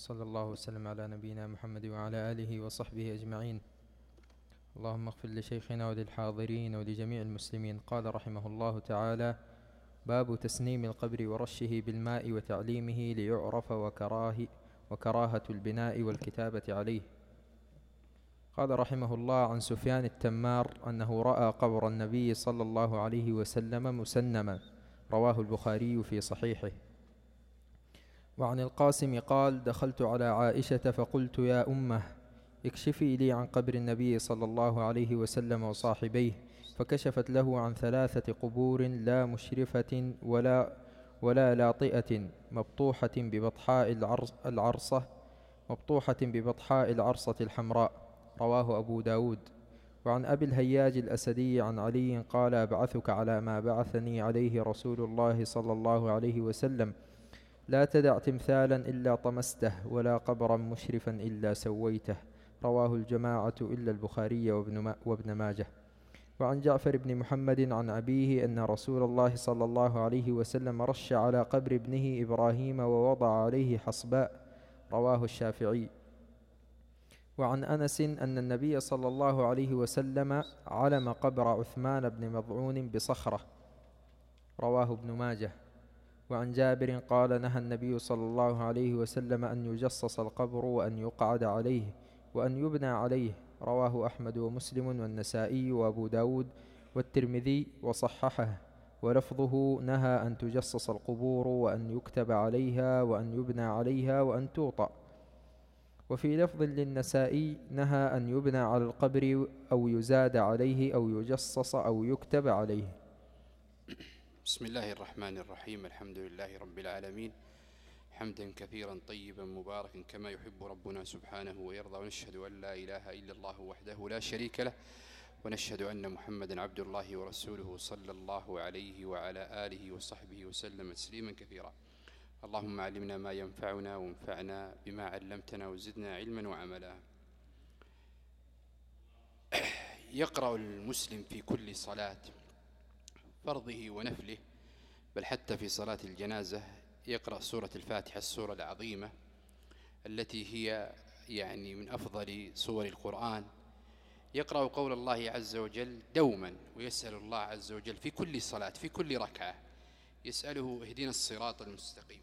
صلى الله وسلم على نبينا محمد وعلى آله وصحبه أجمعين. اللهم اغفر لشيخنا وللحاضرين ولجميع المسلمين. قال رحمه الله تعالى باب تسنيم القبر ورشه بالماء وتعليمه ليعرف وكراه وكراهة البناء والكتابة عليه. قال رحمه الله عن سفيان التمار أنه رأى قبر النبي صلى الله عليه وسلم مسنما. رواه البخاري في صحيحه. وعن القاسم قال دخلت على عائشة فقلت يا أمة اكشفي لي عن قبر النبي صلى الله عليه وسلم وصاحبيه فكشفت له عن ثلاثة قبور لا مشرفة ولا ولا لاطئة مبطوحة ببطحاء العرصة مبطوحة ببطحاء العرصة الحمراء رواه أبو داود. وعن أبي الهياج الأسدي عن علي قال أبعثك على ما بعثني عليه رسول الله صلى الله عليه وسلم لا تدع تمثالا إلا طمسته ولا قبرا مشرفا إلا سويته. رواه الجماعة إلا البخاري وابن, وابن ماجه. وعن جعفر بن محمد عن أبيه أن رسول الله صلى الله عليه وسلم رش على قبر ابنه إبراهيم ووضع عليه حصباء. رواه الشافعي. وعن أنس أن النبي صلى الله عليه وسلم علم قبر عثمان بن مضعون بصخرة. رواه ابن ماجه. وعن جابر قال نهى النبي صلى الله عليه وسلم أن يجصص القبر وأن يقعد عليه وأن يبنى عليه. رواه أحمد ومسلم والنسائي وأبو داود والترمذي وصححه. ولفظه نهى أن تجصص القبور وأن يكتب عليها وأن يبنى عليها وأن توطأ. وفي لفظ للنسائي نهى أن يبنى على القبر أو يزاد عليه أو يجصص أو يكتب عليه. بسم الله الرحمن الرحيم الحمد لله رب العالمين حمدا كثيرا طيبا مباركا كما يحب ربنا سبحانه ويرضى ونشهد أن لا إله إلا الله وحده لا شريك له ونشهد أن محمدا عبد الله ورسوله صلى الله عليه وعلى آله وصحبه وسلم تسليما كثيرا اللهم علمنا ما ينفعنا وانفعنا بما علمتنا وزدنا علما وعملا يقرأ المسلم في كل صلاة فرضه ونفله بل حتى في صلاة الجنازة يقرأ سورة الفاتحة السورة العظيمة التي هي يعني من أفضل سور القرآن. يقرأ قول الله عز وجل دوما ويسأل الله عز وجل في كل صلاة في كل ركعة يسأله اهدنا الصراط المستقيم.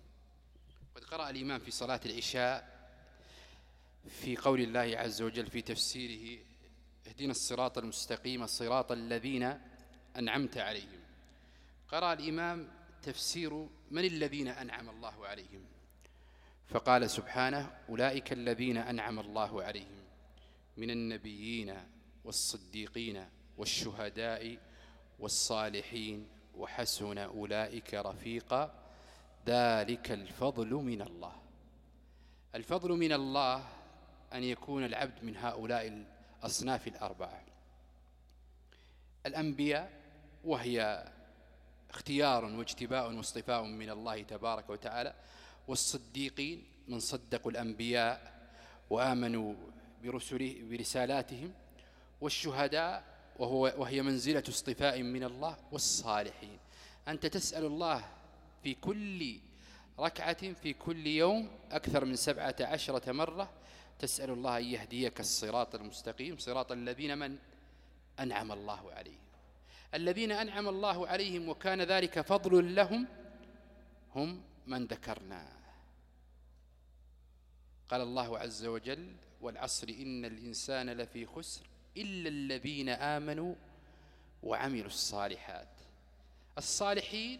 قد قرأ الإمام في صلاة العشاء في قول الله عز وجل في تفسيره اهدنا الصراط المستقيم الصراط الذين أنعمت عليهم. قرأ الإمام تفسير من الذين أنعم الله عليهم؟ فقال سبحانه أولئك الذين أنعم الله عليهم من النبيين والصديقين والشهداء والصالحين وحسن أولئك رفيقا. ذلك الفضل من الله. الفضل من الله أن يكون العبد من هؤلاء الأصناف الأربعة. الأنبياء وهي اختيار واجتباء واصطفاء من الله تبارك وتعالى والصديقين من صدقوا الأنبياء وآمنوا برسله برسالاتهم والشهداء وهو وهي منزلة اصطفاء من الله والصالحين. أنت تسأل الله في كل ركعة في كل يوم أكثر من سبعة عشرة مرة تسأل الله أن يهديك الصراط المستقيم صراط الذين من أنعم الله عليهم. الذين أنعم الله عليهم وكان ذلك فضل لهم هم من ذكرنا قال الله عز وجل والعصر إن الإنسان لفي خسر إلا الذين آمنوا وعملوا الصالحات. الصالحين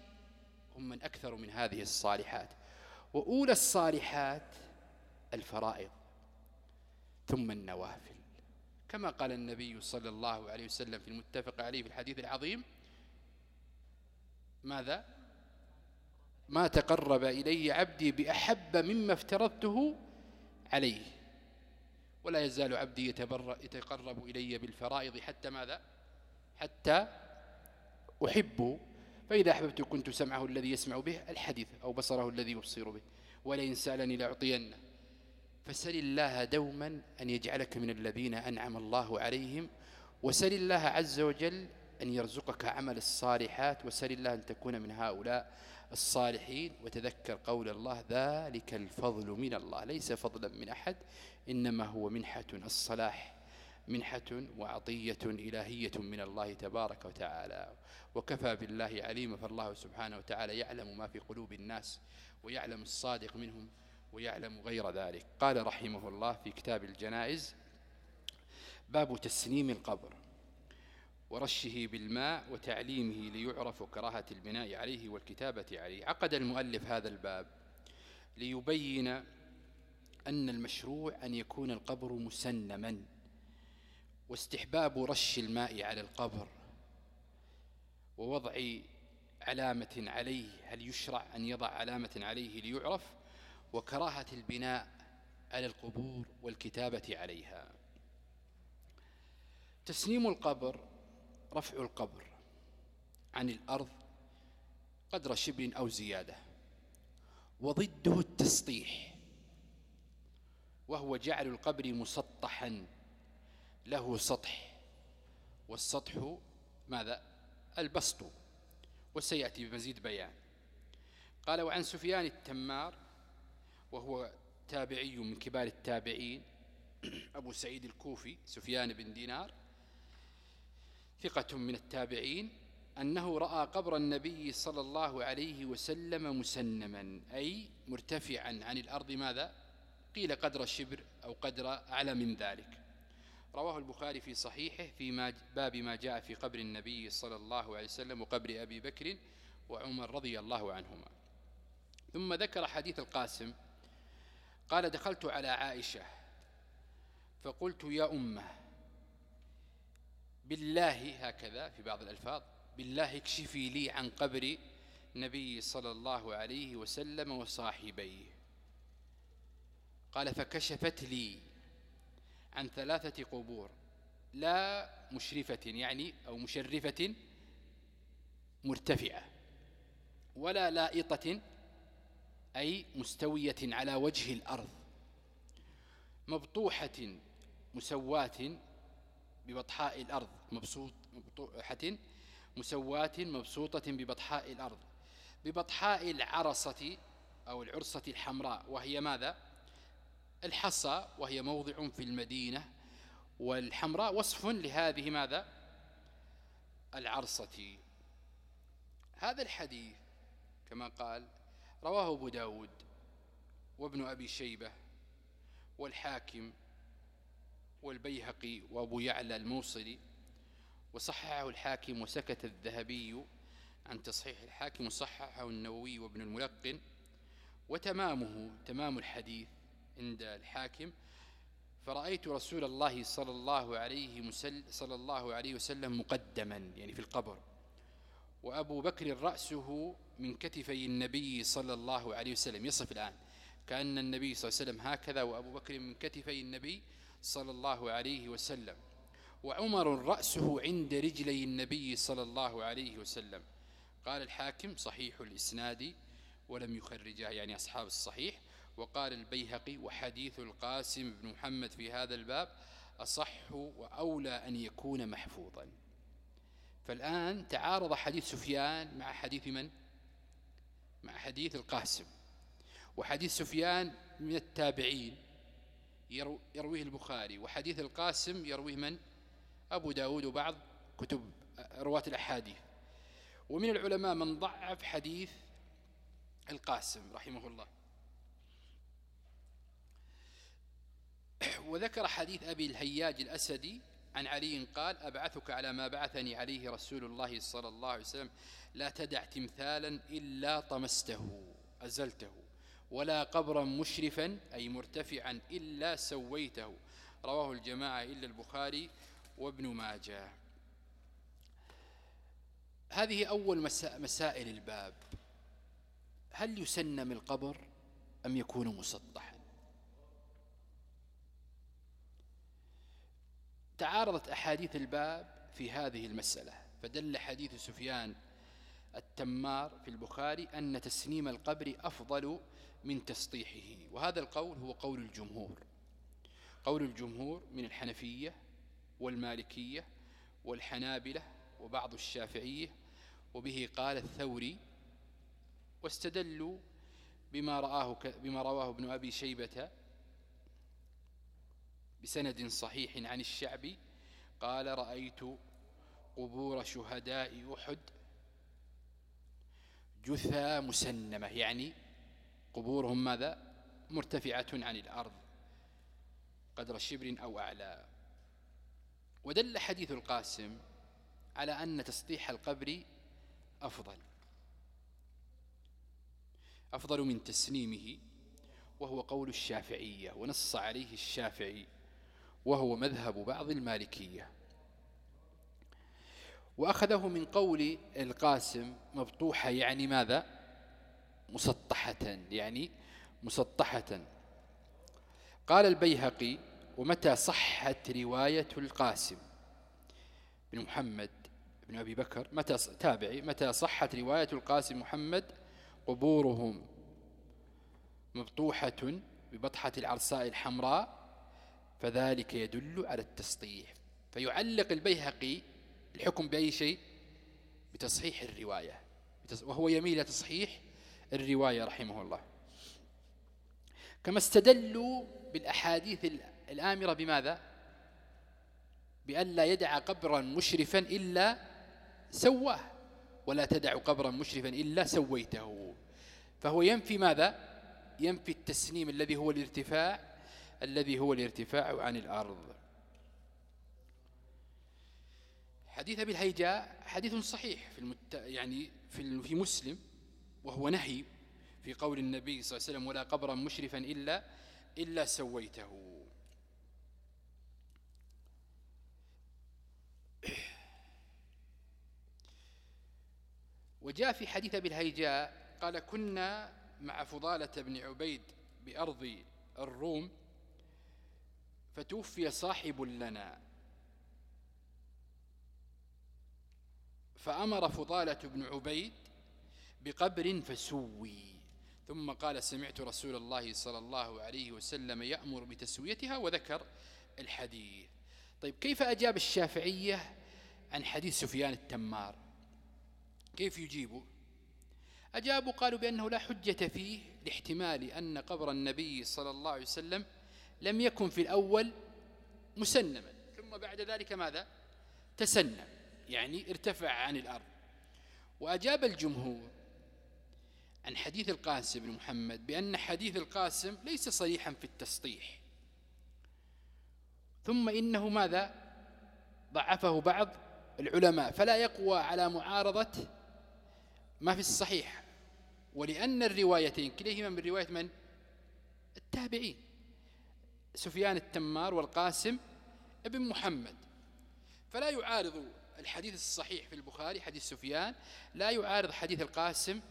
هم من أكثر من هذه الصالحات. وأولى الصالحات الفرائض ثم النوافل. كما قال النبي صلى الله عليه وسلم في المتفق عليه في الحديث العظيم ماذا؟ ما تقرب إلي عبدي بأحب مما افترضته عليه. ولا يزال عبدي يتقرب إلي بالفرائض حتى ماذا؟ حتى أحبه. فإذا أحببت كنت سمعه الذي يسمع به الحديث أو بصره الذي يبصر به. ولئن سألني لأعطينه. فسل الله دوما أن يجعلك من الذين أنعم الله عليهم وسل الله عز وجل أن يرزقك عمل الصالحات وسل الله أن تكون من هؤلاء الصالحين. وتذكر قول الله ذلك الفضل من الله ليس فضلا من أحد إنما هو منحة الصلاح منحة وعطية إلهية من الله تبارك وتعالى. وكفى بالله عليما فالله سبحانه وتعالى يعلم ما في قلوب الناس ويعلم الصادق منهم. ويعلم غير ذلك. قال رحمه الله في كتاب الجنائز باب تسنيم القبر ورشه بالماء وتعليمه ليعرف كراهة البناء عليه والكتابة عليه. عقد المؤلف هذا الباب ليبين أن المشروع أن يكون القبر مسنما واستحباب رش الماء على القبر ووضع علامة عليه. هل يشرع أن يضع علامة عليه ليعرف؟ وكراهة البناء على القبور والكتابة عليها. تسنيم القبر رفع القبر عن الأرض قدر شبر أو زيادة وضده التسطيح وهو جعل القبر مسطحا له سطح والسطح ماذا؟ البسط وسيأتي بمزيد بيان. قال وعن سفيان التمار وهو تابعي من كبار التابعين. أبو سعيد الكوفي سفيان بن دينار ثقة من التابعين أنه رأى قبر النبي صلى الله عليه وسلم مسنما أي مرتفعا عن الأرض. ماذا؟ قيل قدر الشبر أو قدر أعلى من ذلك. رواه البخاري في صحيحه في باب ما جاء في قبر النبي صلى الله عليه وسلم وقبر أبي بكر وعمر رضي الله عنهما. ثم ذكر حديث القاسم قال دخلت على عائشة فقلت يا أمة بالله هكذا في بعض الألفاظ بالله اكشفي لي عن قبر النبي صلى الله عليه وسلم وصاحبيه. قال فكشفت لي عن ثلاثة قبور لا مشرفة يعني أو مشرفة مرتفعة ولا لائطة أي مستوية على وجه الأرض مبطوحة مسواة ببطحاء الأرض مبسوط مبطوحة مسواة مبسوطة ببطحاء الأرض. ببطحاء العرصة أو العرصة الحمراء وهي ماذا؟ الحصى وهي موضع في المدينة والحمراء وصف لهذه ماذا؟ العرصة. هذا الحديث كما قال رواه أبو داود وابن أبي شيبة والحاكم والبيهقي وأبو يعلى الموصلي وصححه الحاكم وسكت الذهبي عن تصحيح الحاكم وصححه النووي وابن الملقن وتمامه تمام الحديث عند الحاكم. فرأيت رسول الله صلى الله عليه صلى الله عليه وسلم مقدما يعني في القبر. وأبو بكر رأسه من كتفي النبي صلى الله عليه وسلم. يصف الآن. كأن النبي صلى الله عليه وسلم هكذا وأبو بكر من كتفي النبي صلى الله عليه وسلم. وعمر رأسه عند رجلي النبي صلى الله عليه وسلم. قال الحاكم صحيح الإسناد ولم يخرجه يعني أصحاب الصحيح. وقال البيهقي وحديث القاسم بن محمد في هذا الباب أصح وأولى أن يكون محفوظا. فالآن تعارض حديث سفيان مع حديث من؟ مع حديث القاسم وحديث سفيان من التابعين يرويه البخاري وحديث القاسم يرويه من؟ أبو داود وبعض كتب رواة الأحاديث ومن العلماء من ضعف حديث القاسم رحمه الله وذكر حديث أبي الهياج الأسدي عن علي قال أبعثك على ما بعثني عليه رسول الله صلى الله عليه وسلم لا تدع تمثالا إلا طمسته أزلته ولا قبرا مشرفا أي مرتفعا إلا سويته. رواه الجماعة إلا البخاري وابن ماجه. هذه أول مسائل الباب. هل يسنم القبر أم يكون مسطحا؟ تعارضت أحاديث الباب في هذه المسألة فدل حديث سفيان التمار في البخاري أن تسنيم القبر أفضل من تسطيحه وهذا القول هو قول الجمهور قول الجمهور من الحنفية والمالكية والحنابلة وبعض الشافعية وبه قال الثوري واستدلوا بما رآه بما رواه ابن أبي شيبة بسند صحيح عن الشعبي قال رأيت قبور شهداء أحد جثى مسنمة. يعني قبورهم ماذا؟ مرتفعة عن الأرض قدر شبر أو أعلى. ودل حديث القاسم على أن تسطيح القبر أفضل. أفضل من تسنيمه وهو قول الشافعية ونص عليه الشافعي. وهو مذهب بعض المالكية. وأخذه من قول القاسم مبطوحة يعني ماذا؟ مسطحة يعني مسطحة. قال البيهقي ومتى صحت رواية القاسم بن محمد بن أبي بكر؟ متى تابعي متى صحت رواية القاسم محمد؟ قبورهم مبطوحة ببطحة العرساء الحمراء فذلك يدل على التسطيح فيعلق البيهقي الحكم بأي شيء؟ بتصحيح الرواية. وهو يميل إلى تصحيح الرواية رحمه الله. كما استدلوا بالأحاديث الآمرة بماذا؟ بأن لا يدع قبرا مشرفا إلا سواه ولا تدع قبرا مشرفا إلا سويته. فهو ينفي ماذا؟ ينفي التسنيم الذي هو الارتفاع الذي هو الارتفاع عن الأرض. حديث أبي الهيجاء حديث صحيح في المت... يعني في في مسلم وهو نهي في قول النبي صلى الله عليه وسلم ولا قبرا مشرفا إلا إلا سويته. وجاء في حديث أبي الهيجاء قال كنا مع فضالة بن عبيد بأرض الروم فتوفي صاحب لنا. فأمر فضالة بن عبيد بقبر فسوي. ثم قال سمعت رسول الله صلى الله عليه وسلم يأمر بتسويتها وذكر الحديث. طيب كيف أجاب الشافعية عن حديث سفيان التمار؟ كيف يجيبوا أجابوا قالوا بأنه لا حجة فيه لاحتمال أن قبر النبي صلى الله عليه وسلم لم يكن في الأول مسنما. ثم بعد ذلك ماذا؟ تسنم يعني ارتفع عن الأرض. وأجاب الجمهور عن حديث القاسم بن محمد بأن حديث القاسم ليس صريحا في التسطيح ثم إنه ماذا؟ ضعفه بعض العلماء. فلا يقوى على معارضة ما في الصحيح. ولأن الروايتين كليهما من رواية من؟ التابعين. سفيان التمار والقاسم ابن محمد. فلا يعارض الحديث الصحيح في البخاري حديث سفيان لا يعارض حديث القاسم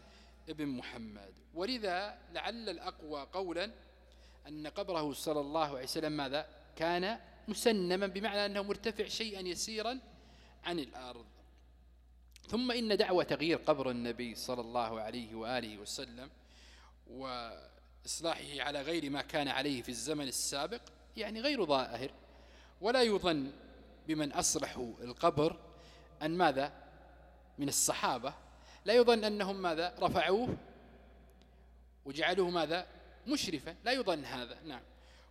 ابن محمد. ولذا لعل الأقوى قولا أن قبره صلى الله عليه وسلم ماذا؟ كان مسنما بمعنى أنه مرتفع شيئا يسيرا عن الأرض. ثم إن دعوة تغيير قبر النبي صلى الله عليه وآله وسلم وإصلاحه على غير ما كان عليه في الزمن السابق يعني غير ظاهر. ولا يظن بمن أصلحوا القبر أن ماذا؟ من الصحابة. لا يظن أنهم ماذا؟ رفعوه وجعلوه ماذا؟ مشرفا لا يظن هذا. نعم.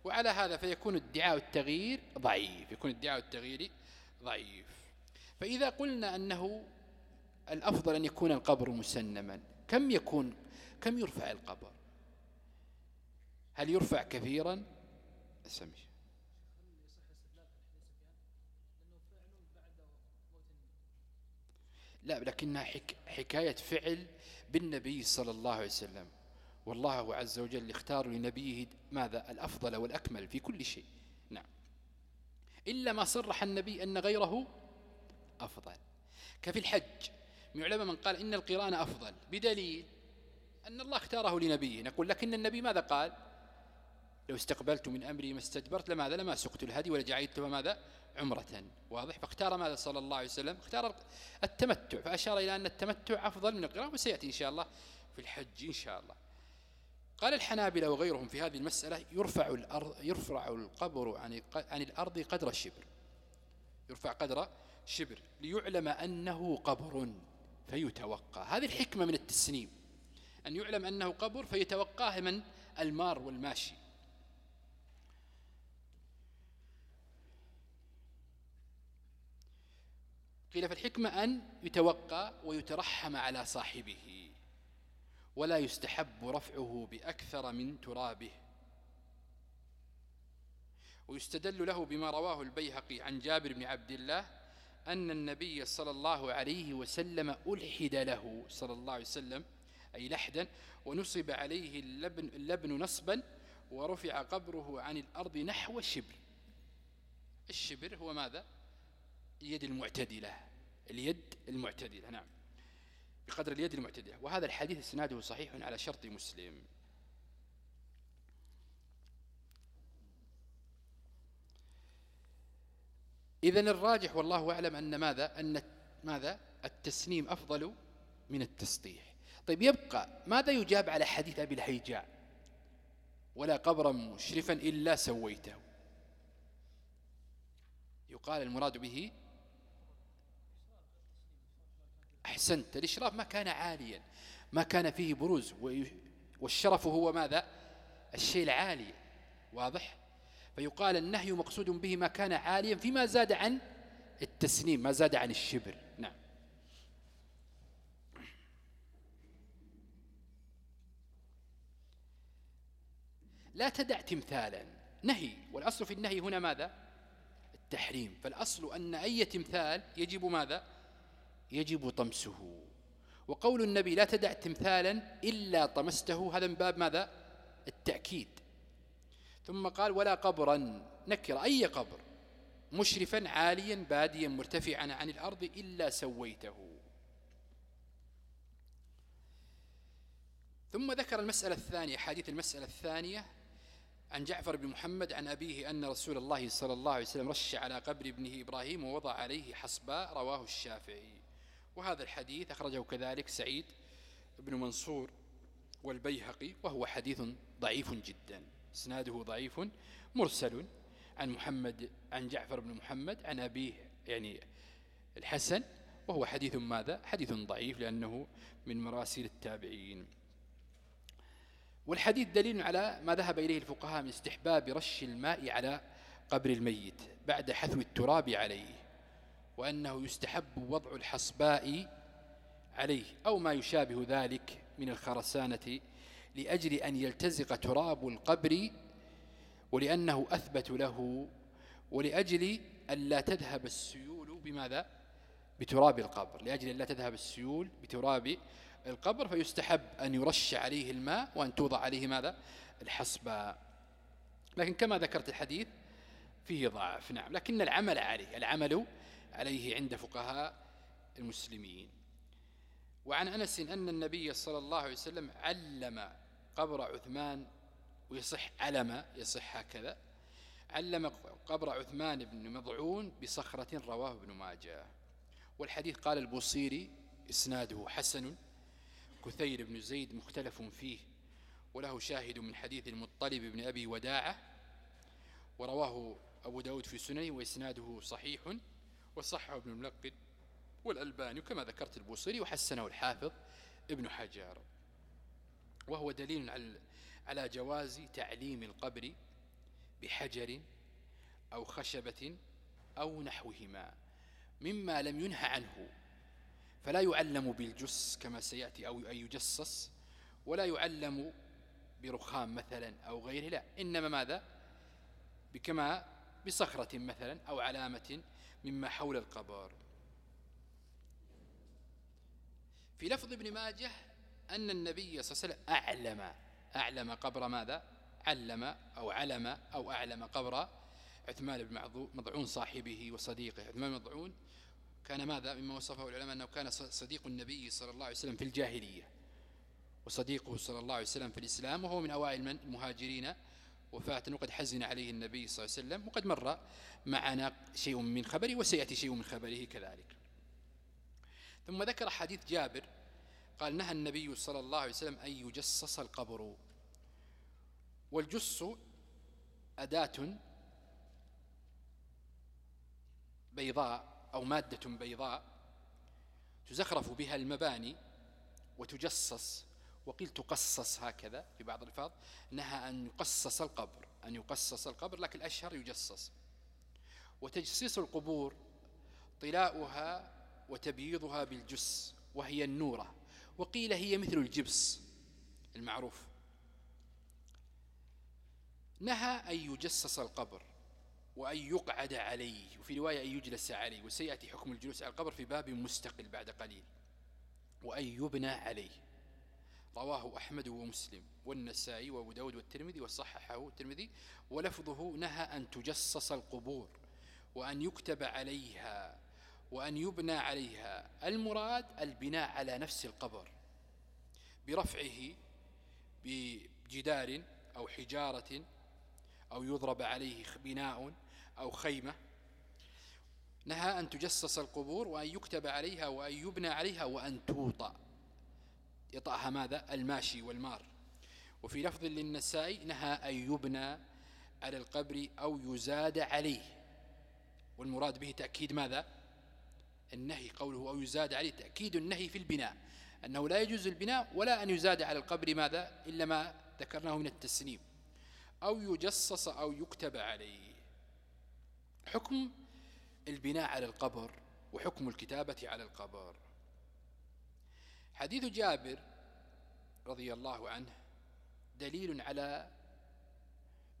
وعلى هذا فيكون ادعاء التغيير ضعيف. يكون ادعاء التغيير ضعيف. فإذا قلنا أنه الأفضل أن يكون القبر مسنما كم يكون؟ كم يرفع القبر؟ هل يرفع كثيرا؟ سمش لا لكنها حك حكاية فعل بالنبي صلى الله عليه وسلم. والله عز وجل اختار لنبيه ماذا؟ الأفضل والأكمل في كل شيء. نعم. إلا ما صرح النبي أن غيره أفضل. كفي الحج من علماء من قال إن القرآن أفضل بدليل أن الله اختاره لنبيه. نقول لكن النبي ماذا قال؟ لو استقبلت من أمري ما استدبرت لماذا؟ لما سقت الهدي ولا جعلتها ماذا؟ عمرة. واضح؟ فاختار ماذا؟ صلى الله عليه وسلم. اختار التمتع. فأشار إلى أن التمتع أفضل من القران وسيأتي إن شاء الله في الحج إن شاء الله. قال الحنابلة وغيرهم في هذه المسألة يرفع الأرض يرفع القبر عن عن الأرض قدر الشبر يرفع قدر شبر ليعلم أنه قبر فيتوقى. هذه الحكمة من التسنيم. أن يعلم أنه قبر فيتوقاه من المار والماشي. قيل في الحكمة أن يتوقى ويترحم على صاحبه ولا يستحب رفعه بأكثر من ترابه ويستدل له بما رواه البيهقي عن جابر بن عبد الله أن النبي صلى الله عليه وسلم ألحد له صلى الله عليه وسلم أي لحدا ونصب عليه اللبن, اللبن نصبا ورفع قبره عن الأرض نحو الشبر الشبر هو ماذا؟ اليد المعتدلة. اليد المعتدلة نعم. بقدر اليد المعتدلة. وهذا الحديث إسناده صحيح على شرط مسلم. إذا الراجح والله أعلم أن ماذا؟ أن ماذا؟ التسنيم أفضل من التسطيح. طيب يبقى ماذا يجاب على حديث أبي الهيجاء؟ ولا قبرا مشرفا إلا سويته. يقال المراد به أحسنت. الإشراف ما كان عاليا ما كان فيه بروز. والشرف هو ماذا؟ الشيء العالي. واضح؟ فيقال النهي مقصود به ما كان عاليا فيما زاد عن التسنيم ما زاد عن الشبر. نعم. لا تدع تمثالا. نهي. والأصل في النهي هنا ماذا؟ التحريم. فالأصل أن أي تمثال يجب ماذا؟ يجب طمسه. وقول النبي لا تدع تمثالا إلا طمسته هذا من باب ماذا؟ التأكيد. ثم قال ولا قبرا نكر أي قبر مشرفا عاليا باديا مرتفعا عن الأرض إلا سويته. ثم ذكر المسألة الثانية حديث المسألة الثانية عن جعفر بن محمد عن أبيه أن رسول الله صلى الله عليه وسلم رش على قبر ابنه إبراهيم ووضع عليه حصباء رواه الشافعي. وهذا الحديث أخرجه كذلك سعيد بن منصور والبيهقي وهو حديث ضعيف جدا. إسناده ضعيف مرسل عن محمد عن جعفر بن محمد عن أبيه يعني الحسن وهو حديث ماذا؟ حديث ضعيف لأنه من مراسل التابعين. والحديث دليل على ما ذهب إليه الفقهاء من استحباب رش الماء على قبر الميت بعد حثو التراب عليه. وأنه يستحب وضع الحصباء عليه أو ما يشابه ذلك من الخرسانة لأجل أن يلتزق تراب القبر ولأنه أثبت له ولأجل أن لا تذهب السيول بماذا؟ بتراب القبر. لأجل أن لا تذهب السيول بتراب القبر فيستحب أن يرش عليه الماء وأن توضع عليه ماذا؟ الحصباء. لكن كما ذكرت الحديث فيه ضعف. نعم. لكن العمل عليه. العمل عليه عند فقهاء المسلمين. وعن أنس أن النبي صلى الله عليه وسلم علم قبر عثمان ويصح علم يصح هكذا علم قبر عثمان بن مضعون بصخرة رواه ابن ماجه. والحديث قال البوصيري إسناده حسن كثير بن زيد مختلف فيه وله شاهد من حديث المطلب بن أبي وداعة ورواه أبو داود في سننه وإسناده صحيح. وصحه ابن الملقن والألباني كما ذكرت البوصيري وحسنه الحافظ ابن حجر. وهو دليل على جواز تعليم القبر بحجر أو خشبة أو نحوهما مما لم ينهى عنه. فلا يعلم بالجس كما سيأتي أو يجسس ولا يعلم برخام مثلا أو غيره لا. إنما ماذا؟ بكما بصخرة مثلا أو علامة مما حول القبر. في لفظ ابن ماجه أن النبي صلى الله عليه وسلم أعلم أعلم قبر ماذا؟ علم أو علم أو أعلم قبر عثمان بن مضعون صاحبه وصديقه. عثمان بن مضعون كان ماذا؟ مما وصفه العلماء أنه كان صديق النبي صلى الله عليه وسلم في الجاهلية. وصديقه صلى الله عليه وسلم في الإسلام وهو من أوائل من؟ المهاجرين وفاة وقد حزن عليه النبي صلى الله عليه وسلم وقد مر معنا شيء من خبره وسيأتي شيء من خبره كذلك. ثم ذكر حديث جابر قال نهى النبي صلى الله عليه وسلم أن يجسس القبر. والجس أداة بيضاء أو مادة بيضاء تزخرف بها المباني وتجصص وقيل تقصص هكذا في بعض الألفاظ نهى أن يقصص القبر أن يقصص القبر لكن الأشهر يجصص. وتجصيص القبور طلاؤها وتبييضها بالجس وهي النورة. وقيل هي مثل الجبس المعروف. نهى أن يجسس القبر وأن يقعد عليه وفي رواية أن يجلس عليه وسيأتي حكم الجلوس على القبر في باب مستقل بعد قليل. وأن يبنى عليه. رواه أحمد ومسلم والنسائي وأبو داود والترمذي وصححه الترمذي ولفظه نهى أن تجسس القبور وأن يكتب عليها وأن يبنى عليها المراد البناء على نفس القبر برفعه بجدار أو حجارة أو يضرب عليه بناء أو خيمة. نهى أن تجسس القبور وأن يكتب عليها وأن يبنى عليها وأن توطأ. يطأها ماذا؟ الماشي والمار. وفي لفظ للنسائي نهى أن يبنى على القبر أو يزاد عليه. والمراد به تأكيد ماذا؟ النهي قوله أو يزاد عليه. تأكيد النهي في البناء. أنه لا يجوز البناء ولا أن يزاد على القبر ماذا؟ إلا ما ذكرناه من التسنيم. أو يجصص أو يكتب عليه. حكم البناء على القبر وحكم الكتابة على القبر. حديث جابر رضي الله عنه دليل على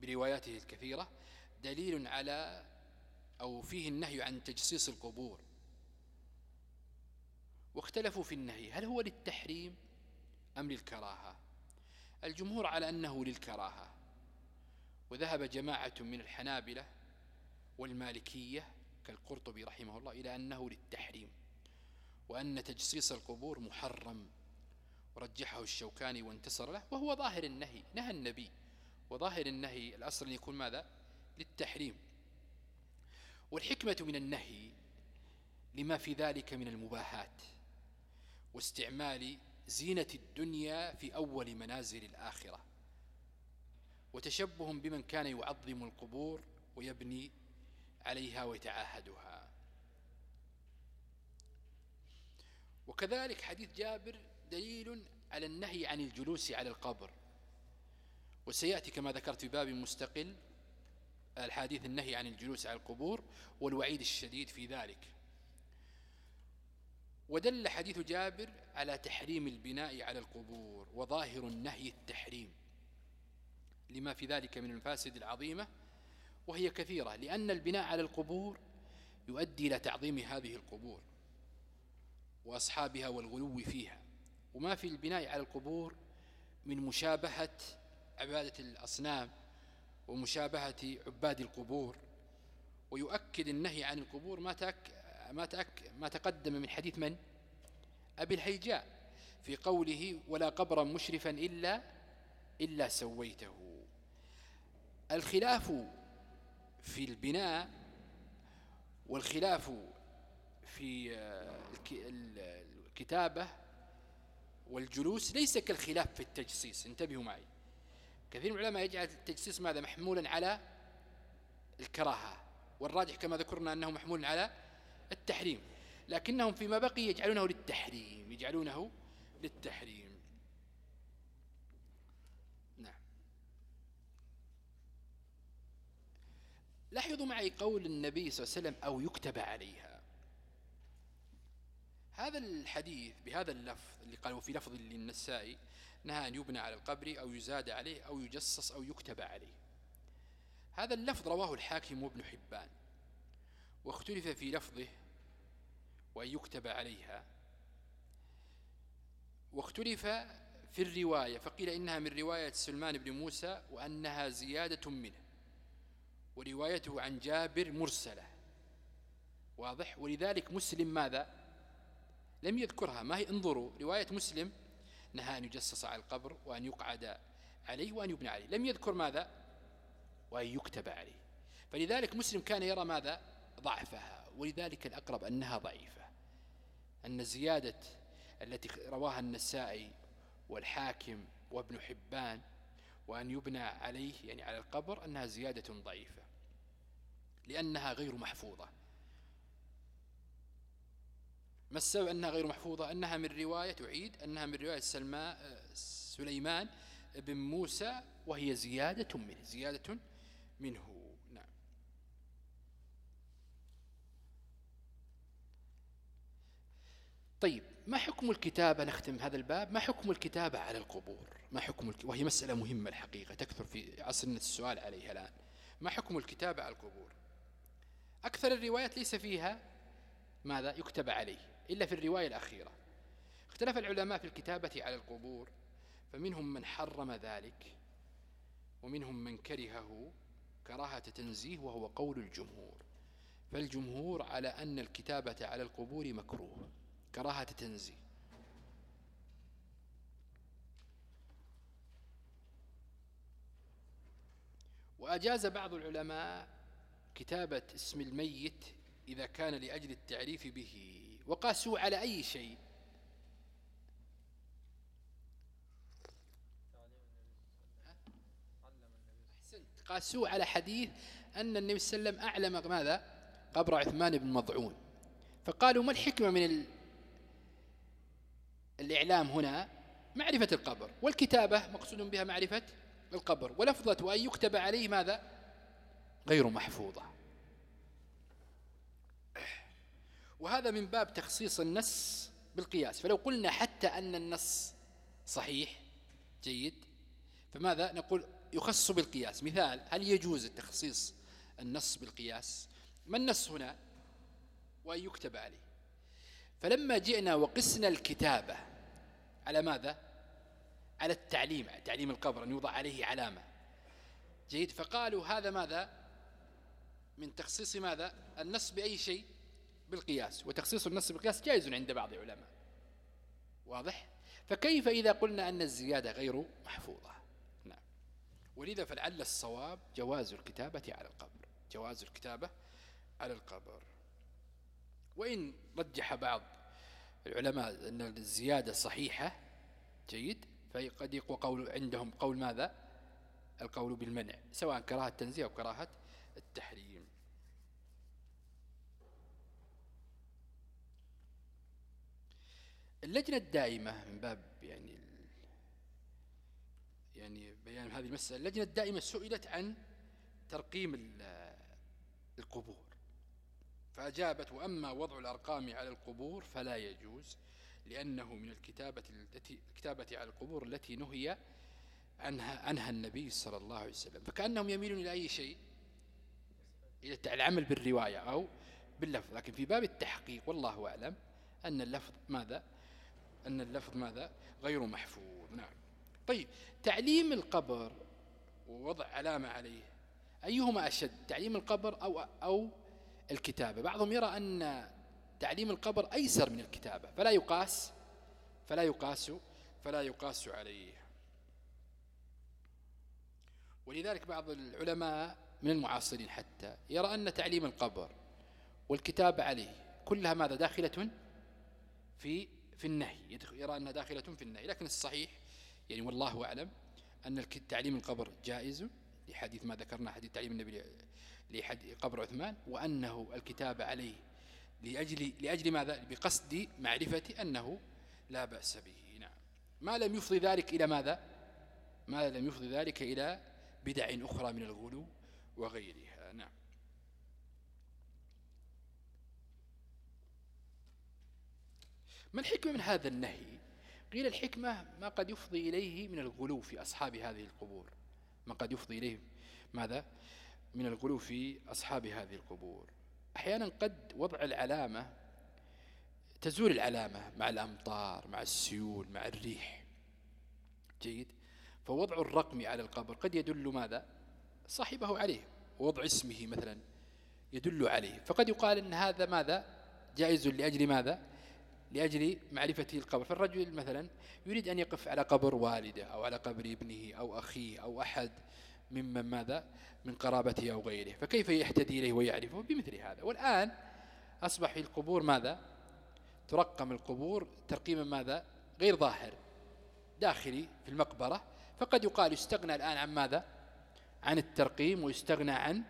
برواياته الكثيرة دليل على أو فيه النهي عن تجصيص القبور. واختلفوا في النهي هل هو للتحريم أم للكراهة؟ الجمهور على أنه للكراهة. وذهب جماعة من الحنابلة والمالكية كالقرطبي رحمه الله إلى أنه للتحريم. وأن تجسيس القبور محرم. ورجحه الشوكاني وانتصر له وهو ظاهر النهي نهى النبي. وظاهر النهي الأصل يكون ماذا؟ للتحريم. والحكمة من النهي لما في ذلك من المباحات واستعمال زينة الدنيا في أول منازل الآخرة. وتشبه بمن كان يعظم القبور ويبني عليها ويتعاهدها. وكذلك حديث جابر دليل على النهي عن الجلوس على القبر. وسيأتي كما ذكرت في باب مستقل الحديث النهي عن الجلوس على القبور والوعيد الشديد في ذلك. ودل حديث جابر على تحريم البناء على القبور وظاهر النهي التحريم لما في ذلك من المفاسد العظيمة وهي كثيرة لأن البناء على القبور يؤدي إلى تعظيم هذه القبور. وأصحابها والغلو فيها. وما في البناء على القبور من مشابهة عبادة الأصنام ومشابهة عباد القبور. ويؤكد النهي عن القبور ما تأك ما, تأك ما تقدم من حديث من؟ أبي الهيجاء في قوله ولا قبرا مشرفا إلا إلا سويته. الخلاف في البناء والخلاف في الكتابة والجلوس ليس كالخلاف في التجسيس. انتبهوا معي. كثير من العلماء يجعل التجسيس ماذا؟ محمولا على الكراهة والراجح كما ذكرنا أنه محمول على التحريم. لكنهم فيما بقي يجعلونه للتحريم يجعلونه للتحريم. نعم. لاحظوا معي قول النبي صلى الله عليه وسلم أو يكتب عليها. هذا الحديث بهذا اللفظ اللي قالوا في لفظ للنسائي نهى أن يبنى على القبر أو يزاد عليه أو يجصص أو يكتب عليه. هذا اللفظ رواه الحاكم وابن حبان. واختلف في لفظه وأن يكتب عليها. واختلف في الرواية فقيل إنها من رواية سلمان بن موسى وأنها زيادة منه. وروايته عن جابر مرسلة. واضح؟ ولذلك مسلم ماذا؟ لم يذكرها. ما هي؟ انظروا رواية مسلم نهى أن يجسس على القبر وأن يقعد عليه وأن يبنى عليه. لم يذكر ماذا؟ وأن يكتب عليه. فلذلك مسلم كان يرى ماذا؟ ضعفها ولذلك الأقرب أنها ضعيفة. أن زيادة التي رواها النسائي والحاكم وابن حبان وأن يبنى عليه يعني على القبر أنها زيادة ضعيفة لأنها غير محفوظة. ما السبب أنها غير محفوظة؟ أنها من رواية تعيد أنها من رواية سلماء سليمان بن موسى وهي زيادة منه زيادة منه. نعم. طيب ما حكم الكتابة؟ نختم هذا الباب. ما حكم الكتابة على القبور؟ ما حكم الك... وهي مسألة مهمة الحقيقة تكثر في عصرنا السؤال عليها الآن. ما حكم الكتابة على القبور؟ أكثر الروايات ليس فيها ماذا؟ يكتب عليه. إلا في الرواية الأخيرة. اختلف العلماء في الكتابة على القبور فمنهم من حرم ذلك ومنهم من كرهه كراهة تنزيه وهو قول الجمهور. فالجمهور على أن الكتابة على القبور مكروه كراهة تنزيه. وأجاز بعض العلماء كتابة اسم الميت إذا كان لأجل التعريف به. وقاسوا على أي شيء؟ قاسوا على حديث أن النبي صلى الله عليه وسلم أعلم ماذا؟ قبر عثمان بن مضعون. فقالوا ما الحكمة من ال... الإعلام هنا؟ معرفة القبر. والكتابة مقصود بها معرفة القبر. ولفظة أن يكتب عليه ماذا؟ غير محفوظة. وهذا من باب تخصيص النص بالقياس. فلو قلنا حتى أن النص صحيح جيد فماذا؟ نقول يخص بالقياس. مثال هل يجوز التخصيص النص بالقياس؟ ما النص هنا؟ وأن يكتب عليه. فلما جئنا وقسنا الكتابة على ماذا؟ على التعليم تعليم القبر أن يوضع عليه علامة. جيد. فقالوا هذا ماذا؟ من تخصيص ماذا؟ النص بأي شيء؟ بالقياس وتخصيص النص بالقياس جائز عند بعض العلماء. واضح؟ فكيف إذا قلنا أن الزيادة غير محفوظة؟ نعم. ولذا فلعل الصواب جواز الكتابة على القبر. جواز الكتابة على القبر. وإن رجح بعض العلماء أن الزيادة صحيحة جيد فقد يقوى قول عندهم قول ماذا؟ القول بالمنع سواء كراهة التنزيه أو كراهة التحريم اللجنة الدائمة من باب يعني يعني بيان هذه المسألة اللجنة الدائمة سئلت عن ترقيم القبور. فأجابت وأما وضع الأرقام على القبور فلا يجوز لأنه من الكتابة التي الكتابة على القبور التي نهي عنها عنها النبي صلى الله عليه وسلم. فكأنهم يميلون إلى أي شيء؟ إلى العمل بالرواية أو باللفظ. لكن في باب التحقيق والله أعلم أن اللفظ ماذا؟ أن اللفظ ماذا؟ غير محفوظ. نعم. طيب تعليم القبر ووضع علامة عليه أيهما أشد تعليم القبر أو, أو الكتابة؟ بعضهم يرى أن تعليم القبر أيسر من الكتابة فلا يقاس فلا يقاس فلا يقاس عليه. ولذلك بعض العلماء من المعاصرين حتى يرى أن تعليم القبر والكتابة عليه كلها ماذا؟ داخلة في في النهي يرى أنها داخلة في النهي لكن الصحيح يعني والله أعلم أن تعليم القبر جائز لحديث ما ذكرنا حديث تعليم النبي لقبر عثمان وأنه الكتابة عليه لأجل, لأجل ماذا؟ بقصد معرفة أنه لا بأس به. نعم. ما لم يفضي ذلك إلى ماذا؟ ما لم يفضي ذلك إلى بدع أخرى من الغلو وغيرها. نعم. ما الحكمة من هذا النهي؟ قيل الحكمة ما قد يفضي إليه من الغلو في أصحاب هذه القبور. ما قد يفضي إليه ماذا؟ من الغلو في أصحاب هذه القبور. أحيانا قد وضع العلامة تزول العلامة مع الأمطار مع السيول مع الريح. جيد؟ فوضع الرقم على القبر قد يدل ماذا؟ صاحبه عليه ووضع اسمه مثلا يدل عليه. فقد يقال أن هذا ماذا؟ جائز لأجل ماذا؟ لأجل معرفته القبر. فالرجل مثلا يريد أن يقف على قبر والده أو على قبر ابنه أو أخيه أو أحد ممن ماذا؟ من قرابته أو غيره. فكيف يهتدي إليه ويعرفه؟ بمثل هذا. والآن أصبح في القبور ماذا؟ ترقم القبور ترقيما ماذا؟ غير ظاهر داخلي في المقبرة. فقد يقال يستغنى الآن عن ماذا؟ عن الترقيم ويستغنى عن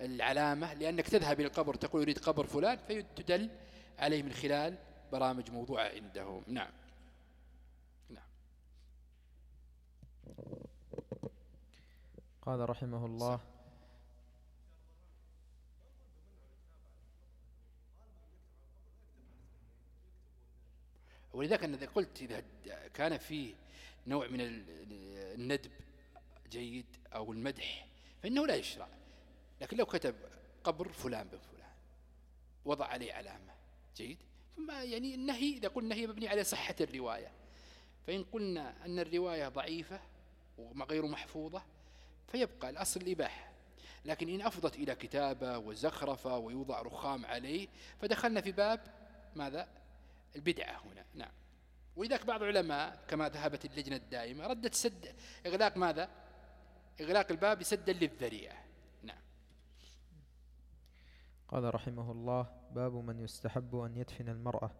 العلامة لأنك تذهب إلى القبر تقول يريد قبر فلان فتدل عليه من خلال برامج موضوعة عندهم. نعم. نعم. قال رحمه الله. ولذلك أنا قلت إذا كان فيه نوع من الندب جيد أو المدح فإنه لا يشرع. لكن لو كتب قبر فلان بن فلان وضع عليه علامة جيد. فما يعني النهي إذا قلنا هي مبني على صحة الرواية. فإن قلنا أن الرواية ضعيفة وغير محفوظة فيبقى الأصل الإباحة. لكن إن أفضت إلى كتابة وزخرفة ويوضع رخام عليه فدخلنا في باب ماذا؟ البدعة هنا. نعم. ولذلك بعض العلماء كما ذهبت اللجنة الدائمة ردت سد إغلاق ماذا؟ إغلاق الباب سدا للذريعة. نعم. قال رحمه الله باب من يستحب أن يدفن المرأة.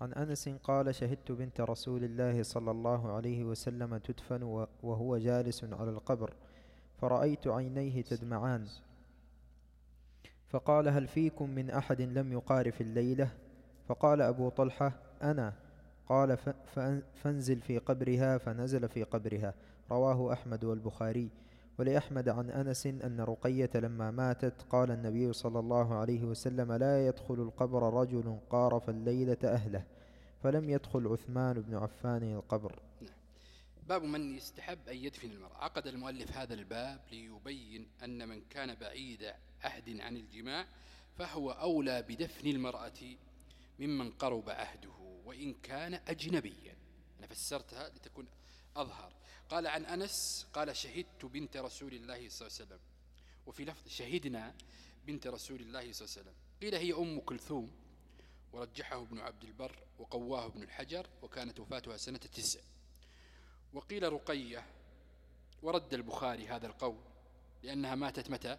عن أنس قال شهدت بنت رسول الله صلى الله عليه وسلم تدفن وهو جالس على القبر فرأيت عينيه تدمعان. فقال هل فيكم من أحد لم يقارف الليلة؟ فقال أبو طلحة أنا. قال فانزل في قبرها. فنزل في قبرها. رواه أحمد والبخاري. ولأحمد عن أنس أن رقية لما ماتت قال النبي صلى الله عليه وسلم لا يدخل القبر رجل قارف الليلة أهله فلم يدخل عثمان بن عفان القبر. باب من يستحب أن يدفن المرأة. عقد المؤلف هذا الباب ليبين أن من كان بعيد عهد عن الجماع فهو أولى بدفن المرأة ممن قرب عهده وإن كان أجنبيا. أنا فسرتها لتكون أظهر. قال عن أنس قال شهدت بنت رسول الله صلى الله عليه وسلم. وفي لفظ شهدنا بنت رسول الله صلى الله عليه وسلم. قيل هي أم كلثوم. ورجحه ابن عبد البر وقواه ابن الحجر وكانت وفاتها سنة تسع. وقيل رقية. ورد البخاري هذا القول لأنها ماتت متى؟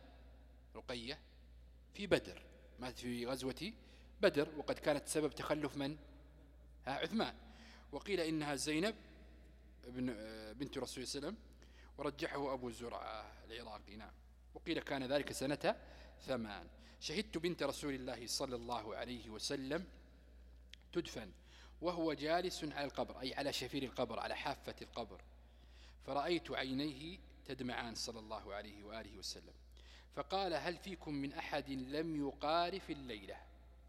رقية. في بدر. ماتت في غزوة بدر وقد كانت سبب تخلف من؟ ها عثمان. وقيل إنها زينب ابن بنت رسول الله وسلم ورجحه أبو زرعة العراقي. نعم. وقيل كان ذلك سنة ثمان. شهدت بنت رسول الله صلى الله عليه وسلم تدفن وهو جالس على القبر أي على شفير القبر على حافة القبر. فرأيت عينيه تدمعان صلى الله عليه وآله وسلم. فقال هل فيكم من أحد لم يقارف الليلة؟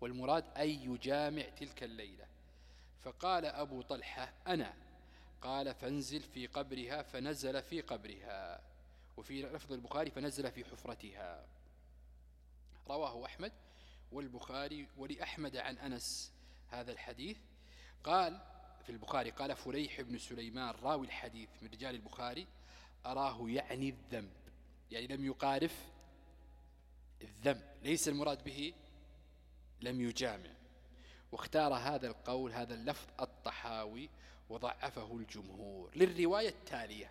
والمراد أي يجامع تلك الليلة. فقال أبو طلحة أنا. قال فانزل في قبرها فنزل في قبرها. وفي لفظ البخاري فنزل في حفرتها. رواه أحمد والبخاري ولأحمد عن أنس هذا الحديث. قال في البخاري قال فليح بن سليمان راوي الحديث من رجال البخاري أراه يعني الذنب يعني لم يقارف الذنب ليس المراد به لم يجامع. واختار هذا القول هذا اللفظ الطحاوي وضعفه الجمهور للرواية التالية.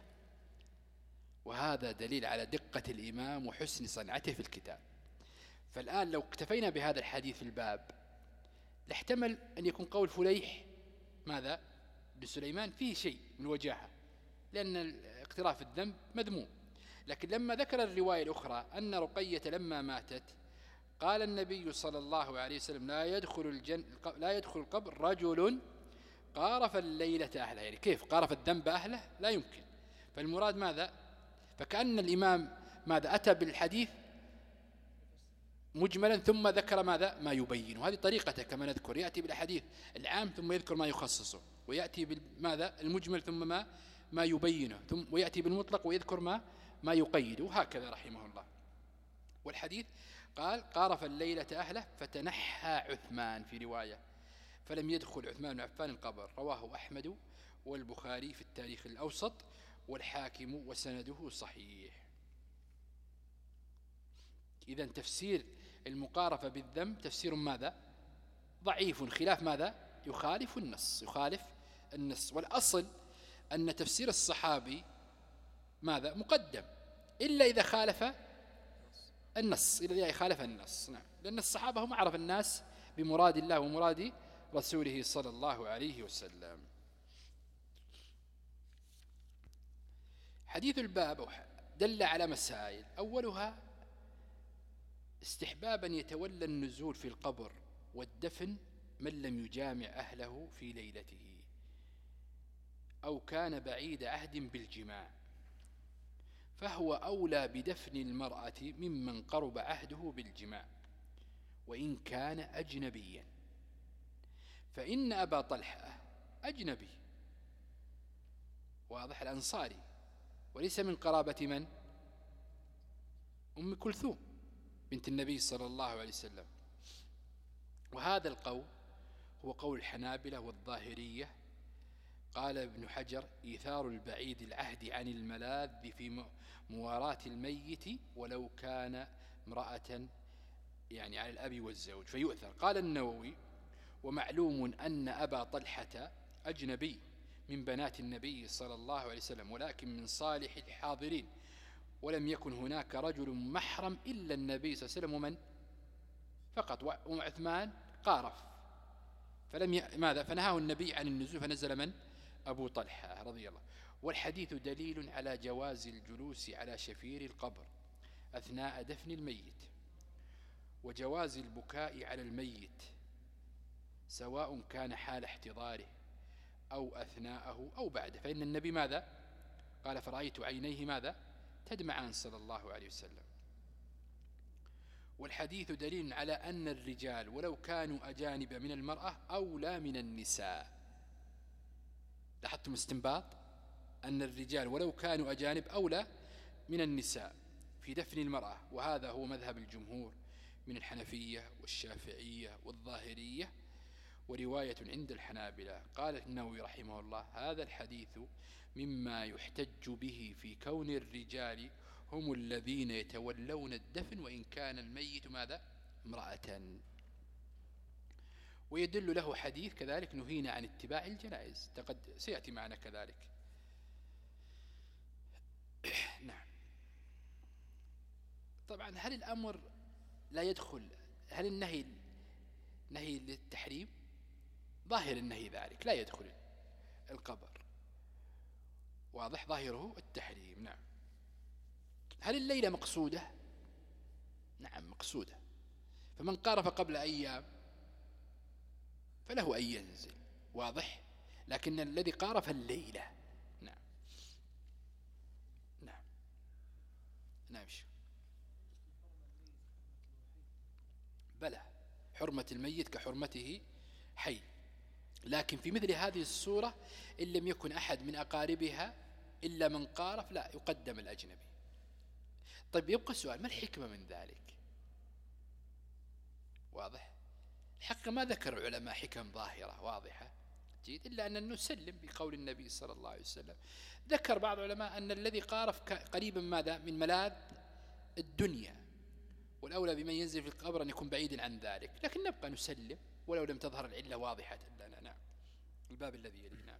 وهذا دليل على دقة الإمام وحسن صنعته في الكتاب. فالآن لو اكتفينا بهذا الحديث في الباب لاحتمل أن يكون قول فليح ماذا؟ لسليمان فيه شيء من وجاهة لأن اقتراف الذنب مذموم. لكن لما ذكر الرواية الأخرى أن رقية لما ماتت قال النبي صلى الله عليه وسلم لا يدخل الجن لا يدخل القبر رجل قارف الليلة أهله يعني كيف قارف الذنب أهله؟ لا يمكن. فالمراد ماذا؟ فكأن الإمام ماذا؟ أتى بالحديث مجملا ثم ذكر ماذا؟ ما يبين وهذه طريقته كما نذكر. يأتي بالحديث العام ثم يذكر ما يخصصه ويأتي بماذا المجمل ثم ما ما يبينه ثم ويأتي بالمطلق ويذكر ما ما يقيده. وهكذا رحمه الله. والحديث قال قارف الليلة أهله فتنحى عثمان في رواية. فلم يدخل عثمان بن عفان القبر. رواه أحمد والبخاري في التاريخ الأوسط والحاكم وسنده صحيح. إذا تفسير المقارفة بالذنب تفسير ماذا؟ ضعيف. خلاف ماذا؟ يخالف النص يخالف النص. والأصل أن تفسير الصحابي ماذا؟ مقدم إلا إذا خالف النص إذا خالف النص. نعم. لأن الصحابة هم أعرف الناس بمراد الله ومراد رسوله صلى الله عليه وسلم. حديث الباب دل على مسائل. أولها استحبابا يتولى النزول في القبر والدفن من لم يجامع أهله في ليلته أو كان بعيد عهد بالجماع فهو أولى بدفن المرأة ممن قرب عهده بالجماع وإن كان أجنبيا. فإن أبا طلحة أجنبي. واضح الأنصاري. وليس من قرابة من؟ أم كلثوم بنت النبي صلى الله عليه وسلم. وهذا القول هو قول الحنابلة والظاهرية. قال ابن حجر إيثار البعيد العهد عن الملاذ في مواراة الميت ولو كان امرأة يعني على الأب والزوج. فيؤثر. قال النووي ومعلوم أن أبا طلحة أجنبي من بنات النبي صلى الله عليه وسلم ولكن من صالح الحاضرين. ولم يكن هناك رجل محرم إلا النبي صلى الله عليه وسلم ومن؟ فقط وعثمان قارف. فلم ي... ماذا؟ فنهاه النبي عن النزول فنزل من؟ أبو طلحة رضي الله. والحديث دليل على جواز الجلوس على شفير القبر أثناء دفن الميت وجواز البكاء على الميت. سواء كان حال احتضاره أو أثناءه أو بعده. فإن النبي ماذا؟ قال فرأيت عينيه ماذا؟ تدمعان صلى الله عليه وسلم. والحديث دليل على أن الرجال ولو كانوا أجانب من المرأة أولى من النساء. لاحظتم استنباط؟ أن الرجال ولو كانوا أجانب أولى من النساء في دفن المرأة. وهذا هو مذهب الجمهور من الحنفية والشافعية والظاهرية. ورواية عند الحنابلة. قال النووي رحمه الله هذا الحديث مما يحتج به في كون الرجال هم الذين يتولون الدفن وإن كان الميت ماذا؟ امرأة. ويدل له حديث كذلك نهينا عن اتباع الجنائز. تقد سيأتي معنا كذلك. نعم. طبعا هل الأمر لا يدخل هل النهي نهي للتحريم؟ ظاهر النهي ذلك لا يدخل القبر. واضح ظاهره؟ التحريم نعم. هل الليلة مقصودة؟ نعم مقصودة. فمن قارف قبل أيام فله أن ينزل. واضح؟ لكن الذي قارف الليلة. نعم. نعم. نعم بلى. حرمة الميت كحرمته حي. لكن في مثل هذه الصورة إن لم يكن أحد من أقاربها إلا من قارف لا يقدم الأجنبي. طيب يبقى السؤال ما الحكمة من ذلك؟ واضح؟ الحق ما ذكر العلماء حكم ظاهرة واضحة جيد إلا أن نسلم بقول النبي صلى الله عليه وسلم. ذكر بعض العلماء أن الذي قارف قريبا ماذا؟ من ملاذ الدنيا. والأولى بمن ينزل في القبر أن يكون بعيدا عن ذلك. لكن نبقى نسلم ولو لم تظهر العلة واضحة. الباب الذي يلي نعم.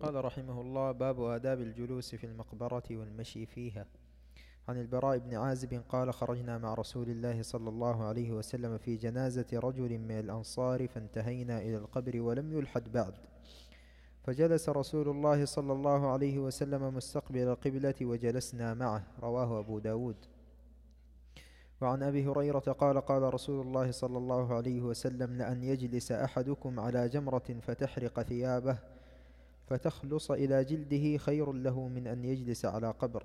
قال رحمه الله باب آداب الجلوس في المقبرة والمشي فيها. عن البراء بن عازب قال خرجنا مع رسول الله صلى الله عليه وسلم في جنازة رجل من الأنصار فانتهينا إلى القبر ولم يلحد بعد. فجلس رسول الله صلى الله عليه وسلم مستقبل القبلة وجلسنا معه رواه أبو داود. وعن أبي هريرة قال قال رسول الله صلى الله عليه وسلم لأن يجلس أحدكم على جمرة فتحرق ثيابه فتخلص إلى جلده خير له من أن يجلس على قبر.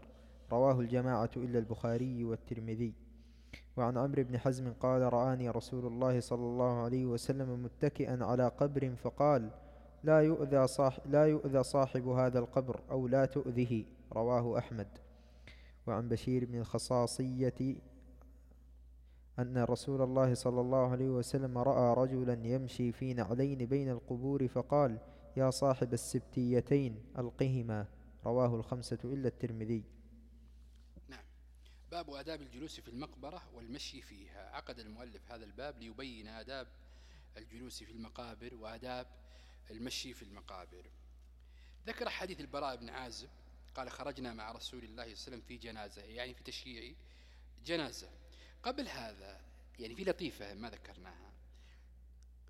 رواه الجماعة إلا البخاري والترمذي. وعن عمرو بن حزم قال رآني رسول الله صلى الله عليه وسلم متكئا على قبر فقال لا يؤذى, صاح لا يؤذى صاحب هذا القبر أو لا تؤذه. رواه أحمد. وعن بشير بن الخصاصية أن رسول الله صلى الله عليه وسلم رأى رجلا يمشي في نعلين بين القبور فقال يا صاحب السبتيتين ألقهما. رواه الخمسة إلا الترمذي. نعم. باب آداب الجلوس في المقبرة والمشي فيها. عقد المؤلف هذا الباب ليبين آداب الجلوس في المقابر وآداب المشي في المقابر. ذكر حديث البراء بن عازب قال خرجنا مع رسول الله صلى الله عليه وسلم في جنازة يعني في تشييع جنازة. قبل هذا يعني في لطيفة ما ذكرناها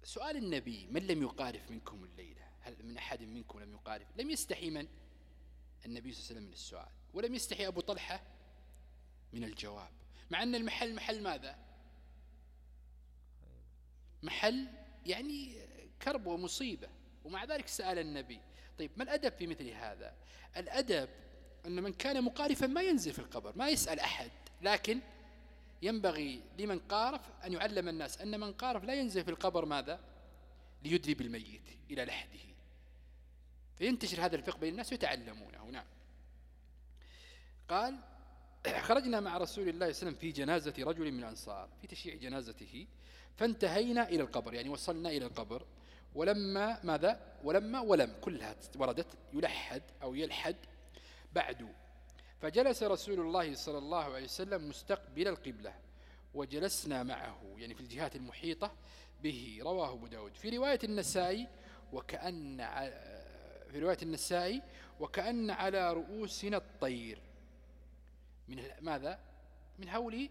سؤال النبي من لم يقارف منكم الليلة؟ هل من أحد منكم لم يقارف؟ لم يستحي من؟ النبي صلى الله عليه وسلم من السؤال. ولم يستحي أبو طلحة من الجواب. مع أن المحل محل ماذا؟ محل يعني كرب ومصيبة. ومع ذلك سأل النبي طيب ما الأدب في مثل هذا؟ الأدب أن من كان مقارفا ما ينزل في القبر ما يسأل أحد لكن ينبغي لمن قارف أن يعلم الناس أن من قارف لا ينزل في القبر ماذا؟ ليدري بالميت إلى لحده. فينتشر هذا الفقه بين الناس ويتعلمونه. نعم. قال خرجنا مع رسول الله صلى الله عليه وسلم في جنازة رجل من الأنصار في تشييع جنازته فانتهينا إلى القبر يعني وصلنا إلى القبر ولما ماذا؟ ولما ولم كلها وردت يلحد أو يلحد بعد فجلس رسول الله صلى الله عليه وسلم مستقبل القبلة وجلسنا معه يعني في الجهات المحيطة به رواه أبو داود. في رواية النسائي وكأن في رواية النسائي وكأن على رؤوسنا الطير. من ماذا؟ من هول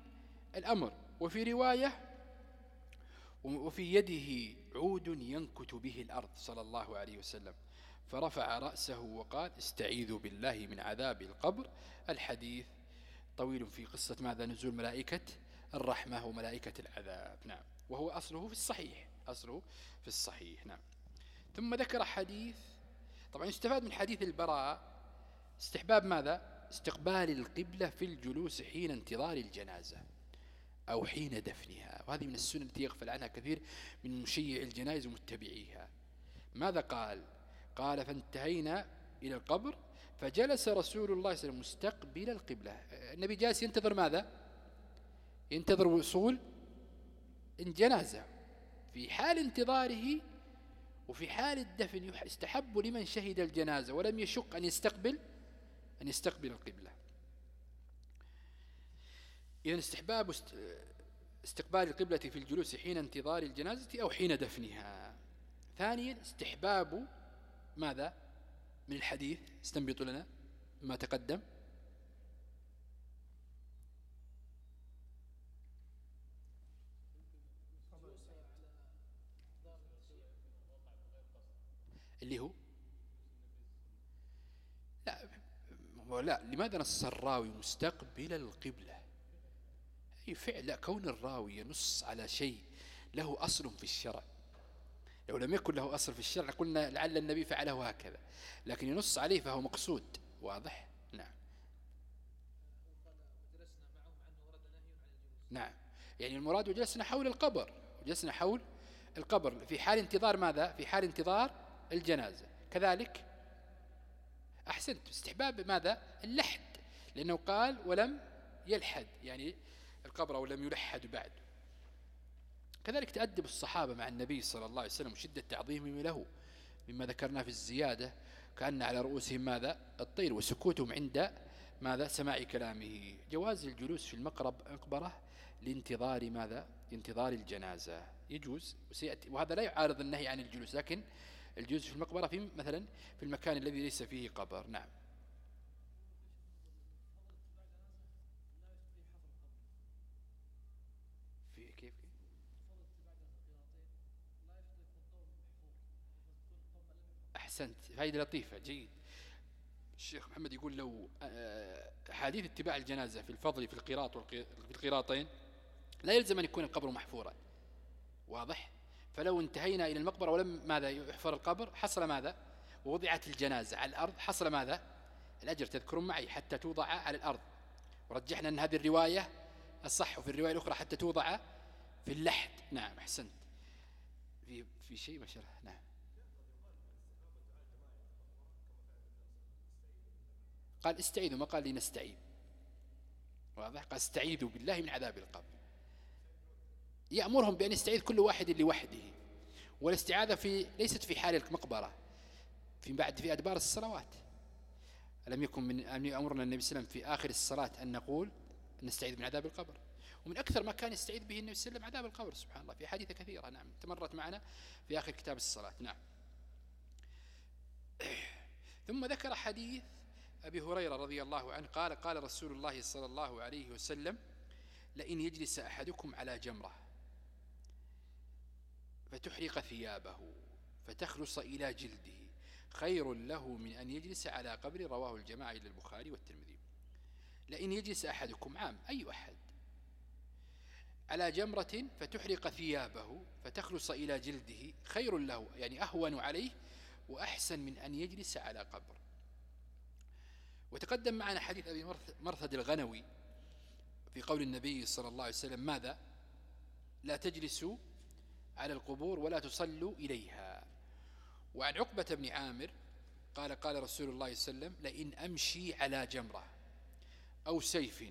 الأمر. وفي رواية وفي يده عود ينكت به الأرض صلى الله عليه وسلم. فرفع رأسه وقال استعيذوا بالله من عذاب القبر. الحديث طويل في قصة ماذا نزول ملائكة الرحمة وملائكة العذاب. نعم. وهو أصله في الصحيح. أصله في الصحيح. نعم. ثم ذكر حديث طبعا يستفاد من حديث البراء. استحباب ماذا؟ استقبال القبلة في الجلوس حين انتظار الجنازة أو حين دفنها. وهذه من السنة التي يغفل عنها كثير من مشيع الجنائز ومتبعيها. ماذا قال؟ قال فانتهينا إلى القبر فجلس رسول الله صلى الله عليه وسلم مستقبل القبلة. النبي جالس ينتظر ماذا؟ ينتظر وصول الجنازة. في حال انتظاره وفي حال الدفن يستحب لمن شهد الجنازة ولم يشق أن يستقبل أن يستقبل القبلة. إذا استحباب استقبال القبلة في الجلوس حين انتظار الجنازة أو حين دفنها. ثانيا استحباب ماذا؟ من الحديث استنبط لنا ما تقدم. اللي هو؟ لا لا لماذا نص الراوي مستقبل القبلة؟ أي فعل كون الراوي ينص على شيء له أصل في الشرع. لو لم يكن له أصل في الشرع قلنا لعل النبي فعله هكذا. لكن ينص عليه فهو مقصود. واضح؟ نعم. نعم. يعني المراد وجلسنا حول القبر. وجلسنا حول القبر. في حال انتظار ماذا؟ في حال انتظار الجنازة. كذلك أحسنت. استحباب ماذا؟ اللحد. لأنه قال ولم يلحد. يعني القبر أو لم يلحد بعد. كذلك تأدب الصحابة مع النبي صلى الله عليه وسلم وشدة تعظيمهم له مما ذكرنا في الزيادة كأن على رؤوسهم ماذا؟ الطير وسكوتهم عند ماذا؟ سماع كلامه. جواز الجلوس في المقرب مقبرة لانتظار ماذا؟ لانتظار الجنازة. يجوز وسيأتي. وهذا لا يعارض النهي عن الجلوس لكن الجلوس في المقبرة في مثلا في المكان الذي ليس فيه قبر. نعم في كيف أحسنت فائدة لطيفة جيد. الشيخ محمد يقول لو آه، حديث اتباع الجنازة في الفضل في القراط في القراطين لا يلزم أن يكون القبر محفورا. واضح؟ فلو انتهينا إلى المقبرة ولم ماذا يحفر القبر؟ حصل ماذا؟ ووضعت الجنازة على الأرض حصل ماذا؟ الأجر تذكرون معي حتى توضع على الأرض. ورجحنا أن هذه الرواية الصح وفي الرواية الأخرى حتى توضع في اللحد. نعم أحسنت. في, في شيء شرح؟ نعم. قال استعيذوا ما قال لي نستعيذ. واضح؟ قال استعيذوا بالله من عذاب القبر. يأمرهم بأن يستعيذ كل واحد لوحده. والاستعاذة في ليست في حال المقبرة في بعد في أدبار الصلوات. ألم يكن من أن يأمرنا النبي صلى الله عليه وسلم في آخر الصلاة أن نقول نستعيذ من عذاب القبر؟ ومن أكثر ما كان يستعيذ به النبي صلى الله عليه وسلم عذاب القبر سبحان الله. في حديث كثيرة نعم. تمرت معنا في آخر كتاب الصلاة نعم. ثم ذكر حديث أبي هريرة رضي الله عنه قال قال رسول الله صلى الله عليه وسلم لئن يجلس أحدكم على جمرة فتحرق ثيابه فتخلص إلى جلده خير له من أن يجلس على قبر رواه الجماعة إلى البخاري والترمذي. لئن يجلس أحدكم عام أي أحد على جمرة فتحرق ثيابه فتخلص إلى جلده خير له يعني أهون عليه وأحسن من أن يجلس على قبر. وتقدم معنا حديث أبي مرثد الغنوي في قول النبي صلى الله عليه وسلم ماذا؟ لا تجلسوا على القبور ولا تصلوا إليها. وعن عقبة بن عامر قال قال رسول الله صلى الله عليه وسلم لئن أمشي على جمرة أو سيف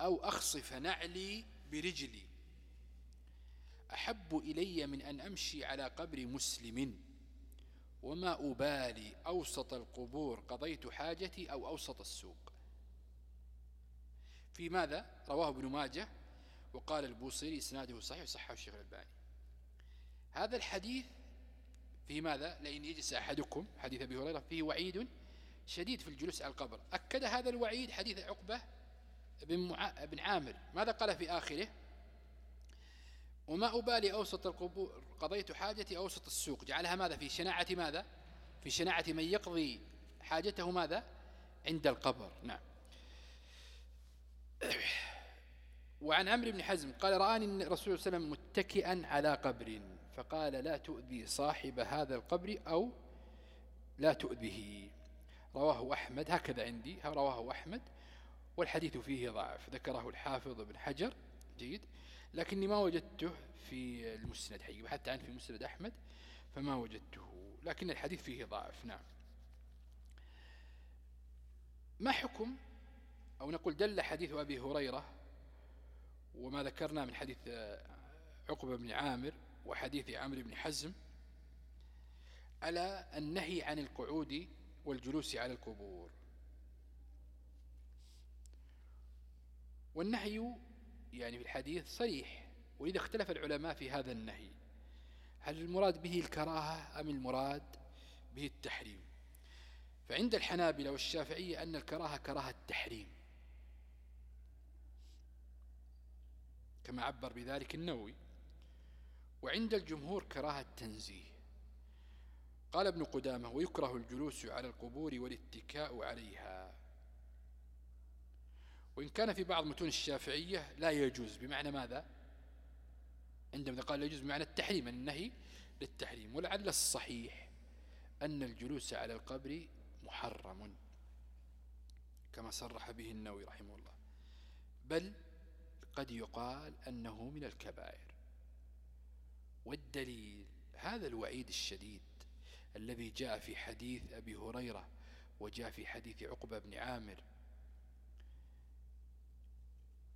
أو أخصف نعلي برجلي أحب إلي من أن أمشي على قبر مسلم. وما أبالي أوسط القبور قضيت حاجتي أو أوسط السوق. في ماذا؟ رواه ابن ماجه وقال البوصيري إسناده صحيح وصحه الشيخ الألباني. هذا الحديث في ماذا؟ لأن يجلس أحدكم حديث أبي هريرة فيه وعيد شديد في الجلوس على القبر. أكد هذا الوعيد حديث عقبة بن. بن عامر. ماذا قال في آخره؟ وما أبالي أوسط القبور قضيت حاجتي أوسط السوق. جعلها ماذا؟ في شناعة ماذا؟ في شناعة من يقضي حاجته ماذا؟ عند القبر. نعم. وعن عمرو بن حزم قال رآني الرسول صلى الله عليه وسلم متكئا على قبر فقال لا تؤذي صاحب هذا القبر أو لا تؤذيه رواه أحمد. هكذا عندي. رواه أحمد. والحديث فيه ضعف. ذكره الحافظ بن حجر. جيد. لكني ما وجدته في المسند حقيقة حتى عن في مسند أحمد فما وجدته. لكن الحديث فيه ضعف نعم. ما حكم أو نقول دل حديث أبي هريرة وما ذكرنا من حديث عقبة بن عامر وحديث عمرو بن حزم على النهي عن القعود والجلوس على القبور؟ والنهي يعني في الحديث صريح وإذا اختلف العلماء في هذا النهي. هل المراد به الكراهة أم المراد به التحريم؟ فعند الحنابلة والشافعية أن الكراهة كراهة التحريم. كما عبر بذلك النووي. وعند الجمهور كراهة تنزيه قال ابن قدامة ويكره الجلوس على القبور والاتكاء عليها. وإن كان في بعض متون الشافعية لا يجوز بمعنى ماذا؟ عندما قال لا يجوز بمعنى التحريم النهي للتحريم. ولعل الصحيح أن الجلوس على القبر محرم كما صرح به النووي رحمه الله. بل قد يقال أنه من الكبائر. والدليل هذا الوعيد الشديد الذي جاء في حديث أبي هريرة وجاء في حديث عقبة بن عامر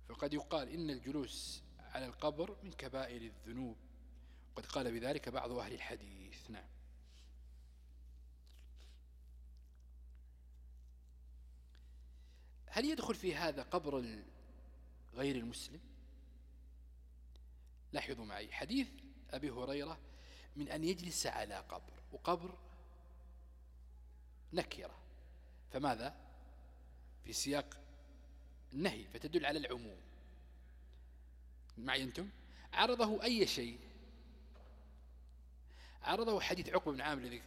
فقد يقال إن الجلوس على القبر من كبائر الذنوب. قد قال بذلك بعض أهل الحديث. نعم. هل يدخل في هذا قبر غير المسلم؟ لاحظوا معي. حديث أبي هريرة من أن يجلس على قبر وقبر نكرة. فماذا؟ في سياق النهي فتدل على العموم. معي أنتم؟ عرضه أي شيء؟ عرضه حديث عقبة بن عامر الذي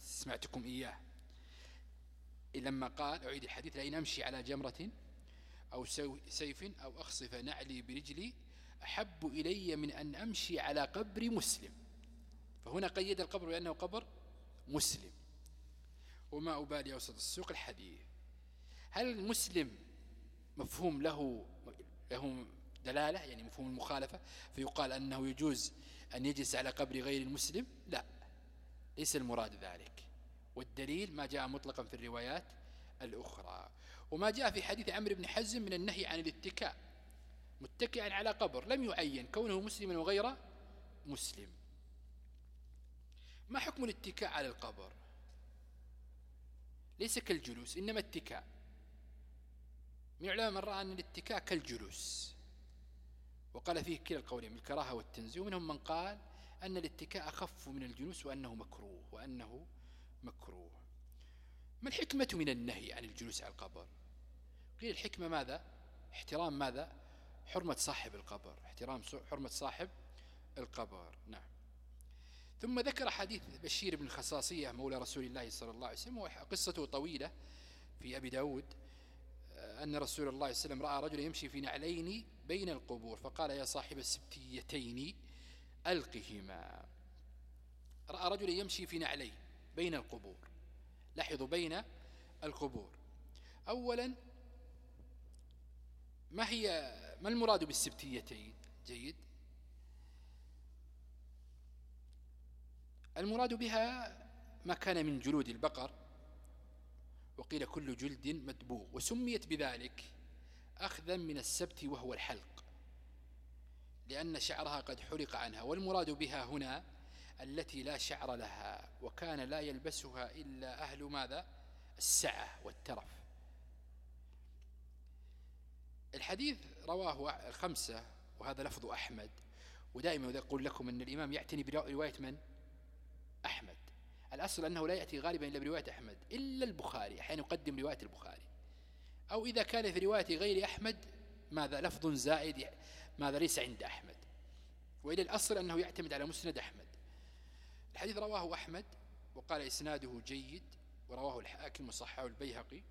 سمعتكم إياه. لما قال أعيد الحديث لأن أمشي على جمرة أو سيف أو أخصف نعلي برجلي أحب إلي من أن أمشي على قبر مسلم. فهنا قيد القبر بأنه قبر مسلم. وما أبالي أوسط السوق الحديث. هل المسلم مفهوم له له دلالة يعني مفهوم المخالفة فيقال أنه يجوز أن يجلس على قبر غير المسلم. لا ليس المراد ذلك. والدليل ما جاء مطلقا في الروايات الأخرى. وما جاء في حديث عمرو بن حزم من النهي عن الاتكاء متكئا على قبر لم يعين كونه مسلما وغير مسلم. ما حكم الاتكاء على القبر؟ ليس كالجلوس إنما اتكاء من علماء من رأى أن الاتكاء كالجلوس. وقال فيه كلا القولين من الكراهة والتنزيه. ومنهم من قال أن الاتكاء أخف من الجلوس وأنه مكروه وأنه مكروه. ما الحكمة من النهي عن الجلوس على القبر؟ قيل الحكمة ماذا؟ احترام ماذا؟ حرمة صاحب القبر. احترام حرمة صاحب القبر. نعم. ثم ذكر حديث بشير بن الخصاصية مولى رسول الله صلى الله عليه وسلم وقصته طويلة في أبي داود. أن رسول الله صلى الله عليه وسلم رأى رجلا يمشي في نعلين بين القبور فقال يا صاحب السبتيتين ألقهما. رأى رجلا يمشي في نعلين بين القبور. لاحظوا بين القبور. أولا ما هي ما المراد بالسبتيتين جيد. المراد بها ما كان من جلود البقر. وقيل كل جلد مدبوغ وسميت بذلك أخذا من السبت وهو الحلق لأن شعرها قد حلق عنها والمراد بها هنا التي لا شعر لها وكان لا يلبسها إلا أهل ماذا؟ السعة والترف. الحديث رواه الخمسة وهذا لفظ أحمد ودائما أقول لكم أن الإمام يعتني برواية من؟ أحمد. الأصل أنه لا يأتي غالبا إلا برواية أحمد إلا البخاري أحيانا يقدم رواية البخاري. أو إذا كان في رواية غير أحمد ماذا؟ لفظ زائد ماذا؟ ليس عند أحمد. وإلى الأصل أنه يعتمد على مسند أحمد. الحديث رواه أحمد وقال إسناده جيد ورواه الحاكم وصححه البيهقي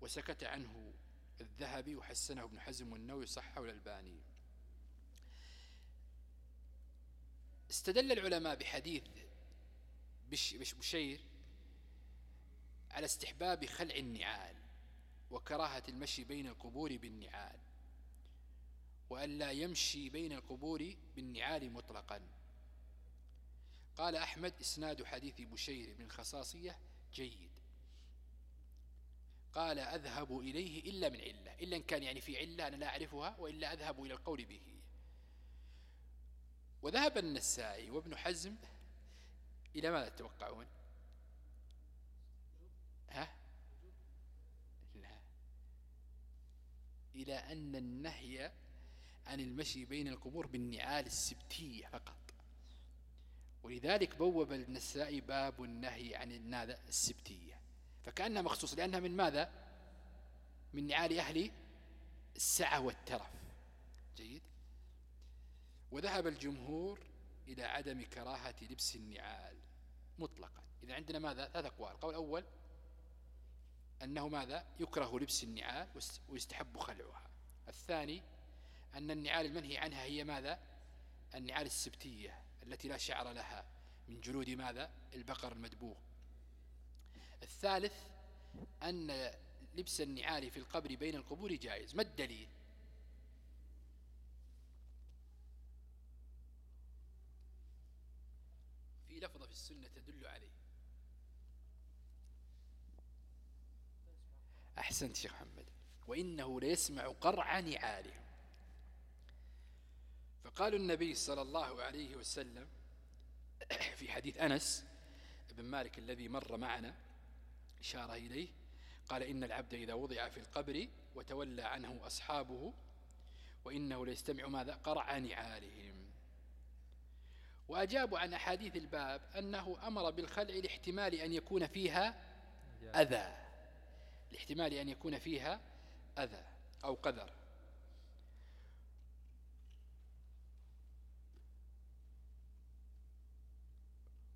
وسكت عنه الذهبي وحسنه ابن حزم والنووي صححه الألباني. استدل العلماء بحديث بشير على استحباب خلع النعال وكراهة المشي بين القبور بالنعال وأن لا يمشي بين القبور بالنعال مطلقا. قال أحمد إسناد حديث بشير من خصاصية جيد. قال أذهب إليه إلا من علة إلا إن كان يعني في علة أنا لا أعرفها وإلا أذهب إلى القول به. وذهب النسائي وابن حزم إلى ماذا تتوقعون؟ ها؟ لا. إلى أن النهي عن المشي بين القبور بالنعال السبتية فقط. ولذلك بوب النسائي باب النهي عن النادى السبتية. فكأنها مخصوص لأنها من ماذا؟ من نعال أهل السعة والترف. جيد. وذهب الجمهور إلى عدم كراهة لبس النعال مطلقا. إذا عندنا ماذا؟ ثلاث أقوال. القول الأول أنه ماذا؟ يكره لبس النعال ويستحب خلعها. الثاني أن النعال المنهي عنها هي ماذا؟ النعال السبتية التي لا شعر لها من جلود ماذا؟ البقر المدبوغ. الثالث أن لبس النعال في القبر بين القبور جائز. ما الدليل؟ في لفظة في السنة تدل عليه. أحسنت شيخ محمد. وإنه ليسمع قرع نعالهم فقال النبي صلى الله عليه وسلم في حديث أنس بن مالك الذي مر معنا إشارة إليه قال إن العبد إذا وضع في القبر وتولى عنه أصحابه وإنه ليستمع ماذا؟ قرع نعالهم. وأجابوا عن أحاديث الباب أنه أمر بالخلع لاحتمال أن يكون فيها أذى. لاحتمال أن يكون فيها أذى أو قذر.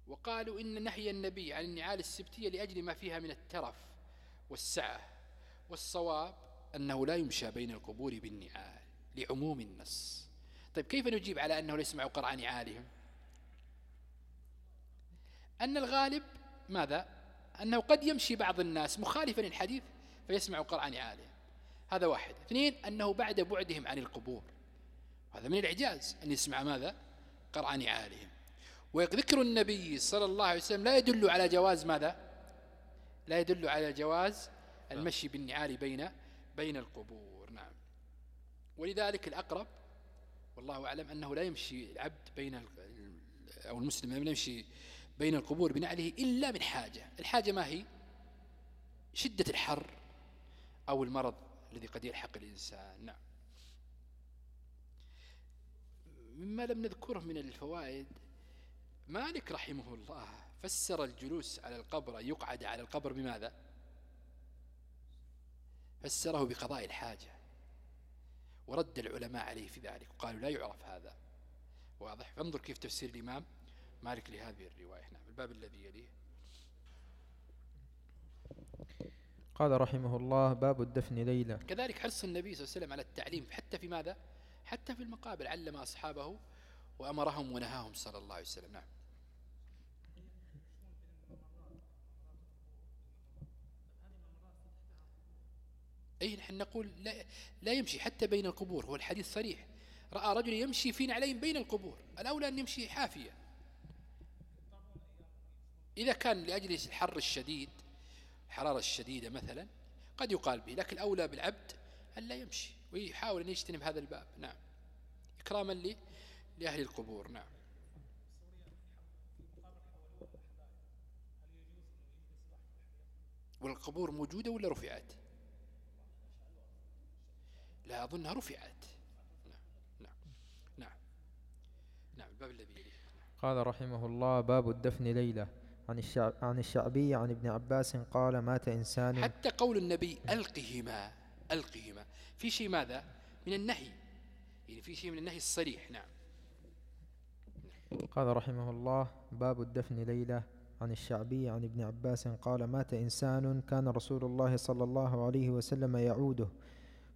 وقالوا إن نهي النبي عن النعال السبتية لأجل ما فيها من الترف والسعة والصواب أنه لا يمشى بين القبور بالنعال لعموم النص. طيب كيف نجيب على أنه لا يسمع قرع نعالهم؟ أن الغالب ماذا؟ أنه قد يمشي بعض الناس مخالفا للحديث فيسمع قرع نعالهم هذا واحد. اثنين أنه بعد بعدهم عن القبور. هذا من الإعجاز أن يسمع ماذا؟ قرع نعالهم وذكر النبي صلى الله عليه وسلم لا يدل على جواز ماذا؟ لا يدل على جواز المشي بالنعال بين بين القبور. نعم. ولذلك الأقرب والله أعلم أنه لا يمشي العبد بين أو المسلم لا يمشي بين القبور بنعله إلا من حاجة. الحاجة ما هي؟ شدة الحر أو المرض الذي قد يلحق الإنسان. نعم. مما لم نذكره من الفوائد مالك رحمه الله فسر الجلوس على القبر أن يقعد على القبر بماذا؟ فسره بقضاء الحاجة. ورد العلماء عليه في ذلك وقالوا لا يعرف هذا. واضح. فانظر كيف تفسير الإمام. مالك لهذه الرواية. نعم الباب الذي يليه. قال رحمه الله باب الدفن ليلة كذلك حرص النبي صلى الله عليه وسلم على التعليم حتى في ماذا؟ حتى في المقابر. علم أصحابه وأمرهم ونهاهم صلى الله عليه وسلم. نعم. أي نحن نقول لا, لا يمشي حتى بين القبور هو الحديث صريح. رأى رجل يمشي في نعلين بين القبور. الأولى أن يمشي حافية. إذا كان لأجل الحر الشديد الحرارة الشديدة مثلا قد يقال به لكن الأولى بالعبد أن لا يمشي ويحاول أن يجتنب هذا الباب. نعم. إكراما لي لأهل القبور. نعم. والقبور موجودة ولا رفعت؟ لا أظنها رفعت. نعم. نعم. نعم. نعم. الباب الذي قال رحمه الله باب الدفن ليلة. عن الشعب عن الشعبي عن ابن عباس قال مات إنسان حتى قول النبي ألقهما ألقهما. في شيء ماذا؟ من النهي. يعني في شيء من النهي الصريح نعم. قال رحمه الله باب الدفن ليلة عن الشعبي عن ابن عباس قال مات إنسان كان رسول الله صلى الله عليه وسلم يعوده.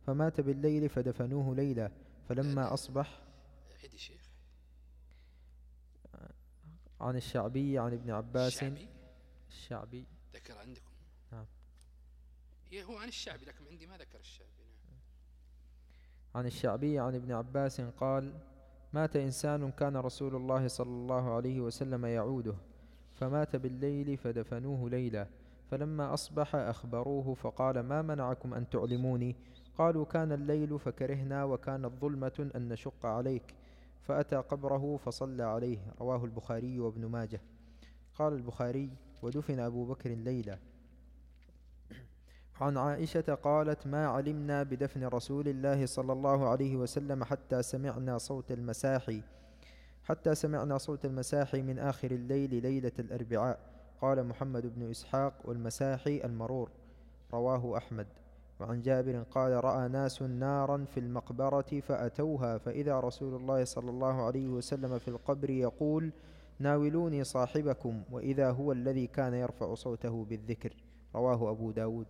فمات بالليل فدفنوه ليلة. فلما أصبح عيد الشيخ عن الشعبي عن ابن عباس. الشعبي؟ الشعبي. ذكر عندكم؟ نعم. هو عن الشعبي لكن عندي ما ذكر الشعبي. نعم. عن الشعبي عن ابن عباس قال مات إنسان كان رسول الله صلى الله عليه وسلم يعوده فمات بالليل فدفنوه ليلة فلما أصبح أخبروه فقال ما منعكم أن تعلموني؟ قالوا كان الليل فكرهنا وكانت ظلمة أن نشق عليك. فأتى قبره فصلى عليه. رواه البخاري وابن ماجه. قال البخاري ودفن أبو بكر ليلة. عن عائشة قالت ما علمنا بدفن رسول الله صلى الله عليه وسلم حتى سمعنا صوت المساحي. حتى سمعنا صوت المساحي من آخر الليل ليلة الأربعاء. قال محمد بن إسحاق والمساحي المرور. رواه أحمد. وعن جابر قال رأى ناس نارا في المقبرة فأتوها فإذا رسول الله صلى الله عليه وسلم في القبر يقول ناولوني صاحبكم وإذا هو الذي كان يرفع صوته بالذكر رواه أبو داود.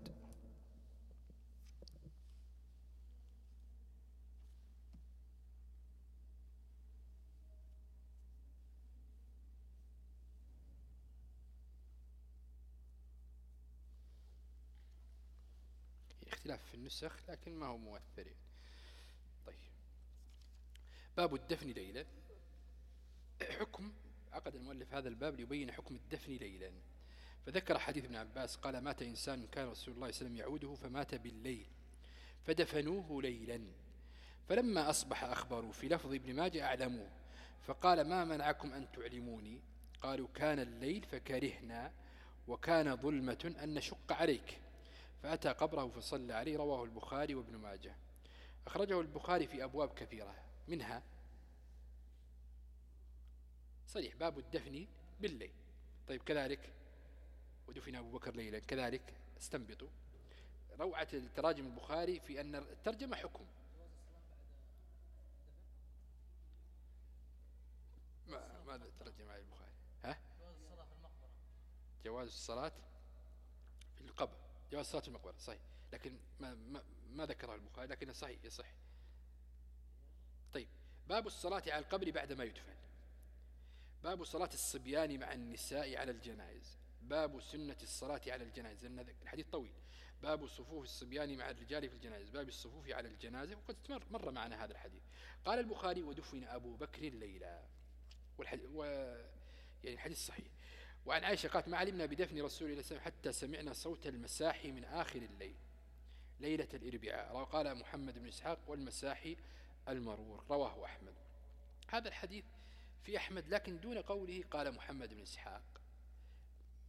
في النسخ لكن ما هو مؤثر طيب. باب الدفن ليلا. حكم عقد المؤلف هذا الباب ليبين حكم الدفن ليلا. فذكر حديث ابن عباس قال مات إنسان كان رسول الله صلى الله عليه وسلم يعوده فمات بالليل فدفنوه ليلا. فلما أصبح أخبروا في لفظ ابن ماجه أعلموه فقال ما منعكم أن تعلموني؟ قالوا كان الليل فكرهنا وكان ظلمة أن نشق عليك. فأتى قبره فصلى عليه رواه البخاري وابن ماجه. أخرجه البخاري في أبواب كثيرة. منها صريح باب الدفن بالليل. طيب كذلك ودفن أبو بكر ليلا. كذلك استنبطوا. روعة التراجم البخاري في أن الترجمة حكم. ما ماذا ترجم على البخاري؟ ها؟ جواز الصلاة في القبر. جواز صلاة المقبرة صحيح. لكن ما, ما, ما ذكره البخاري لكنه صحيح يصح طيب باب الصلاة على القبر بعدما يدفن. باب صلاة الصبيان مع النساء على الجنائز. باب سنة الصلاة على الجنائز الحديث طويل. باب صفوف الصبيان مع الرجال في الجنائز. باب الصفوف على الجنازة وقد مر معنا هذا الحديث. قال البخاري ودفن أبو بكر الليلة. والحديث و يعني الحديث صحيح. وعن عائشة قالت ما علمنا بدفن رسول الله صلى الله عليه وسلم حتى سمعنا صوت المساحي من آخر الليل ليلة الإربعاء. قال محمد بن إسحاق والمساحي المرور. رواه أحمد. هذا الحديث في أحمد لكن دون قوله قال محمد بن إسحاق.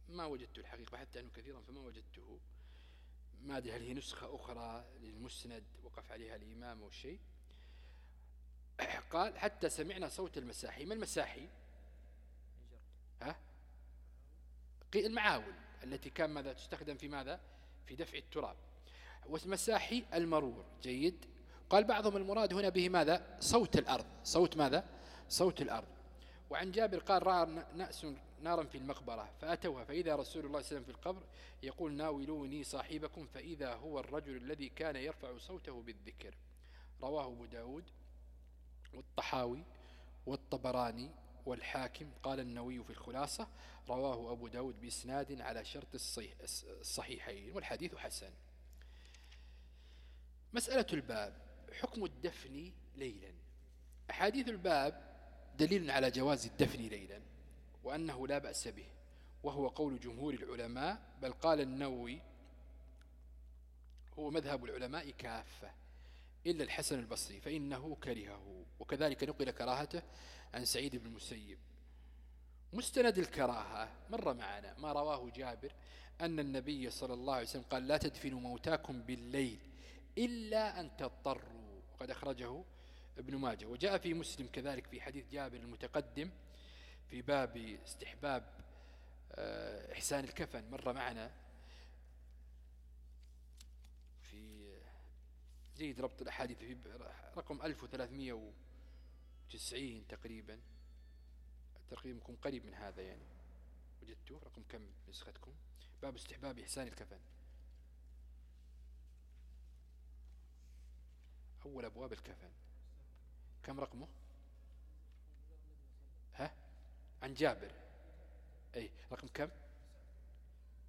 ما وجدت الحقيقة حتى أنه كثيرا فما وجدته. ما أدري هل هي نسخة أخرى للمسند وقف عليها الإمام أو شيء. قال حتى سمعنا صوت المساحي. ما المساحي ها المعاول التي كان ماذا تستخدم في ماذا؟ في دفع التراب. والمساحي المرور. جيد. قال بعضهم المراد هنا به ماذا؟ صوت الأرض. صوت ماذا؟ صوت الأرض. وعن جابر قال رأى نأس نارا في المقبرة فأتوها. فإذا رسول الله صلى الله عليه وسلم في القبر يقول ناولوني صاحبكم فإذا هو الرجل الذي كان يرفع صوته بالذكر. رواه أبو داود والطحاوي والطبراني والحاكم قال النووي في الخلاصة رواه أبو داود بإسناد على شرط الصحيحين والحديث حسن. مسألة الباب حكم الدفن ليلا. أحاديث الباب دليل على جواز الدفن ليلا وأنه لا بأس به وهو قول جمهور العلماء بل قال النووي هو مذهب العلماء كافة. إلا الحسن البصري فإنه كرهه وكذلك نقل كراهته عن سعيد بن المسيب. مستند الكراهة مر معنا ما رواه جابر أن النبي صلى الله عليه وسلم قال لا تدفنوا موتاكم بالليل إلا أن تضطروا. وقد أخرجه ابن ماجه. وجاء في مسلم كذلك في حديث جابر المتقدم في باب استحباب آه، إحسان الكفن مر معنا في جيد ربط الأحاديث في رقم 1390 تقريبا. تقريبكم قريب من هذا يعني. وجدته رقم كم نسختكم؟ باب استحباب إحسان الكفن. أول أبواب الكفن. كم رقمه؟ ها؟ عن جابر. أي رقم كم؟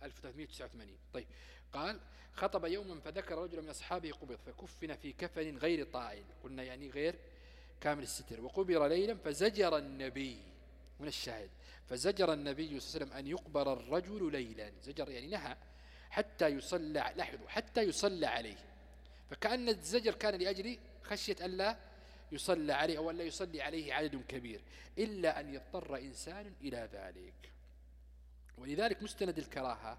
1389 طيب قال خطب يوما فذكر رجل من أصحابه قبض فكفن في كفن غير طائل. قلنا يعني غير كامل الستر. وقبر ليلا فزجر النبي من الشاهد. فزجر النبي صلى الله عليه وسلم أن يقبر الرجل ليلا. زجر يعني نهى حتى يصلى لاحظوا حتى يصلى عليه. فكأن الزجر كان لأجل خشية أن لا يصلى عليه أو أن لا يصلي عليه عدد كبير إلا أن يضطر إنسان إلى ذلك. ولذلك مستند الكراهة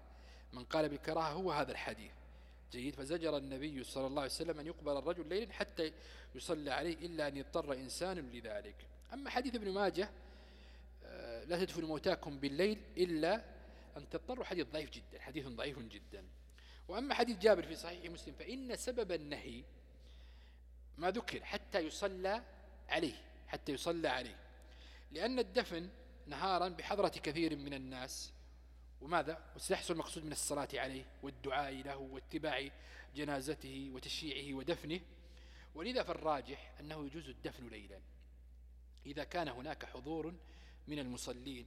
من قال بالكراهة هو هذا الحديث. جيد فزجر النبي صلى الله عليه وسلم أن يقبل الرجل ليلا حتى يصلى عليه إلا أن يضطر إنسان لذلك. أما حديث ابن ماجه آه، لا تدفنوا موتاكم بالليل إلا أن تضطروا حديث ضعيف جدا حديث ضعيف جدا. وأما حديث جابر في صحيح مسلم فإن سبب النهي ما ذكر حتى يصلى عليه حتى يصلى عليه. لأن الدفن نهارا بحضرة كثير من الناس. وماذا؟ وسيحصل المقصود من الصلاة عليه والدعاء له واتباع جنازته وتشييعه ودفنه. ولذا فالراجح أنه يجوز الدفن ليلا إذا كان هناك حضور من المصلين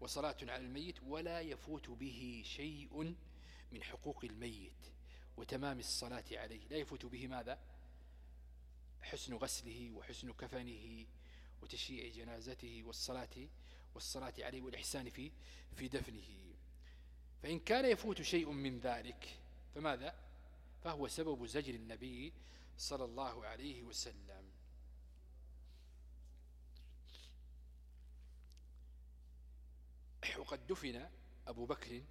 وصلاة على الميت ولا يفوت به شيء من حقوق الميت وتمام الصلاة عليه. لا يفوت به ماذا؟ حسن غسله وحسن كفنه وتشييع جنازته والصلاة والصلاة عليه والإحسان في في دفنه. فإن كان يفوت شيء من ذلك فماذا؟ فهو سبب زجر النبي صلى الله عليه وسلم. وقد دفن أبو بكر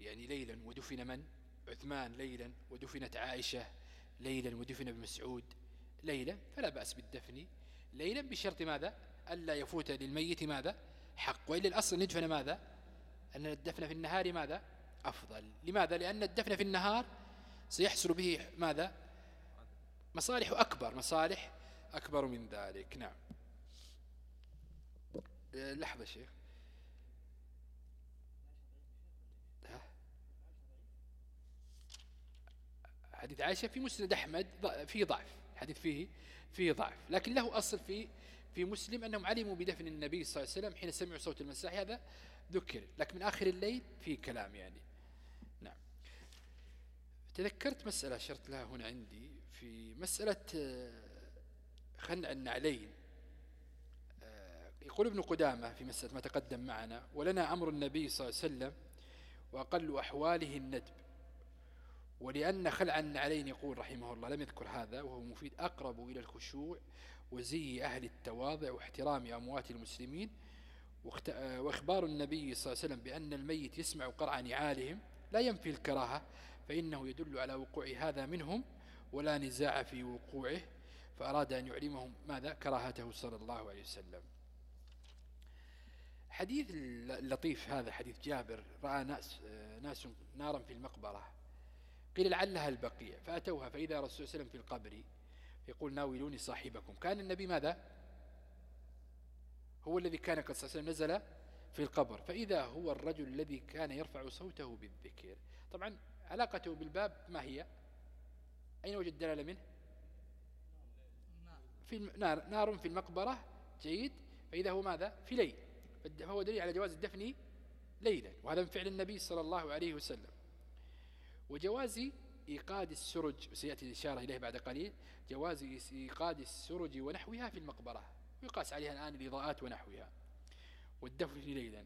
يعني ليلا ودفن من؟ عثمان ليلا ودفنت عائشة ليلا ودفن ابن مسعود ليلا فلا بأس بالدفن. ليلا بشرط ماذا؟ ألا يفوت للميت ماذا؟ حق وإلا الأصل ندفن ماذا؟ أن الدفن في النهار ماذا؟ أفضل. لماذا؟ لأن الدفن في النهار سيحصل به ماذا؟ مصالح أكبر مصالح أكبر من ذلك. نعم. لحظة شيخ. حديث عائشة في مسند أحمد في ضعف. حديث فيه فيه ضعف. لكن له أصل في في مسلم أنهم علموا بدفن النبي صلى الله عليه وسلم حين سمعوا صوت المساح هذا ذكر. لكن من آخر الليل في كلام يعني. نعم. تذكرت مسألة شرط لها هنا عندي في مسألة آه، خنع النعلين. آه، يقول ابن قدامة في مسألة ما تقدم معنا ولنا أمر النبي صلى الله عليه وسلم وأقل أحواله الندب. ولأن خلع النعلين يقول رحمه الله لم يذكر هذا وهو مفيد أقرب إلى الخشوع وزي أهل التواضع واحترام أموات المسلمين وإخبار النبي صلى الله عليه وسلم بأن الميت يسمع قرع نعالهم لا ينفي الكراهة فإنه يدل على وقوع هذا منهم ولا نزاع في وقوعه فأراد أن يعلمهم ماذا كراهته صلى الله عليه وسلم. حديث اللطيف هذا حديث جابر رأى ناس, ناس نارا في المقبرة قيل لعلها البقيع فأتوها فإذا رسول الله في القبر يقول ناولوني صاحبكم. كان النبي ماذا؟ هو الذي كان قد وسلم نزل في القبر. فإذا هو الرجل الذي كان يرفع صوته بالذكر. طبعا علاقته بالباب ما هي؟ أين وجد دلالة منه؟ في نار, نار في المقبرة جيد. فإذا هو ماذا؟ في ليل. فهو دليل على جواز الدفن ليلا. وهذا من فعل النبي صلى الله عليه وسلم. وجواز إيقاد السرج سيأتي الإشارة إليه بعد قليل جواز إيقاد السرج ونحوها في المقبرة ويقاس عليها الآن الإضاءات ونحوها. والدفن ليلا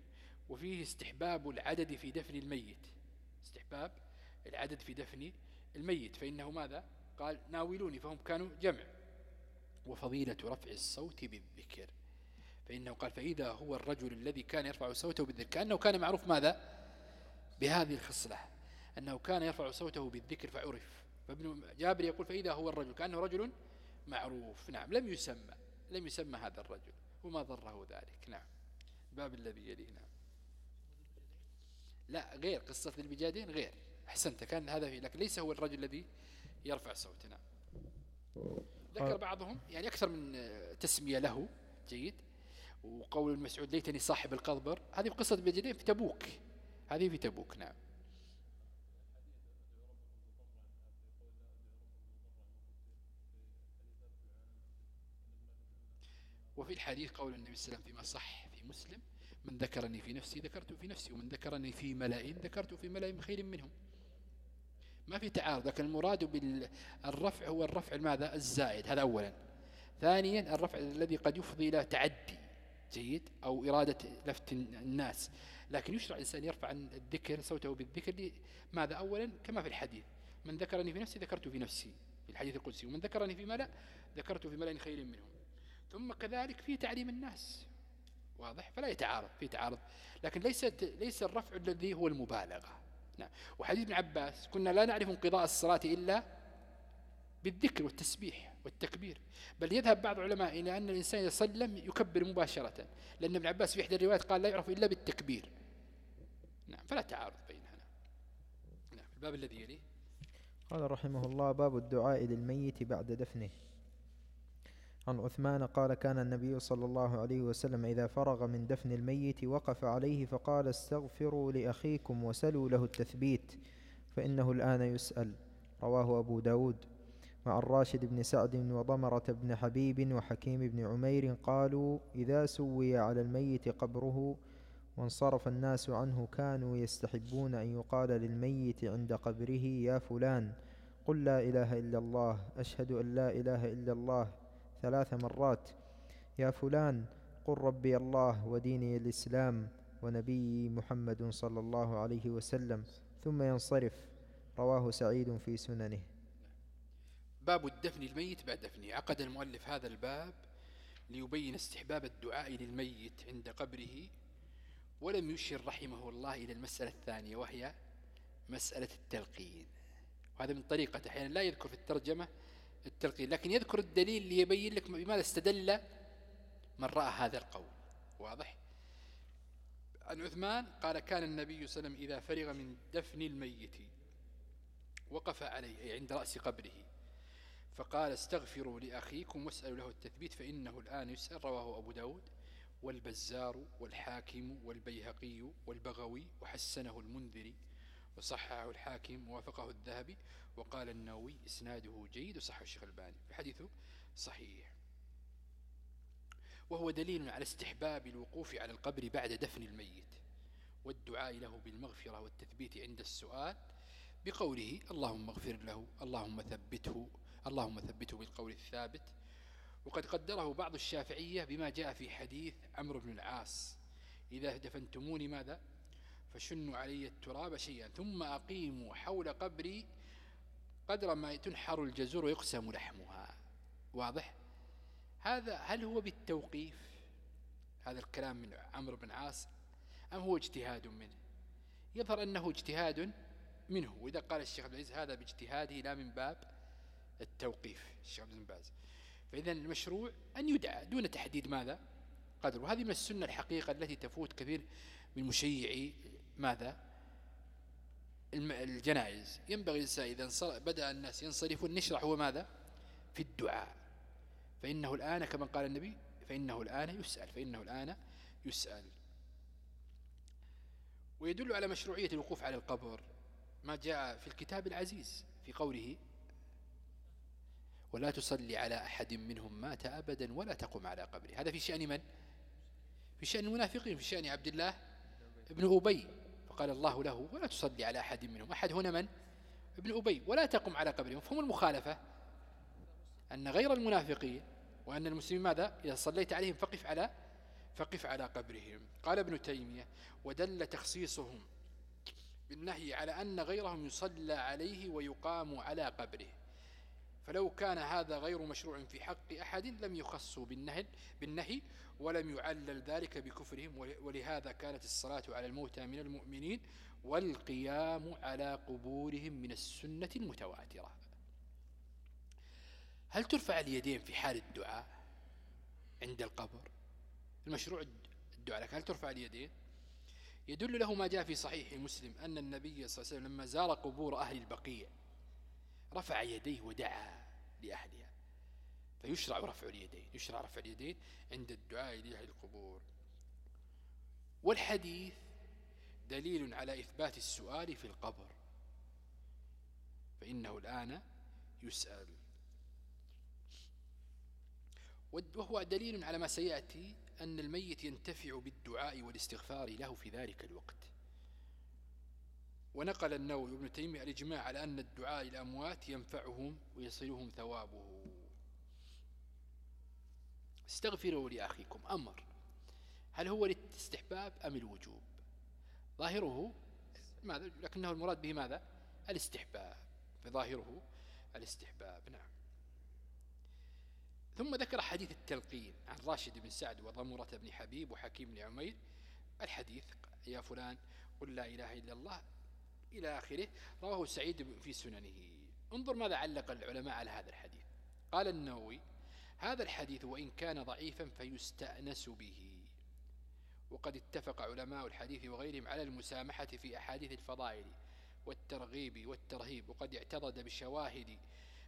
وفيه استحباب العدد في دفن الميت. استحباب العدد في دفن الميت فإنه ماذا؟ قال ناولوني فهم كانوا جمع. وفضيلة رفع الصوت بالذكر. فإنه قال فإذا هو الرجل الذي كان يرفع صوته بالذكر كأنه كان معروف ماذا؟ بهذه الخصلة. أنه كان يرفع صوته بالذكر فعرف. فابن جابر يقول فإذا هو الرجل كأنه رجل معروف. نعم لم يسمى لم يسمى هذا الرجل وما ضره ذلك. نعم الباب الذي يليه. نعم. لا غير قصة البجادين غير. أحسنت كان هذا فيه لكن ليس هو الرجل الذي يرفع صوته. نعم. ذكر بعضهم يعني أكثر من تسمية له. جيد. وقول المسعود ليتني صاحب القضبر هذه قصة البجادين في تبوك. هذه في تبوك. نعم. وفي الحديث قول النبي صلى الله عليه وسلم فيما صح في مسلم من ذكرني في نفسي ذكرت في نفسي ومن ذكرني في ملأ ذكرت في ملأ خير منهم. ما في تعارض لكن المراد بالرفع هو الرفع الماذا الزائد هذا أولا. ثانيا الرفع الذي قد يفضي إلى تعدي جيد؟ أو إرادة لفت الناس. لكن يشرع الإنسان يرفع عن الذكر صوته بالذكر ماذا أولا كما في الحديث من ذكرني في نفسي ذكرت في نفسي. في الحديث القدسي ومن ذكرني في ملأ ذكرت في ملأ خير منهم. ثم كذلك في تعليم الناس. واضح؟ فلا يتعارض في تعارض. لكن ليس ليس الرفع الذي هو المبالغة. نعم. وحديث ابن عباس كنا لا نعرف انقضاء الصلاة إلا بالذكر والتسبيح والتكبير. بل يذهب بعض العلماء إلى أن الإنسان إذا سلم يكبر مباشرة لأن ابن عباس في إحدى الروايات قال لا يعرف إلا بالتكبير. نعم. فلا تعارض بينها نعم. الباب الذي يليه؟ قال رحمه الله باب الدعاء للميت بعد دفنه. عن عثمان قال كان النبي صلى الله عليه وسلم إذا فرغ من دفن الميت وقف عليه فقال استغفروا لأخيكم وسلوا له التثبيت فإنه الآن يسأل. رواه أبو داود. مع الراشد بن سعد وضمرة بن حبيب وحكيم بن عمير قالوا إذا سوي على الميت قبره وانصرف الناس عنه كانوا يستحبون أن يقال للميت عند قبره يا فلان قل لا إله إلا الله أشهد أن لا إله إلا الله ثلاث مرات. يا فلان قل ربي الله وديني الإسلام ونبي محمد صلى الله عليه وسلم ثم ينصرف. رواه سعيد في سننه. باب الدفن الميت بعد دفنه. عقد المؤلف هذا الباب ليبين استحباب الدعاء للميت عند قبره ولم يشر رحمه الله إلى المسألة الثانية وهي مسألة التلقين. وهذا من طريقة أحيانا لا يذكر في الترجمة التلقين لكن يذكر الدليل ليبين لك بماذا استدل من رأى هذا القول. واضح؟ عن عثمان قال كان النبي صلى الله عليه وسلم إذا فرغ من دفن الميت وقف عليه أي عند رأس قبره. فقال استغفروا لأخيكم واسألوا له التثبيت فإنه الآن يسأل. رواه أبو داود والبزار والحاكم والبيهقي والبغوي وحسنه المنذري وصححه الحاكم ووافقه الذهبي وقال النووي إسناده جيد وصحه الشيخ الباني فحديثه صحيح. وهو دليل على استحباب الوقوف على القبر بعد دفن الميت والدعاء له بالمغفرة والتثبيت عند السؤال بقوله اللهم اغفر له اللهم ثبته اللهم ثبته بالقول الثابت. وقد قدره بعض الشافعية بما جاء في حديث عمرو بن العاص إذا دفنتموني ماذا؟ فشنوا علي التراب شيئا. ثم أقيموا حول قبري قدر ما تنحر الجزور ويقسم لحمها. واضح؟ هذا هل هو بالتوقيف؟ هذا الكلام من عمرو بن عاص أم هو اجتهاد منه؟ يظهر أنه اجتهاد منه. وإذا قال الشيخ عبد العزيز هذا باجتهاده لا من باب التوقيف الشيخ عبد باز فإذا المشروع أن يدعى دون تحديد ماذا؟ قدر وهذه من السنة الحقيقة التي تفوت كثير من مشيعي ماذا؟ الجنائز ينبغي الإنسان إذا بدأ الناس ينصرفون نشرح هو ماذا؟ في الدعاء. فإنه الآن كما قال النبي فإنه الآن يسأل فإنه الآن يسأل. ويدل على مشروعية الوقوف على القبر. ما جاء في الكتاب العزيز في قوله ولا تصلي على أحد منهم مات أبدا ولا تقم على قبره. هذا في شأن من؟ في شأن المنافقين في شأن عبد الله ابن أبي. فقال الله له ولا تصلي على أحد منهم. أحد هنا من؟ ابن أبي ولا تقم على قبره مفهوم المخالفة أن غير المنافقين وأن المسلمين ماذا؟ إذا صليت عليهم فقف على فقف على قبرهم. قال ابن تيمية ودل تخصيصهم بالنهي على أن غيرهم يصلى عليه ويقام على قبره. فلو كان هذا غير مشروع في حق أحد لم يخصوا بالنهي, بالنهي ولم يعلل ذلك بكفرهم. ولهذا كانت الصلاة على الموتى من المؤمنين والقيام على قبورهم من السنة المتواترة. هل ترفع اليدين في حال الدعاء عند القبر؟ المشروع الدعاء لك هل ترفع اليدين؟ يدل له ما جاء في صحيح مسلم أن النبي صلى الله عليه وسلم لما زار قبور أهل البقيع رفع يديه ودعا لأهلها. فيشرع رفع اليدين يشرع رفع اليدين عند الدعاء لأهل القبور. والحديث دليل على إثبات السؤال في القبر. فإنه الآن يسأل. وهو دليل على ما سيأتي أن الميت ينتفع بالدعاء والاستغفار له في ذلك الوقت. ونقل النووي وابن تيمية الإجماع على أن الدعاء الأموات ينفعهم ويصلهم ثوابه. استغفروا لأخيكم. أمر. هل هو الاستحباب أم الوجوب؟ ظاهره ماذا؟ لكنه المراد به ماذا؟ الاستحباب. فظاهره الاستحباب. نعم. ثم ذكر حديث التلقين عن راشد بن سعد وضمرة بن حبيب وحكيم بن عمير. الحديث يا فلان قل لا إله إلا الله إلى آخره. رواه سعيد في سننه. انظر ماذا علق العلماء على هذا الحديث. قال النووي هذا الحديث وإن كان ضعيفا فيستأنس به. وقد اتفق علماء الحديث وغيرهم على المسامحة في أحاديث الفضائل والترغيب والترهيب وقد اعترض بشواهد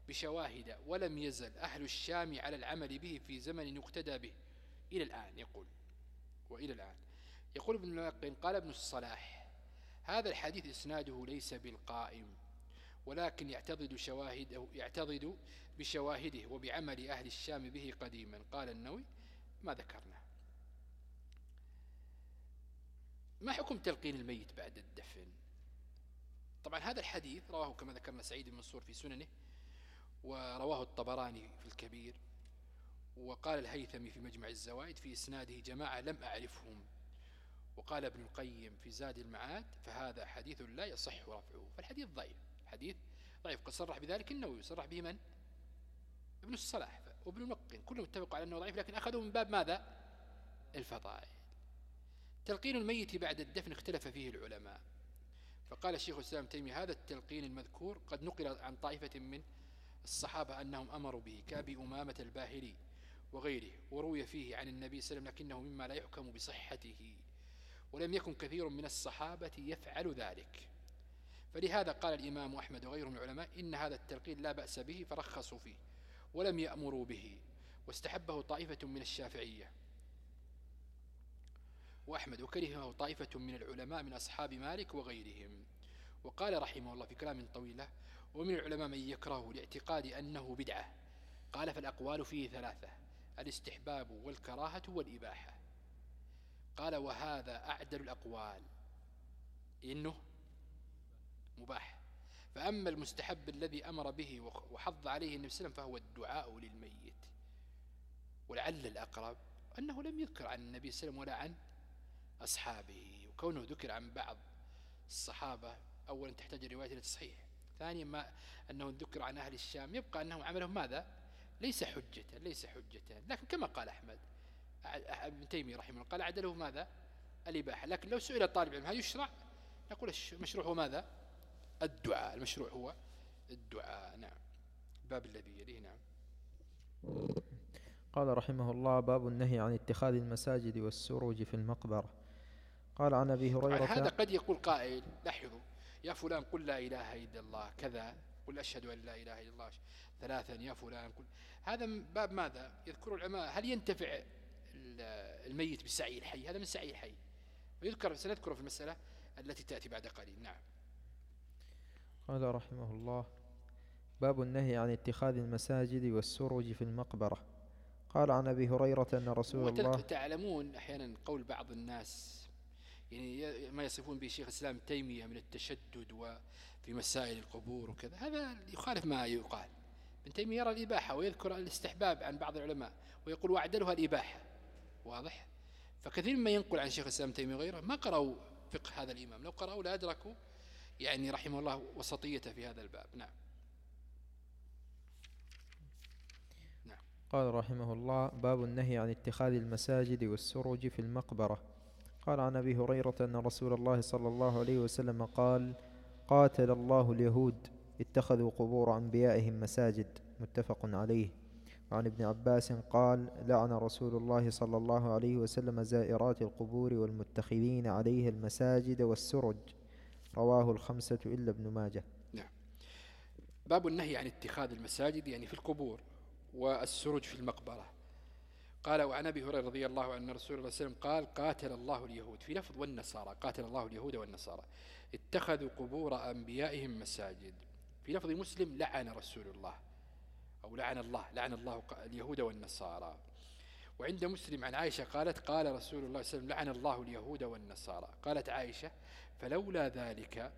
بشواهد ولم يزل أهل الشام على العمل به في زمن يقتدى به. إلى الآن يقول. وإلى الآن. يقول ابن الملقن قال ابن الصلاح هذا الحديث إسناده ليس بالقائم ولكن يعتضد شواهده يعتضد بشواهده وبعمل أهل الشام به قديما. قال النووي ما ذكرنا ما حكم تلقين الميت بعد الدفن؟ طبعا هذا الحديث رواه كما ذكرنا سعيد بن منصور في سننه ورواه الطبراني في الكبير وقال الهيثمي في مجمع الزوائد في إسناده جماعة لم أعرفهم. وقال ابن القيم في زاد المعاد فهذا حديث لا يصح رفعه فالحديث ضعيف حديث ضعيف. قد صرح بذلك النووي صرح به من؟ ابن الصلاح وابن المقن كلهم اتفقوا على أنه ضعيف لكن أخذوا من باب ماذا؟ الفضائل. تلقين الميت بعد الدفن اختلف فيه العلماء. فقال الشيخ الإسلام تيمي هذا التلقين المذكور قد نقل عن طائفة من الصحابة أنهم أمروا به كأبي أمامة الباهلي وغيره وروي فيه عن النبي صلى الله عليه وسلم لكنه مما لا يحكم بصحته. ولم يكن كثير من الصحابة يفعل ذلك. فلهذا قال الإمام أحمد وغيره من العلماء إن هذا التلقين لا بأس به فرخصوا فيه ولم يأمروا به واستحبه طائفة من الشافعية. وأحمد وكرهه طائفة من العلماء من أصحاب مالك وغيرهم. وقال رحمه الله في كلام طويلة ومن العلماء من يكره لاعتقاد أنه بدعة. قال فالأقوال فيه ثلاثة الاستحباب والكراهة والإباحة. قال وهذا أعدل الأقوال. إنه مباح. فأما المستحب الذي أمر به وحض عليه النبي صلى الله عليه وسلم فهو الدعاء للميت. ولعل الأقرب أنه لم يذكر عن النبي صلى الله عليه وسلم ولا عن أصحابه. وكونه ذكر عن بعض الصحابة أولا تحتاج الرواية إلى تصحيح. ثانيا ما أنه ذكر عن أهل الشام يبقى أنهم عملهم ماذا؟ ليس حجة ليس حجة. لكن كما قال أحمد ابن تيمية رحمه الله. قال عدله ماذا؟ الإباحة. لكن لو سئل الطالب العلم هل يشرع؟ نقول المشروع هو ماذا؟ الدعاء. المشروع هو الدعاء. نعم. الباب الذي يليه. نعم. قال رحمه الله باب النهي عن اتخاذ المساجد والسروج في المقبرة. قال عن أبي هريرة هذا قد يقول قائل لاحظوا يا فلان قل لا إله إلا الله كذا قل أشهد أن لا إله إلا الله ثلاثا يا فلان قل. هذا باب ماذا؟ يذكر العلماء. هل ينتفع الميت بالسعي الحي. هذا من سعي الحي. ويذكر سنذكر في المسألة التي تأتي بعد قليل. نعم. قال رحمه الله باب النهي عن اتخاذ المساجد والسرج في المقبرة. قال عن أبي هريرة أن رسول الله تعلمون أحيانا قول بعض الناس يعني ما يصفون به شيخ الإسلام تيمية من التشدد وفي مسائل القبور وكذا. هذا يخالف ما يقال. ابن تيمية يرى الإباحة ويذكر الاستحباب عن بعض العلماء ويقول وأعدلها الإباحة. واضح؟ فكثير مما ينقل عن شيخ الإسلام تيمية وغيره ما قرأوا فقه هذا الإمام لو قرأوا لأدركوا يعني رحمه الله وسطيته في هذا الباب. نعم. نعم. قال رحمه الله باب النهي عن اتخاذ المساجد والسرج في المقبرة. قال عن أبي هريرة أن رسول الله صلى الله عليه وسلم قال قاتل الله اليهود اتخذوا قبور أنبيائهم مساجد. متفق عليه. وعن ابن عباس قال لعن رسول الله صلى الله عليه وسلم زائرات القبور والمتخذين عليها المساجد والسرج. رواه الخمسة إلا ابن ماجه. نعم. باب النهي عن اتخاذ المساجد يعني في القبور والسرج في المقبرة. قال وعن أبي هريرة رضي الله عنه رسول الله صلى الله عليه وسلم قال قاتل الله اليهود. في لفظ والنصارى قاتل الله اليهود والنصارى. اتخذوا قبور أنبيائهم مساجد. في لفظ مسلم لعن رسول الله. أو لعن الله لعن الله اليهود والنصارى. وعند مسلم عن عائشة قالت قال رسول الله صلى الله عليه وسلم لعن الله اليهود والنصارى. قالت عائشة فلولا ذلك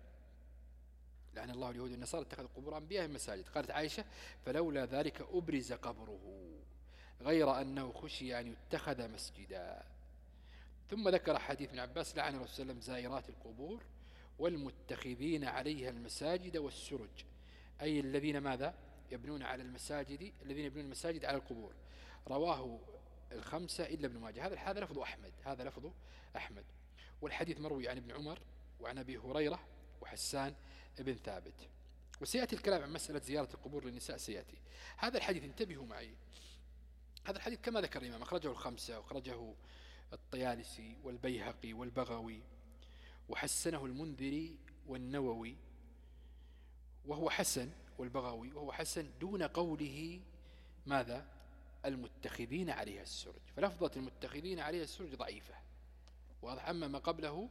لعن الله اليهود والنصارى اتخذوا قبور أنبيائهم مساجد قالت عائشة فلولا ذلك أبرز قبره غير أنه خشي أن يتخذ مسجدا. ثم ذكر حديث ابن عباس لعن رسول الله عليه وسلم زائرات القبور والمتخذين عليها المساجد والسرج. أي الذين ماذا؟ يبنون على المساجد الذين يبنون المساجد على القبور. رواه الخمسة إلا ابن ماجه. هذا هذا لفظ أحمد. هذا لفظ أحمد. والحديث مروي عن ابن عمر وعن أبي هريرة وحسان ابن ثابت. وسيأتي الكلام عن مسألة زيارة القبور للنساء سيأتي. هذا الحديث انتبهوا معي. هذا الحديث كما ذكر الإمام أخرجه الخمسة وأخرجه الطيالسي والبيهقي والبغوي وحسنه المنذري والنووي وهو حسن والبغوي وهو حسن دون قوله ماذا؟ المتخذين عليها السرج. فلفظة المتخذين عليها السرج ضعيفة. واضح؟ أما ما قبله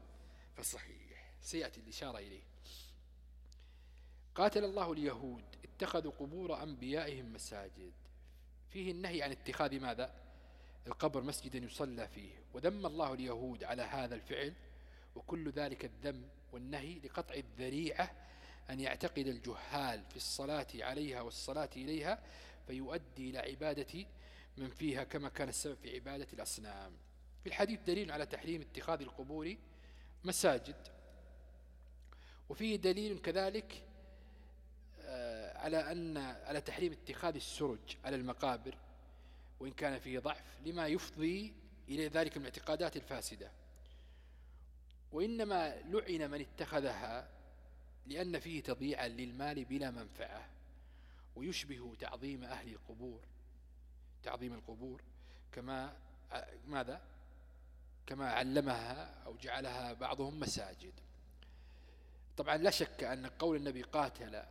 فصحيح. سيأتي الإشارة إليه. قاتل الله اليهود اتخذوا قبور أنبيائهم مساجد. فيه النهي عن اتخاذ ماذا؟ القبر مسجدا يصلى فيه. وذم الله اليهود على هذا الفعل وكل ذلك الذم والنهي لقطع الذريعة أن يعتقد الجهال في الصلاة عليها والصلاة إليها فيؤدي إلى عبادة من فيها كما كان السبب في عبادة الأصنام. في الحديث دليل على تحريم اتخاذ القبور مساجد. وفيه دليل كذلك آه، على أن على تحريم اتخاذ السرج على المقابر وإن كان فيه ضعف لما يفضي إلى ذلك من الاعتقادات الفاسدة. وإنما لعن من اتخذها لأن فيه تضييعا للمال بلا منفعة ويشبه تعظيم أهل القبور تعظيم القبور كما ماذا؟ كما علمها أو جعلها بعضهم مساجد. طبعا لا شك أن قول النبي قاتل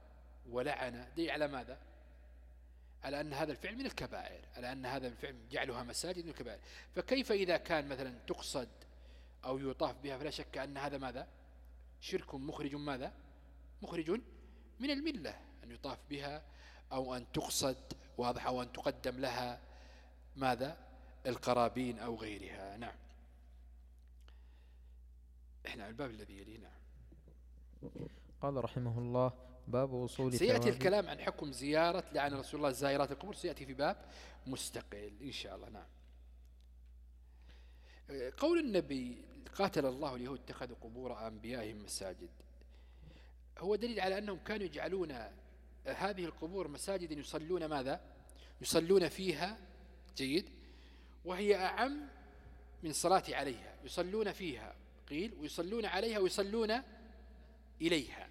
ولعن دي على ماذا؟ على أن هذا الفعل من الكبائر على أن هذا الفعل جعلها مساجد من الكبائر. فكيف إذا كان مثلا تقصد أو يطاف بها فلا شك أن هذا ماذا؟ شرك مخرج ماذا؟ مخرج من الملة أن يطاف بها أو أن تقصد واضح أو أن تقدم لها ماذا؟ القرابين أو غيرها. نعم. إحنا الباب الذي يليه نعم. قال رحمه الله باب وصول سيأتي الكلام عن حكم زيارة لعن رسول الله زائرات القبور سيأتي في باب مستقل إن شاء الله. نعم. قول النبي قاتل الله اليهود اتخذوا قبور أنبيائهم مساجد. هو دليل على أنهم كانوا يجعلون هذه القبور مساجد يصلون ماذا؟ يصلون فيها جيد. وهي أعم من صلاة عليها. يصلون فيها قيل ويصلون عليها ويصلون إليها.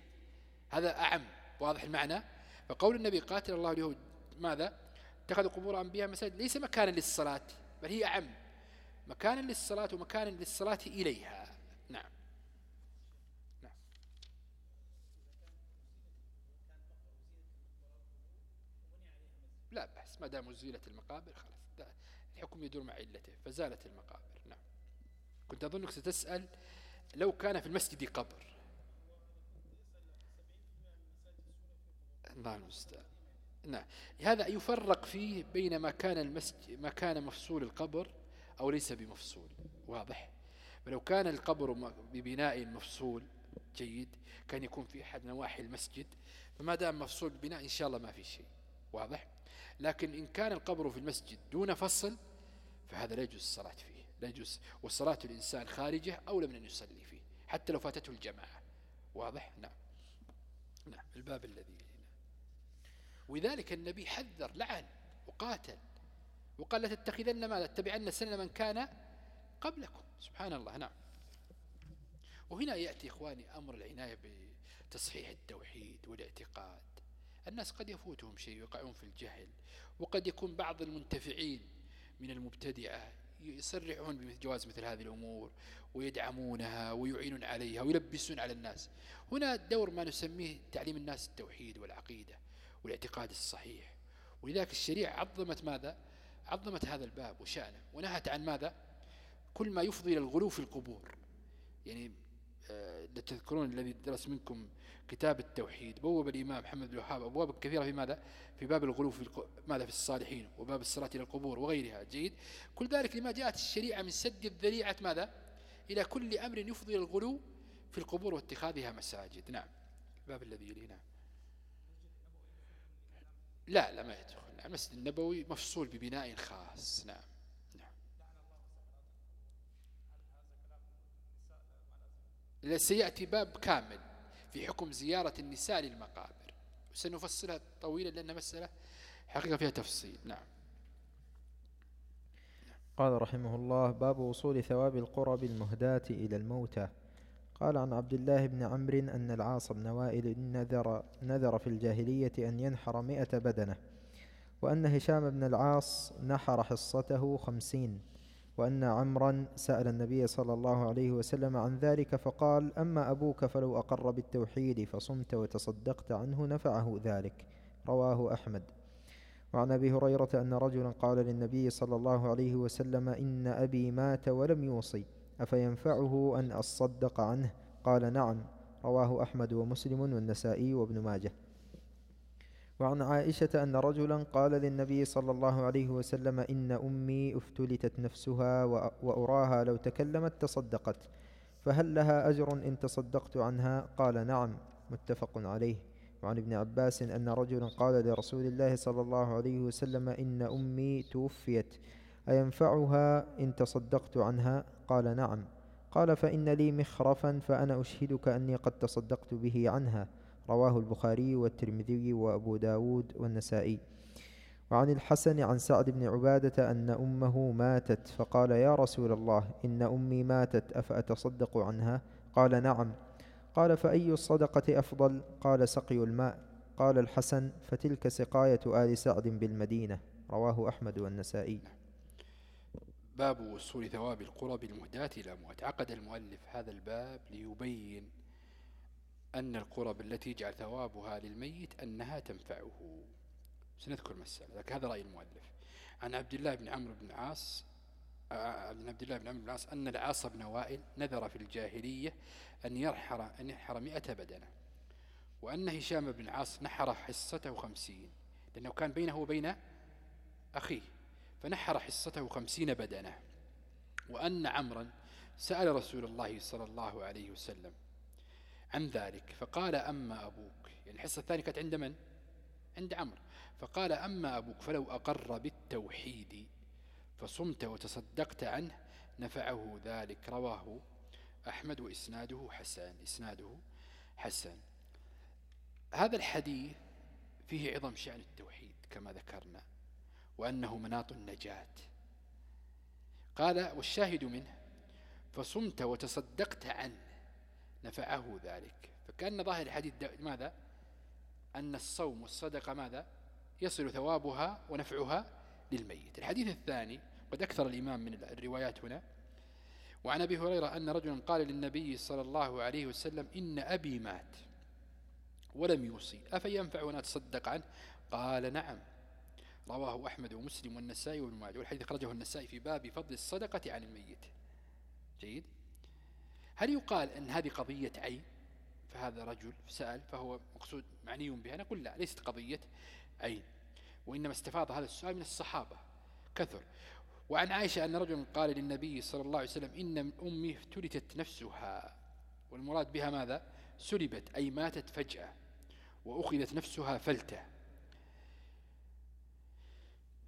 هذا أعم واضح المعنى. فقول النبي قاتل الله اليهود ماذا؟ اتخذوا قبور أنبياء مساجد. ليس مكانا للصلاة بل هي أعم. مكانا للصلاة ومكانا للصلاة إليها. نعم. نعم لا بأس ما دام زيلت المقابر خلاص. الحكم يدور مع علته فزالت المقابر نعم. كنت أظنك ستسأل لو كان في المسجد قبر. الله المستعان. نعم. هذا يفرق فيه بين ما كان المسجد ما كان مفصول القبر أو ليس بمفصول. واضح؟ فلو كان القبر ببناء مفصول جيد كان يكون في أحد نواحي المسجد فما دام مفصول ببناء إن شاء الله ما في شيء. واضح؟ لكن إن كان القبر في المسجد دون فصل فهذا لا يجوز الصلاة فيه لا يجوز. والصلاة الإنسان خارجة أولى من أن يصلي فيه حتى لو فاتته الجماعة. واضح؟ نعم. نعم. الباب الذي ولذلك النبي حذر لعن وقاتل وقال لا تتخذن ما تتبعن سنة من كان قبلكم. سبحان الله. نعم. وهنا يأتي إخواني أمر العناية بتصحيح التوحيد والاعتقاد. الناس قد يفوتهم شيء ويقعون في الجهل وقد يكون بعض المنتفعين من المبتدعة يصرحون بجواز مثل هذه الأمور ويدعمونها ويعينون عليها ويلبسون على الناس. هنا دور ما نسميه تعليم الناس التوحيد والعقيدة والاعتقاد الصحيح. ولذلك الشريعة عظمت ماذا؟ عظمت هذا الباب وشأنه ونهت عن ماذا؟ كل ما يفضي إلى الغلو في القبور. يعني آه، تذكرون الذي درس منكم كتاب التوحيد. بوب الإمام محمد بن الوهاب أبواب كثيرة في ماذا؟ في باب الغلو في ماذا؟ في الصالحين وباب الصلاة إلى القبور وغيرها. جيد. كل ذلك لما جاءت الشريعة من سد الذريعة ماذا؟ إلى كل أمر يفضي الغلو في القبور واتخاذها مساجد. نعم. الباب الذي يليه نعم. لا لا ما يدخل. نعم المسجد النبوي مفصول ببناء خاص. نعم نعم سيأتي باب كامل في حكم زيارة النساء للمقابر. سنفصلها طويلا لأن مسألة حقيقة فيها تفصيل. نعم. قال رحمه الله باب وصول ثواب القرب المهداة إلى الموتى. قال عن عبد الله بن عمرو أن العاص بن وائل نذر, نذر في الجاهلية أن ينحر مئة بدنة وأن هشام بن العاص نحر حصته خمسين. وأن عمرا سأل النبي صلى الله عليه وسلم عن ذلك فقال أما أبوك فلو أقر بالتوحيد فصمت وتصدقت عنه نفعه ذلك. رواه أحمد. وعن أبي هريرة أن رجلا قال للنبي صلى الله عليه وسلم إن أبي مات ولم يوصي أفينفعه أن أصدق عنه؟ قال نعم. رواه أحمد ومسلم والنسائي وابن ماجه. وعن عائشة أن رجلا قال للنبي صلى الله عليه وسلم إن أمي افتلتت نفسها وأراها لو تكلمت تصدقت فهل لها أجر إن تصدقت عنها؟ قال نعم متفق عليه. وعن ابن عباس أن رجلا قال لرسول الله صلى الله عليه وسلم إن أمي توفيت أينفعها إن تصدقت عنها؟ قال نعم. قال فإن لي مخرفا فأنا أشهدك أني قد تصدقت به عنها. رواه البخاري والترمذي وأبو داود والنسائي. وعن الحسن عن سعد بن عبادة أن أمه ماتت فقال يا رسول الله إن أمي ماتت أفأتصدق عنها؟ قال نعم. قال فأي الصدقة أفضل؟ قال سقي الماء. قال الحسن فتلك سقاية آل سعد بالمدينة. رواه أحمد والنسائي. باب وصول ثواب القرب المهداة إلى أموات عقد المؤلف هذا الباب ليبين أن القرب التي يجعل ثوابها للميت أنها تنفعه. سنذكر مسألة لكن هذا رأي المؤلف. عن عبد الله بن عمرو بن عاص عن عبد الله بن عمرو بن العاص أن العاص بن وائل نذر في الجاهلية أن يرحر أن يحر مئة بدنة وأن هشام بن عاص نحر حصته خمسين لأنه كان بينه وبين أخيه فنحر حصته خمسين بدنة. وأن عمرا سأل رسول الله صلى الله عليه وسلم عن ذلك. فقال أما أبوك. يعني الحصة الثانية كانت عند من؟ عند عمرو. فقال أما أبوك فلو أقر بالتوحيد فصمت وتصدقت عنه نفعه ذلك. رواه أحمد وإسناده حسن. إسناده حسن. هذا الحديث فيه عظم شأن التوحيد كما ذكرنا وأنه مناط النجاة. قال والشاهد منه فصمت وتصدقت عنه نفعه ذلك. فكأن ظاهر الحديث ماذا؟ أن الصوم والصدقة ماذا؟ يصل ثوابها ونفعها للميت. الحديث الثاني قد أكثر الإمام من الروايات هنا. وعن أبي هريرة أن رجلا قال للنبي صلى الله عليه وسلم إن أبي مات ولم يوصي أفينفع أن أتصدق عنه؟ قال نعم. رواه أحمد ومسلم والنسائي وابن ماجه. والحديث خرجه النسائي في باب فضل الصدقة عن الميت. جيد؟ هل يقال أن هذه قضية عين فهذا رجل سأل فهو مقصود معني بها نقول لا ليست قضية عين وإنما استفاض هذا السؤال من الصحابة. كثر. وعن عائشة أن رجل قال للنبي صلى الله عليه وسلم إن أمي افتلتت نفسها. والمراد بها ماذا؟ سلبت أي ماتت فجأة. وأخذت نفسها فلتة.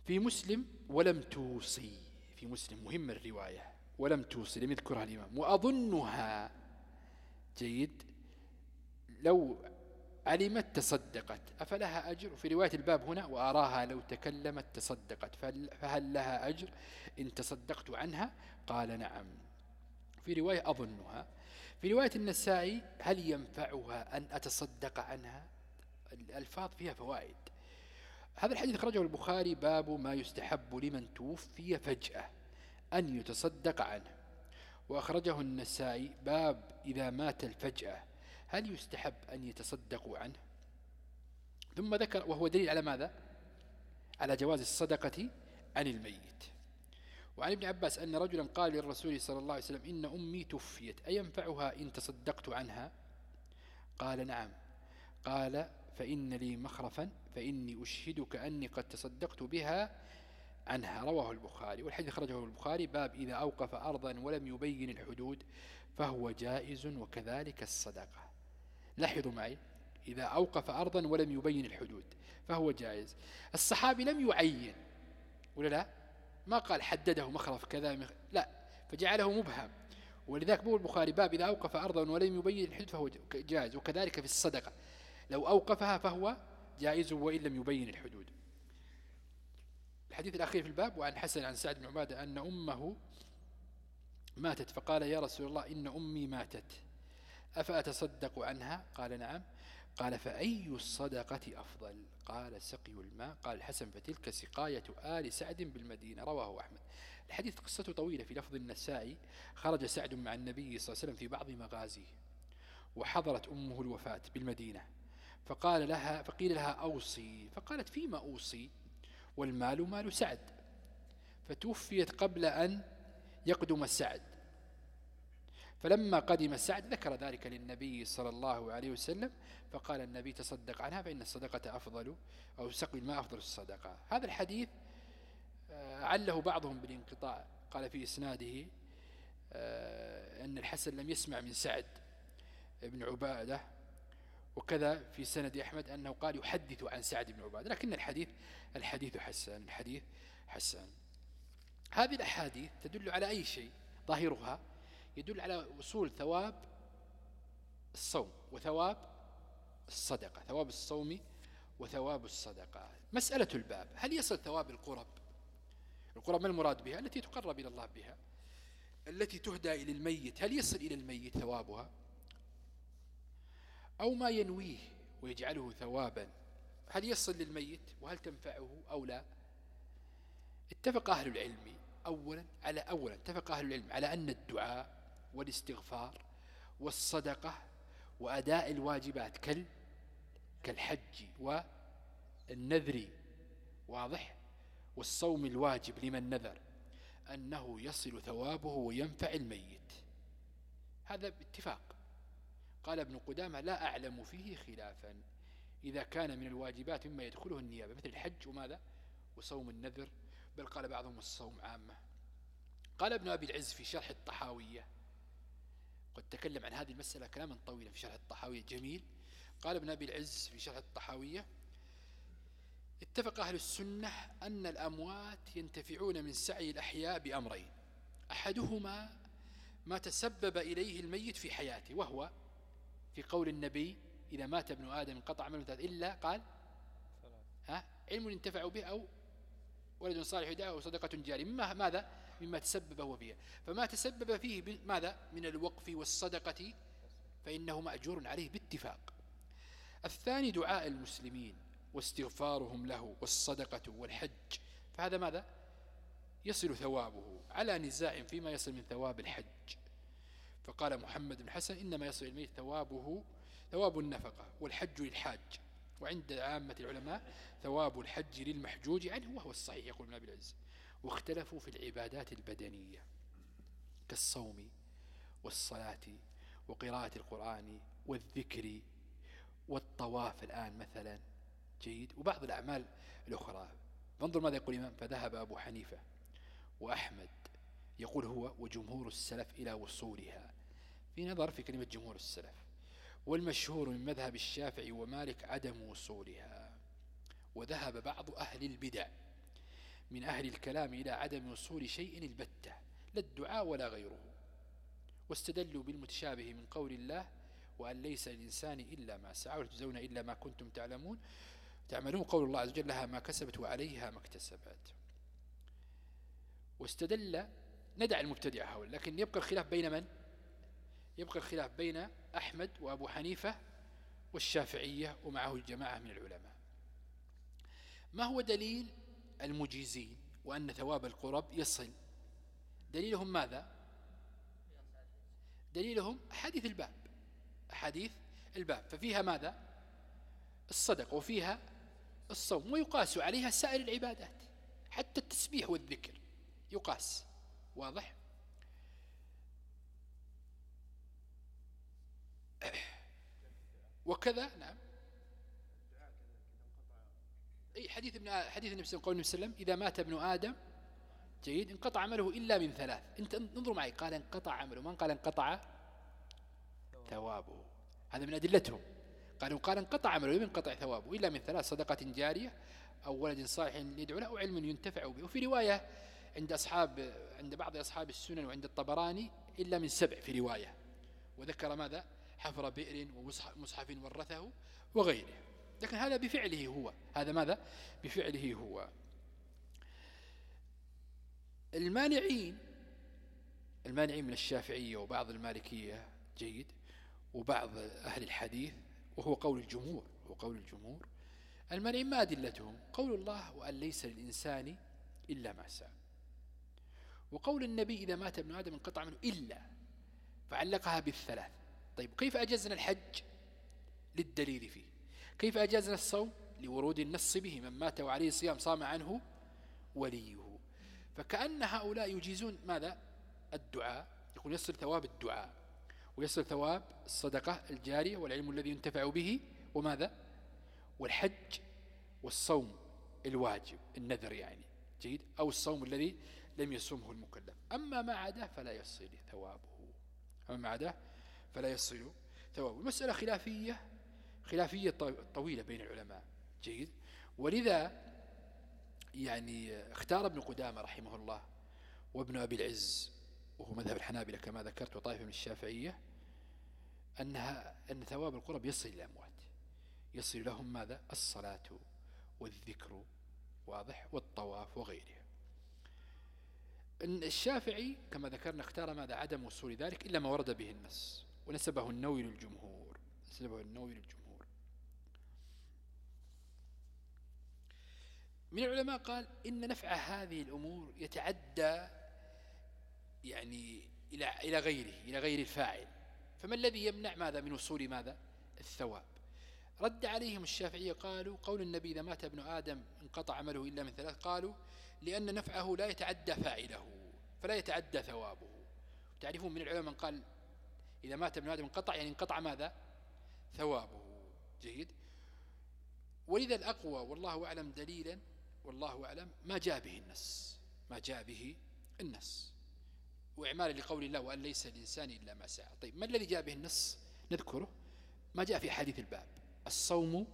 في مسلم ولم توصي. في مسلم مهم الرواية. ولم توصي لم يذكرها الإمام. وأظنها جيد لو علمت تصدقت. أفلها أجر؟ في رواية الباب هنا وأراها لو تكلمت تصدقت. فهل لها أجر؟ إن تصدقت عنها؟ قال نعم. في رواية أظنها. في رواية النسائي هل ينفعها أن أتصدق عنها؟ الألفاظ فيها فوائد. هذا الحديث خرجه البخاري باب ما يستحب لمن توفي فجأة. أن يتصدق عنه. وأخرجه النسائي باب إذا مات الفجأة هل يستحب أن يتصدقوا عنه؟ ثم ذكر وهو دليل على ماذا؟ على جواز الصدقة عن الميت. وعن ابن عباس أن رجلا قال للرسول صلى الله عليه وسلم إن أمي توفيت أينفعها إن تصدقت عنها؟ قال نعم. قال فإن لي مخرفا فإني أشهدك أني قد تصدقت بها عنها. رواه البخاري والحديث خرجه البخاري باب إذا أوقف أرضا ولم يبين الحدود فهو جائز وكذلك الصدقة. لاحظوا معي إذا أوقف أرضا ولم يبين الحدود فهو جائز. الصحابي لم يعين ولا لا؟ ما قال حدده مخرف كذا مخ... لا فجعله مبهم. ولذلك بو البخاري باب إذا أوقف أرضا ولم يبين الحدود فهو جائز وكذلك في الصدقة. لو أوقفها فهو جائز وإن لم يبين الحدود. الحديث الأخير في الباب وعن حسن عن سعد بن عبادة أن أمه ماتت فقال يا رسول الله إن أمي ماتت. أفأتصدق عنها؟ قال نعم. قال فأي الصدقة أفضل؟ قال سقي الماء. قال الحسن فتلك سقاية آل سعد بالمدينة. رواه أحمد. الحديث قصته طويلة في لفظ النسائي. خرج سعد مع النبي صلى الله عليه وسلم في بعض مغازيه وحضرت أمه الوفاة بالمدينة. فقال لها فقيل لها أوصي. فقالت فيما أوصي؟ والمال مال سعد. فتوفيت قبل أن يقدم سعد فلما قدم سعد ذكر ذلك للنبي صلى الله عليه وسلم فقال النبي تصدق عنها فإن الصدقة أفضل أو سقي الماء أفضل الصدقة. هذا الحديث آه، عله بعضهم بالانقطاع. قال في إسناده آه، أن الحسن لم يسمع من سعد بن عبادة وكذا في سند أحمد أنه قال يحدث عن سعد بن عبادة لكن الحديث الحديث حسن الحديث حسن. هذه الأحاديث تدل على أي شيء؟ ظاهرها يدل على وصول ثواب الصوم وثواب الصدقة ثواب الصوم وثواب الصدقة. مسألة الباب هل يصل ثواب القرب؟ القرب ما المراد بها؟ التي تقرب إلى الله بها التي تهدى إلى الميت هل يصل إلى الميت ثوابها؟ أو ما ينويه ويجعله ثوابا. هل يصل للميت وهل تنفعه أو لا؟ اتفق أهل العلم أولا على أولا اتفق أهل العلم على أن الدعاء والاستغفار والصدقة وأداء الواجبات كال كالحج والنذر واضح؟ والصوم الواجب لمن نذر أنه يصل ثوابه وينفع الميت. هذا باتفاق. قال ابن قدامة لا أعلم فيه خلافا. إذا كان من الواجبات مما يدخله النيابة مثل الحج وماذا؟ وصوم النذر. بل قال بعضهم الصوم عامة. قال ابن أبي العز في شرح الطحاوية. قد تكلم عن هذه المسألة كلاما طويلا في شرح الطحاوية. جميل. قال ابن أبي العز في شرح الطحاوية. اتفق أهل السنة أن الأموات ينتفعون من سعي الأحياء بأمرين. أحدهما ما تسبب إليه الميت في حياته وهو في قول النبي إذا مات ابن آدم انقطع عمله إلا قال ها علم ينتفع به أو ولد صالح يدعى أو صدقة جارية. مما ماذا؟ مما تسبب هو فيها. فما تسبب فيه ماذا؟ من الوقف والصدقة فإنه مأجور عليه باتفاق. الثاني دعاء المسلمين واستغفارهم له والصدقة والحج. فهذا ماذا؟ يصل ثوابه على نزاع فيما يصل من ثواب الحج. فقال محمد بن حسن إنما يصل الميت ثوابه ثواب النفقة والحج للحاج. وعند عامة العلماء ثواب الحج للمحجوج عنه وهو الصحيح يقول ابن العز. واختلفوا في العبادات البدنية كالصوم والصلاة وقراءة القرآن والذكر والطواف الآن مثلا. جيد. وبعض الأعمال الأخرى. فانظر ماذا يقول الإمام. فذهب أبو حنيفة وأحمد. يقول هو وجمهور السلف إلى وصولها. في نظر في كلمة جمهور السلف والمشهور من مذهب الشافعي ومالك عدم وصولها. وذهب بعض أهل البدع من أهل الكلام إلى عدم وصول شيء البتة لا الدعاء ولا غيره واستدلوا بالمتشابه من قول الله وأن ليس الإنسان إلا ما سعى ولا إلا ما كنتم تعلمون. تعملون قول الله عز وجل لها ما كسبت وعليها ما اكتسبت. واستدل ندع المبتدع هؤلاء لكن يبقى الخلاف بين من؟ يبقى الخلاف بين أحمد وأبو حنيفة والشافعية ومعه الجماعة من العلماء. ما هو دليل المجيزين وأن ثواب القرب يصل؟ دليلهم ماذا؟ دليلهم حديث الباب. حديث الباب. ففيها ماذا؟ الصدق وفيها الصوم ويقاس عليها سائر العبادات حتى التسبيح والذكر. يقاس. واضح؟ وكذا نعم. أي حديث ابن حديث النبي صلى الله عليه وسلم إذا مات ابن آدم جيد انقطع عمله إلا من ثلاث. انت انظروا معي قال انقطع عمله من قال انقطع؟ ثوابه. هذا من أدلتهم قالوا قال انقطع عمله ينقطع ثوابه إلا من ثلاث صدقة جارية أو ولد صالح يدعو له أو علم ينتفع به. وفي رواية عند أصحاب عند بعض أصحاب السنن وعند الطبراني إلا من سبع في رواية. وذكر ماذا؟ حفر بئر ومصحف ورثه وغيره. لكن هذا بفعله هو. هذا ماذا؟ بفعله هو. المانعين المانعين من الشافعية وبعض المالكية جيد وبعض أهل الحديث وهو قول الجمهور هو قول الجمهور. المانعين ما أدلتهم. قول الله وأن ليس للإنسان إلا ما سعى وقول النبي إذا مات ابن آدم انقطع منه إلا فعلقها بالثلاث. طيب كيف أجزنا الحج للدليل فيه؟ كيف أجزنا الصوم لورود النص به؟ من مات وعليه صيام صام عنه وليه. فكأن هؤلاء يجيزون ماذا؟ الدعاء. يقول يصل ثواب الدعاء ويصل ثواب الصدقة الجارية والعلم الذي ينتفع به وماذا؟ والحج والصوم الواجب النذر يعني جيد؟ أو الصوم الذي لم يصومه المكلف. أما ما عداه فلا يصل ثوابه. أما ما عداه فلا يصل ثوابه. المسألة خلافية خلافية طويلة بين العلماء. جيد. ولذا يعني اختار ابن قدامة رحمه الله وابن أبي العز وهو مذهب الحنابلة كما ذكرت وطائفة من الشافعية أنها أن ثواب القرب يصل إلى الأموات يصل لهم ماذا؟ الصلاة والذكر واضح والطواف وغيرها. الشافعي كما ذكرنا اختار ماذا؟ عدم وصول ذلك إلا ما ورد به النص. ونسبه النووي للجمهور نسبه النووي للجمهور. من العلماء قال إن نفع هذه الأمور يتعدى يعني إلى إلى غيره إلى غير الفاعل. فما الذي يمنع ماذا من وصول ماذا؟ الثواب. رد عليهم الشافعية قالوا قول النبي إذا مات ابن آدم انقطع عمله إلا من ثلاث قالوا لأن نفعه لا يتعدى فاعله فلا يتعدى ثوابه. تعرفون من العلماء من قال إذا مات ابن آدم انقطع يعني انقطع ماذا؟ ثوابه. جيد. ولذا الأقوى والله أعلم دليلا والله أعلم ما جاء به النص ما جاء به النص وإعمالا لقول الله وأن ليس الإنسان إلا ما سعى طيب ما الذي جاء به النص نذكره. ما جاء في حديث الباب الصوم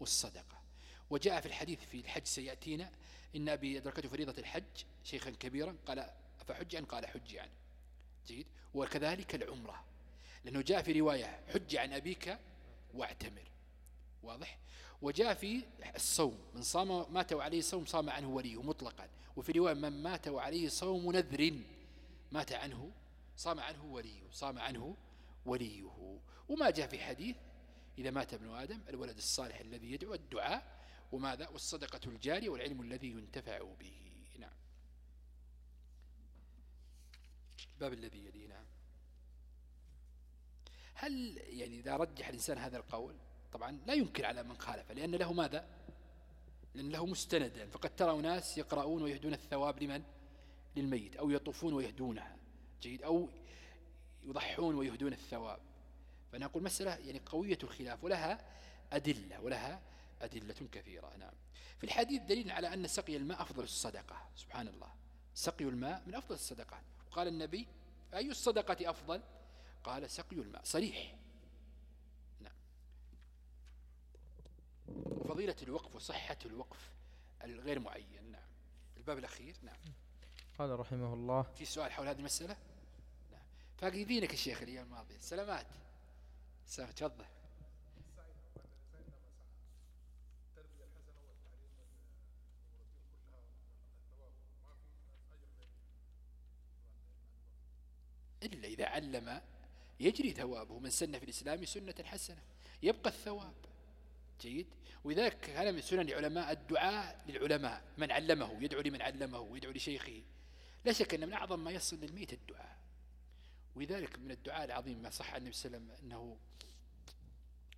والصدقة. وجاء في الحديث في الحج سيأتينا إن أبي أدركته فريضة الحج شيخا كبيرا قال فحج عن قال حج عن جيد. وكذلك العمرة. لأنه جاء في رواية حج عن أبيك واعتمر. واضح؟ وجاء في الصوم من صام مات وعليه صوم صام عنه وليه مطلقا. وفي رواية من مات وعليه صوم نذر مات عنه صام عنه وليه صام عنه وليه. وما جاء في حديث إذا مات ابن آدم الولد الصالح الذي يدعو الدعاء وماذا؟ والصدقة الجارية والعلم الذي ينتفع به. نعم. الباب الذي يليه نعم. هل يعني إذا رجح الإنسان هذا القول طبعا لا ينكر على من خالفه لأن له ماذا؟ لأن له مستندا. فقد ترى ناس يقرؤون ويهدون الثواب لمن؟ للميت أو يطوفون ويهدونها. جيد. أو يضحون ويهدون الثواب. فأنا أقول مسألة يعني قوية الخلاف ولها أدلة ولها أدلة كثيرة. نعم. في الحديث دليل على أن سقي الماء أفضل الصدقة. سبحان الله. سقي الماء من أفضل الصدقات. قال النبي أي الصدقة أفضل؟ قال سقي الماء. صريح. نعم. وفضيلة الوقف وصحة الوقف الغير معين. نعم. الباب الأخير. نعم. قال رحمه الله. في سؤال حول هذه المسألة؟ نعم. فاقدينك الشيخ الأيام الماضية سلامات. سلام تفضل. إلا إذا علم يجري ثوابه. من سن في الإسلام سنة حسنة. يبقى الثواب. جيد؟ ولذلك كان من سنن العلماء الدعاء للعلماء. من علمه يدعو لمن علمه ويدعو لشيخه. لا شك أن من أعظم ما يصل للميت الدعاء. ولذلك من الدعاء العظيم ما صح عن النبي صلى الله عليه وسلم أنه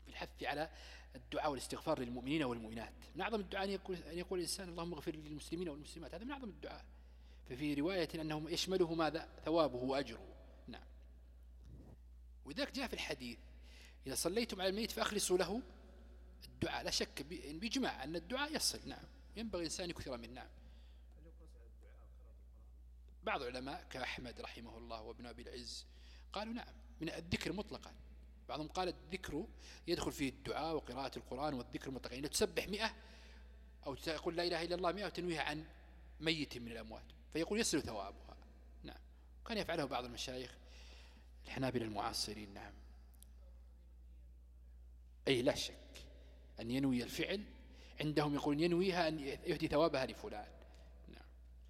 في الحث على الدعاء والاستغفار للمؤمنين والمؤمنات. من أعظم الدعاء أن يقول, أن يقول الإنسان اللهم اغفر للمسلمين والمسلمات. هذا من أعظم الدعاء. ففي رواية أنه يشمله ماذا؟ ثوابه وأجره. وذلك جاء في الحديث. إذا صليتم على الميت فأخلصوا له الدعاء. لا شك بإجماع أن الدعاء يصل. نعم. ينبغي الإنسان يكثر من نعم. بعض العلماء كأحمد رحمه الله وابن أبي العز قالوا نعم من الذكر مطلقا. بعضهم قال الذكر يدخل فيه الدعاء وقراءة القرآن والذكر مطلقا يعني تسبح مئة أو تقول لا إله إلا الله مئة وتنويها عن ميت من الأموات فيقول يصل ثوابها. نعم. كان يفعله بعض المشايخ. الحنابل المعاصرين نعم. أي لا شك أن ينوي الفعل عندهم يقولون ينويها أن يهدي ثوابها لفلان. نعم.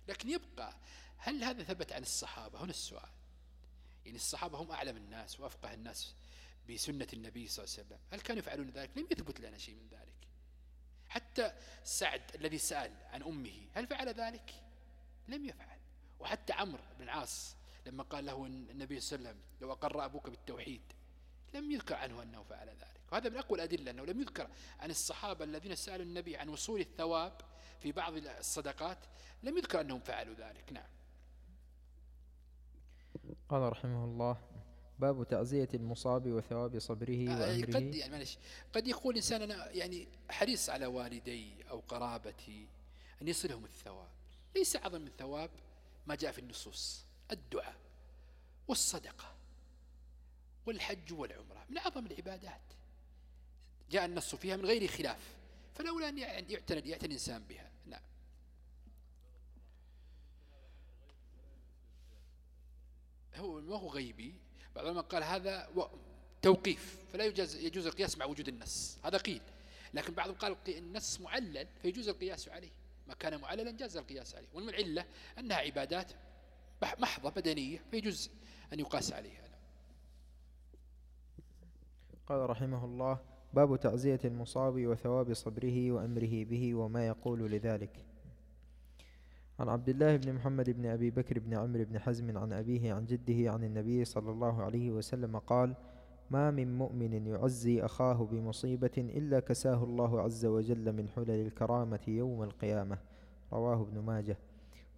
لكن يبقى هل هذا ثبت عن الصحابة؟ هنا السؤال. يعني الصحابة هم أعلم الناس وأفقه الناس بسنة النبي صلى الله عليه وسلم. هل كانوا يفعلون ذلك؟ لم يثبت لنا شيء من ذلك. حتى سعد الذي سأل عن أمه هل فعل ذلك؟ لم يفعل. وحتى عمرو بن العاص لما قال له النبي صلى الله عليه وسلم لو أقر أبوك بالتوحيد لم يذكر عنه أنه فعل ذلك. وهذا من أقوى الأدلة أنه لم يذكر عن الصحابة الذين سألوا النبي عن وصول الثواب في بعض الصدقات لم يذكر أنهم فعلوا ذلك. نعم. قال رحمه الله باب تعزية المصاب وثواب صبره آه وأمره. قد يعني معلش قد يقول إنسان أنا يعني حريص على والدي أو قرابتي أن يصلهم الثواب ليس أعظم من ثواب ما جاء في النصوص. الدعاء والصدقة والحج والعمرة. من أعظم العبادات جاء النص فيها من غير خلاف فلولا أن يعتني, يعتني الإنسان بها. نعم. هو ما هو غيبي؟ بعض قال هذا توقيف فلا يجوز يجوز القياس مع وجود النص. هذا قيل. لكن بعضهم قال النص معلل فيجوز القياس عليه. ما كان معللا جاز القياس عليه. والعلة أنها عبادات محضة بدنية فيجوز أن يقاس عليها قال رحمه الله باب تعزية المصاب وثواب صبره وأمره به وما يقول لذلك. عن عبد الله بن محمد بن أبي بكر بن عمرو بن حزم عن أبيه عن جده عن النبي صلى الله عليه وسلم قال ما من مؤمن يعزي أخاه بمصيبة إلا كساه الله عز وجل من حلل الكرامة يوم القيامة. رواه ابن ماجه.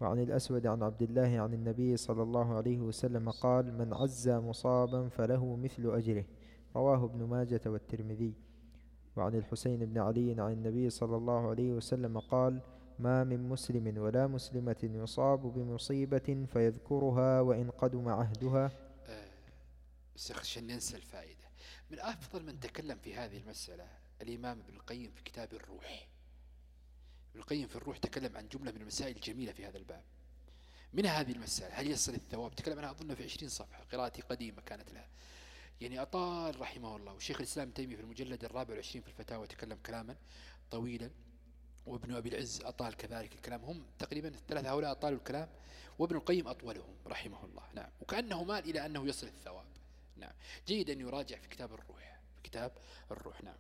وعن الأسود عن عبد الله عن النبي صلى الله عليه وسلم قال من عزى مصابا فله مثل أجره. رواه ابن ماجة والترمذي. وعن الحسين بن علي عن النبي صلى الله عليه وسلم قال ما من مسلم ولا مسلمة يصاب بمصيبة فيذكرها وإن قدم عهدها. عشان ننسى الفائدة. من أفضل من تكلم في هذه المسألة الإمام ابن القيم في كتاب الروح. ابن القيم في الروح تكلم عن جملة من المسائل الجميلة في هذا الباب. من هذه المسألة هل يصل الثواب؟ تكلم عنها أظن في عشرين صفحة قراءتي قديمة كانت لها. يعني أطال رحمه الله وشيخ الإسلام تيمي في المجلد الرابع والعشرين في الفتاوى تكلم كلاما طويلا. وابن أبي العز أطال كذلك الكلام. هم تقريبا الثلاثة هؤلاء أطالوا الكلام وابن القيم أطولهم رحمه الله. نعم. وكأنه مال إلى أنه يصل الثواب. نعم. جيد أن يراجع في كتاب الروح في كتاب الروح. نعم.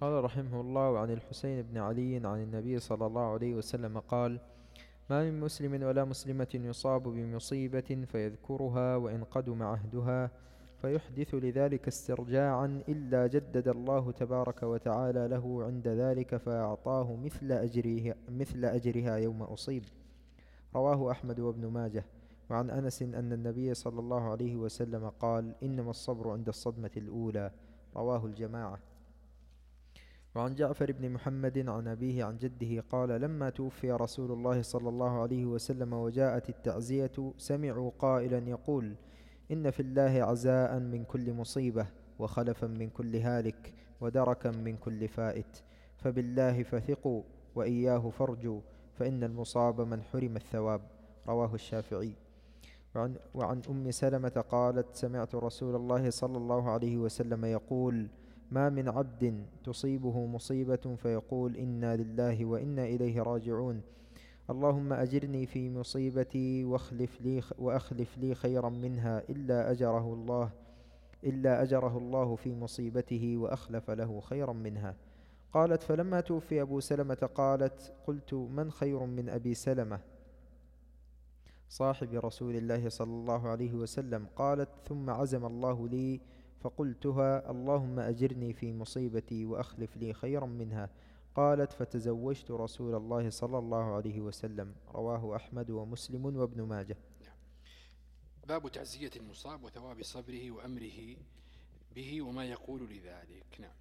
قال رحمه الله عن الحسين بن علي عن النبي صلى الله عليه وسلم قال ما من مسلم ولا مسلمة يصاب بمصيبة فيذكرها وإن قدم عهدها فيحدث لذلك استرجاعا إلا جدد الله تبارك وتعالى له عند ذلك فأعطاه مثل أجرها, مثل أجرها يوم أصيب. رواه أحمد وابن ماجه. وعن أنس أن النبي صلى الله عليه وسلم قال إنما الصبر عند الصدمة الأولى. رواه الجماعة. وعن جعفر بن محمد عن أبيه عن جده قال لما توفي رسول الله صلى الله عليه وسلم وجاءت التعزية سمعوا قائلا يقول إن في الله عزاء من كل مصيبة وخلفا من كل هالك ودركا من كل فائت. فبالله فثقوا وإياه فارجوا فإن المصاب من حرم الثواب. رواه الشافعي. وعن, وعن أم سلمة قالت سمعت رسول الله صلى الله عليه وسلم يقول ما من عبد تصيبه مصيبة فيقول إنا لله وإنا إليه راجعون. اللهم أجرني في مصيبتي واخلف لي وأخلف لي خيرا منها إلا أجره الله إلا أجره الله في مصيبته وأخلف له خيرا منها. قالت فلما توفي أبو سلمة قالت قلت من خير من أبي سلمة؟ صاحب رسول الله صلى الله عليه وسلم قالت ثم عزم الله لي فقلتها اللهم أجرني في مصيبتي وأخلف لي خيرا منها. قالت فتزوجت رسول الله صلى الله عليه وسلم. رواه أحمد ومسلم وابن ماجه. باب تعزية المصاب وثواب صبره وأمره به وما يقول لذلك. نعم.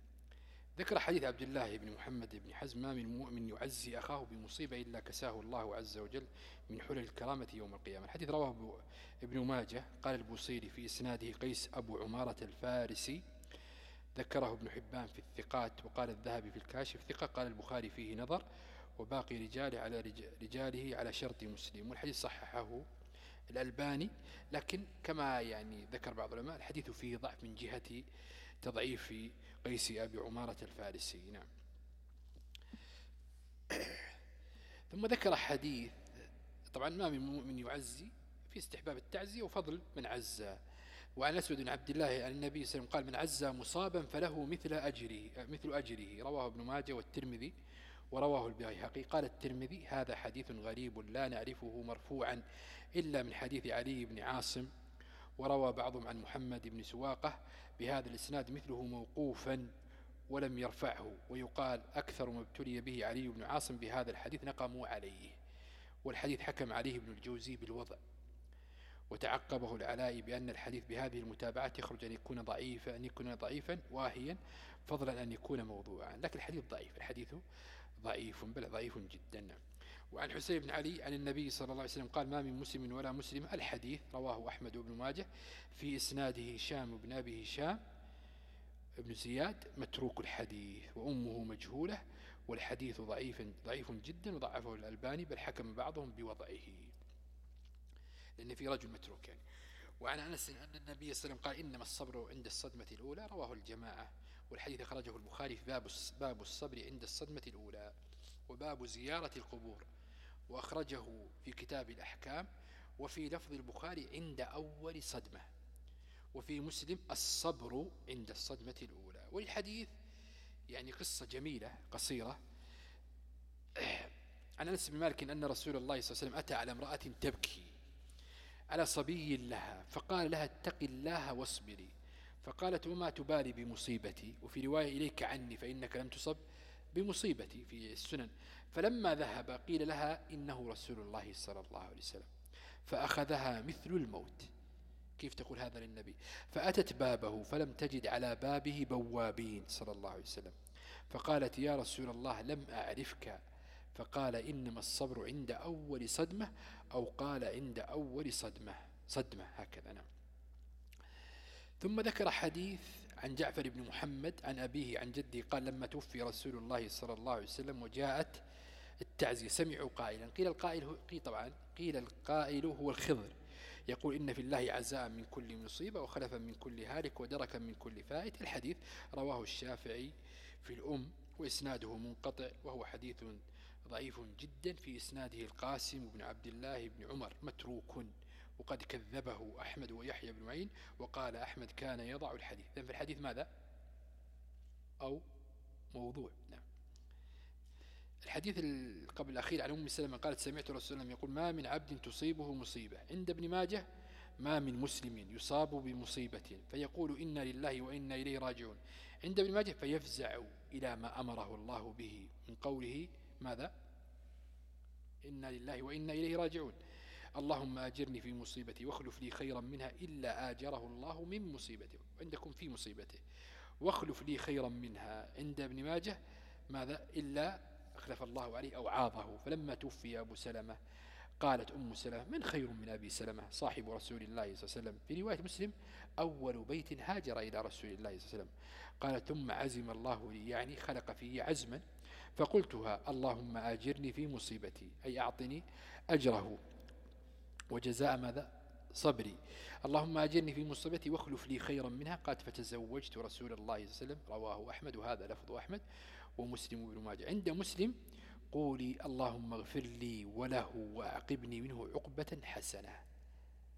ذكر حديث عبد الله بن محمد بن حزم ما من مؤمن يعزي أخاه بمصيبة إلا كساه الله عز وجل من حلل الكرامة يوم القيامة. الحديث رواه ابن ماجه قال البوصيري في إسناده قيس أبو عمارة الفارسي ذكره ابن حبان في الثقات وقال الذهبي في الكاشف ثقة قال البخاري فيه نظر وباقي رجاله على رجاله على شرط مسلم. والحديث صححه الألباني لكن كما يعني ذكر بعض العلماء الحديث فيه ضعف من جهة تضعيف قيس أبي عمارة الفارسي نعم. ثم ذكر حديث طبعا ما من مؤمن يعزي في استحباب التعزية وفضل من عزى. وعن أسود بن عبد الله عن النبي صلى الله عليه وسلم قال من عزى مصابا فله مثل أجره مثل أجره. رواه ابن ماجه والترمذي ورواه البيهقي. قال الترمذي هذا حديث غريب لا نعرفه مرفوعا إلا من حديث علي بن عاصم وروى بعضهم عن محمد بن سواقة بهذا الإسناد مثله موقوفا ولم يرفعه ويقال أكثر ما ابتلي به علي بن عاصم بهذا الحديث نقموا عليه والحديث حكم عليه ابن الجوزي بالوضع. وتعقبه العلاء بأن الحديث بهذه المتابعات يخرج أن يكون ضعيفا أن يكون ضعيفا واهيا فضلا أن يكون موضوعا. لكن الحديث ضعيف الحديث ضعيف بل ضعيف جدا. وعن حسين بن علي عن النبي صلى الله عليه وسلم قال ما من مسلم ولا مسلم. الحديث رواه أحمد بن ماجه في إسناده هشام بن أبي هشام ابن زياد متروك الحديث وأمه مجهولة والحديث ضعيف ضعيف جدا وضعفه الألباني بل حكم بعضهم بوضعه. لأن في رجل متروك يعني. وعن أنس أن النبي صلى الله عليه وسلم قال إنما الصبر عند الصدمة الأولى. رواه الجماعة. والحديث خرجه البخاري في باب باب الصبر عند الصدمة الأولى وباب زيارة القبور. وأخرجه في كتاب الأحكام وفي لفظ البخاري عند أول صدمة وفي مسلم الصبر عند الصدمة الأولى. والحديث يعني قصة جميلة قصيرة. عن أنس بن مالك أن رسول الله صلى الله عليه وسلم أتى على امرأة تبكي على صبي لها فقال لها اتق الله واصبري. فقالت وما تبالي بمصيبتي؟ وفي رواية إليك عني فإنك لم تصب. بمصيبتي في السنن. فلما ذهب قيل لها إنه رسول الله صلى الله عليه وسلم. فأخذها مثل الموت. كيف تقول هذا للنبي؟ فأتت بابه فلم تجد على بابه بوابين صلى الله عليه وسلم. فقالت يا رسول الله لم أعرفك. فقال إنما الصبر عند أول صدمة أو قال عند أول صدمة. صدمة هكذا نعم. ثم ذكر حديث عن جعفر بن محمد عن أبيه عن جده قال لما توفي رسول الله صلى الله عليه وسلم وجاءت التعزية سمعوا قائلا. قيل القائل قيل طبعا قيل القائل هو الخضر. يقول إن في الله عزاء من كل مصيبة وخلفا من كل هالك ودركا من كل فائت. الحديث رواه الشافعي في الأم وإسناده منقطع وهو حديث ضعيف جدا في إسناده القاسم بن عبد الله بن عمر متروك. وقد كذبه أحمد ويحيى بن معين وقال أحمد كان يضع الحديث. في الحديث ماذا؟ أو موضوع. نعم. الحديث قبل الأخير عن أم سلمة قالت سمعت رسول الله يقول ما من عبد تصيبه مصيبة. عند ابن ماجه ما من مسلم يصاب بمصيبة. فيقول إنا لله وإنا إليه راجعون. عند ابن ماجه فيفزع إلى ما أمره الله به. من قوله ماذا؟ إنا لله وإنا إليه راجعون. اللهم آجرني في مصيبتي واخلف لي خيرا منها إلا آجره الله من مصيبته عندكم في مصيبته. واخلف لي خيرا منها عند ابن ماجه ماذا؟ إلا أخلف الله عليه أو عاضه. فلما توفي أبو سلمة قالت أم سلمة من خير من أبي سلمة؟ صاحب رسول الله صلى الله عليه وسلم. في رواية مسلم أول بيت هاجر إلى رسول الله صلى الله عليه وسلم. قالت ثم عزم الله لي يعني خلق فيه عزما فقلتها اللهم آجرني في مصيبتي أي أعطني أجره. وجزاء ماذا؟ صبري. اللهم أجرني في مصيبتي واخلف لي خيرا منها. قالت فتزوجت رسول الله صلى الله عليه وسلم. رواه أحمد. وهذا لفظ أحمد. ومسلم بن ماجه. عند مسلم قولي اللهم اغفر لي وله وأعقبني منه عقبة حسنة.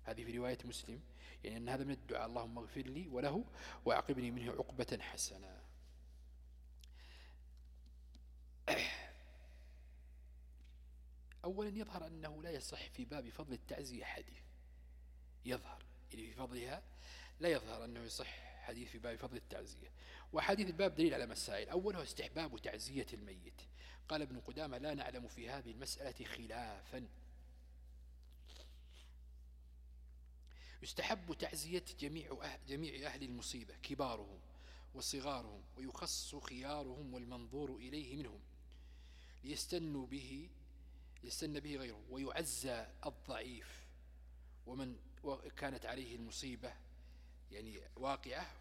هذه في رواية مسلم. يعني أن هذا من الدعاء. اللهم اغفر لي وله وأعقبني منه عقبة حسنة. أولا يظهر أنه لا يصح في باب فضل التعزية حديث. يظهر يعني في فضلها لا يظهر أنه يصح حديث في باب فضل التعزية. وحديث الباب دليل على مسائل. أوله استحباب تعزية الميت. قال ابن قدامة لا نعلم في هذه المسألة خلافا. يستحب تعزية جميع أهل, جميع أهل المصيبة كبارهم وصغارهم ويخص خيارهم والمنظور إليه منهم. ليستنوا به يستن به غيره ويعزى الضعيف. ومن كانت عليه المصيبة يعني واقعة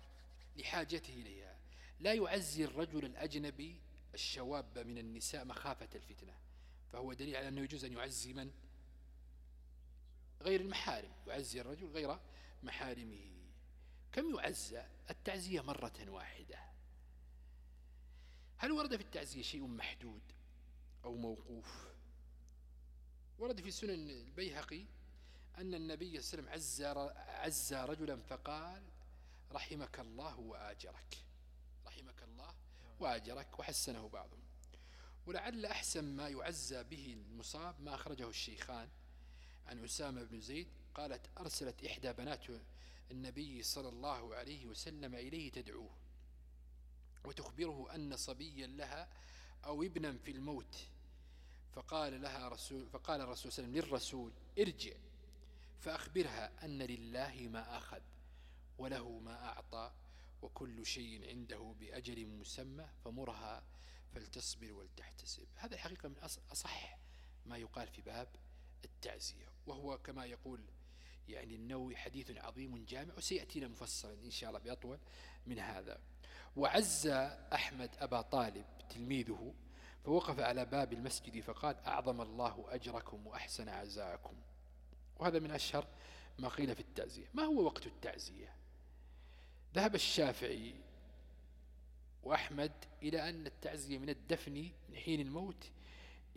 لحاجته إليها. لا يعزي الرجل الأجنبي الشواب من النساء مخافة الفتنة. فهو دليل على أنه يجوز أن يعزي من؟ غير المحارم. يعزي الرجل غير محارمه. كم يعزى؟ التعزية مرة واحدة. هل ورد في التعزية شيء محدود أو موقوف؟ ورد في سنن البيهقي أن النبي صلى الله عليه وسلم عز, رجلا فقال رحمك الله وآجرك. رحمك الله وآجرك وحسنه بعضهم. ولعل أحسن ما يعزى به المصاب ما أخرجه الشيخان عن أسامة بن زيد قالت أرسلت إحدى بنات النبي صلى الله عليه وسلم إليه تدعوه وتخبره أن صبيا لها أو ابنا في الموت. فقال لها رسول فقال الرسول صلى الله عليه وسلم للرسول ارجع فأخبرها أن لله ما أخذ وله ما أعطى وكل شيء عنده بأجل مسمى فمرها فلتصبر ولتحتسب. هذا الحقيقة من أصح ما يقال في باب التعزية وهو كما يقول يعني النووي حديث عظيم جامع وسيأتينا مفصلا إن شاء الله بأطول من هذا. وعز أحمد أبا طالب تلميذه فوقف على باب المسجد فقال أعظم الله أجركم وأحسن عزاءكم. وهذا من أشهر ما قيل في التعزية. ما هو وقت التعزية؟ ذهب الشافعي وأحمد إلى أن التعزية من الدفن من حين الموت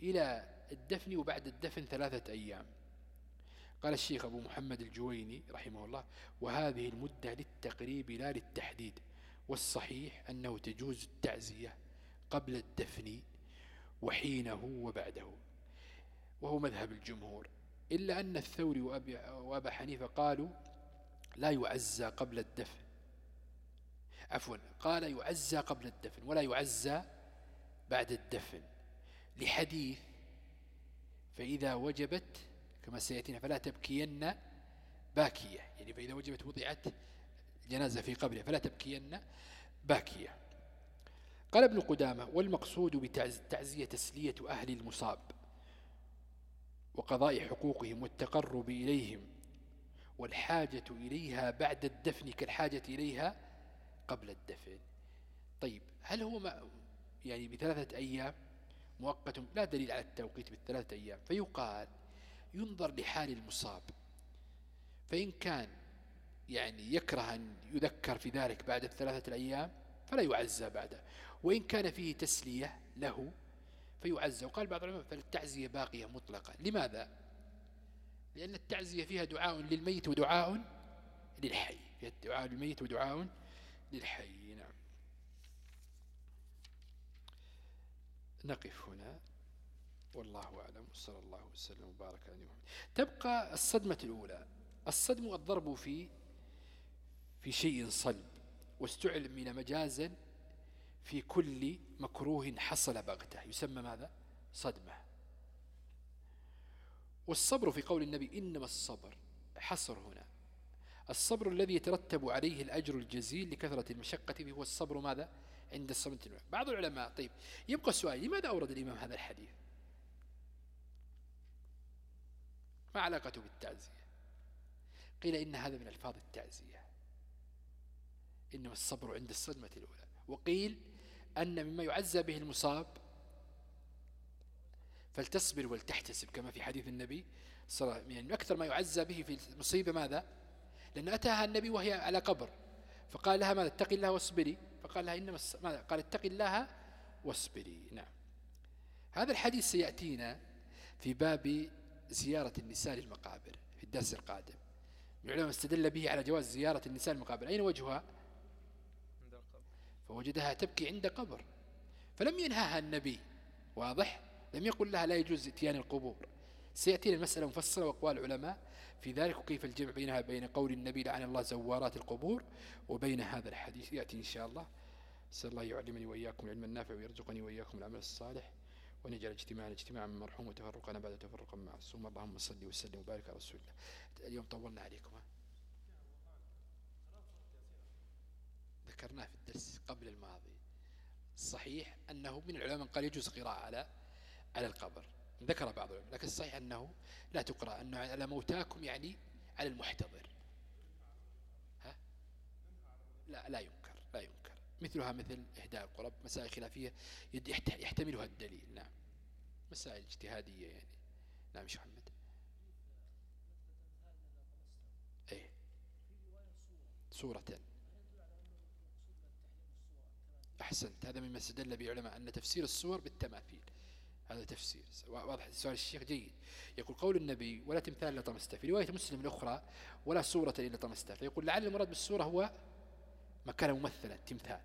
إلى الدفن وبعد الدفن ثلاثة أيام. قال الشيخ أبو محمد الجويني رحمه الله وهذه المدة للتقريب لا للتحديد والصحيح أنه تجوز التعزية قبل الدفن وحينه وبعده. وهو مذهب الجمهور. إلا أن الثوري وأبا حنيفة قالوا لا يعزى قبل الدفن. عفوا قال يعزى قبل الدفن ولا يعزى بعد الدفن. لحديث فإذا وجبت كما سيأتينا فلا تبكين باكية. يعني فإذا وجبت وضعت الجنازة في قبرها فلا تبكين باكية. قال ابن قدامة والمقصود بتعزية تسلية أهل المصاب وقضاء حقوقهم والتقرب إليهم والحاجة إليها بعد الدفن كالحاجة إليها قبل الدفن. طيب هل هو ما يعني بثلاثة أيام؟ مؤقت لا دليل على التوقيت بالثلاثة أيام. فيقال ينظر لحال المصاب فإن كان يعني يكره أن يذكر في ذلك بعد الثلاثة الأيام فلا يعزى بعده. وإن كان فيه تسلية له فيعزى وقال بعض العلماء فالتعزية باقية مطلقة. لماذا؟ لأن التعزية فيها دعاء للميت ودعاء للحي. فيها دعاء للميت ودعاء للحي. نعم. نقف هنا. والله أعلم. صلى الله وسلم وبارك على محمد. تبقى الصدمة الأولى. الصدم الضرب في في شيء صلب. واستعلم مجازا في كل مكروه حصل بغتة. يسمى ماذا؟ صدمة. والصبر في قول النبي إنما الصبر حصر هنا. الصبر الذي يترتب عليه الأجر الجزيل لكثرة المشقة فيه هو الصبر ماذا؟ عند الصمت بعض العلماء طيب يبقى السؤال لماذا أورد الإمام هذا الحديث؟ ما علاقته بالتعزية؟ قيل إن هذا من ألفاظ التعزية. إنما الصبر عند الصدمة الأولى. وقيل أن مما يعزى به المصاب فلتصبر ولتحتسب كما في حديث النبي صلى الله عليه وسلم. يعني أكثر ما يعزى به في المصيبة ماذا؟ لأن أتاها النبي وهي على قبر. فقال لها ماذا؟ اتقي الله واصبري. فقال لها إنما ماذا؟ قال اتقي الله واصبري. نعم. هذا الحديث سيأتينا في باب زيارة النساء للمقابر في الدرس القادم. العلماء استدل به على جواز زيارة النساء للمقابر. أين وجهها؟ فوجدها تبكي عند قبر فلم ينهاها النبي. واضح؟ لم يقل لها لا يجوز اتيان القبور. سيأتينا المسألة مفصلة وأقوال العلماء في ذلك وكيف الجمع بينها بين قول النبي لعن الله زوارات القبور وبين هذا الحديث. يأتي إن شاء الله. سأل الله يعلمني وإياكم العلم النافع ويرزقني وإياكم العمل الصالح. ونجعل اجتماعنا اجتماعا مرحوم وتفرقنا بعد تفرقا معصوم اللهم صل وسلم وبارك على رسول الله. اليوم طولنا عليكم. ذكرناه في الدرس قبل الماضي. صحيح أنه من العلماء قال يجوز قراءة على على القبر. ذكر بعض العلماء لكن الصحيح أنه لا تقرأ أنه على موتاكم يعني على المحتضر. ها؟ لا لا ينكر لا ينكر. مثلها مثل إهداء القرب مسائل خلافية يحتملها الدليل. نعم. مسائل اجتهادية يعني. نعم شيخ محمد. إيه. صورة أحسنت. هذا مما استدل به علماء أن تفسير الصور بالتماثيل. هذا تفسير. واضح سؤال الشيخ جيد. يقول قول النبي ولا تمثال إلا في رواية مسلم الأخرى ولا صورة إلا فيقول لعل المراد بالصورة هو مكان ممثلا تمثال.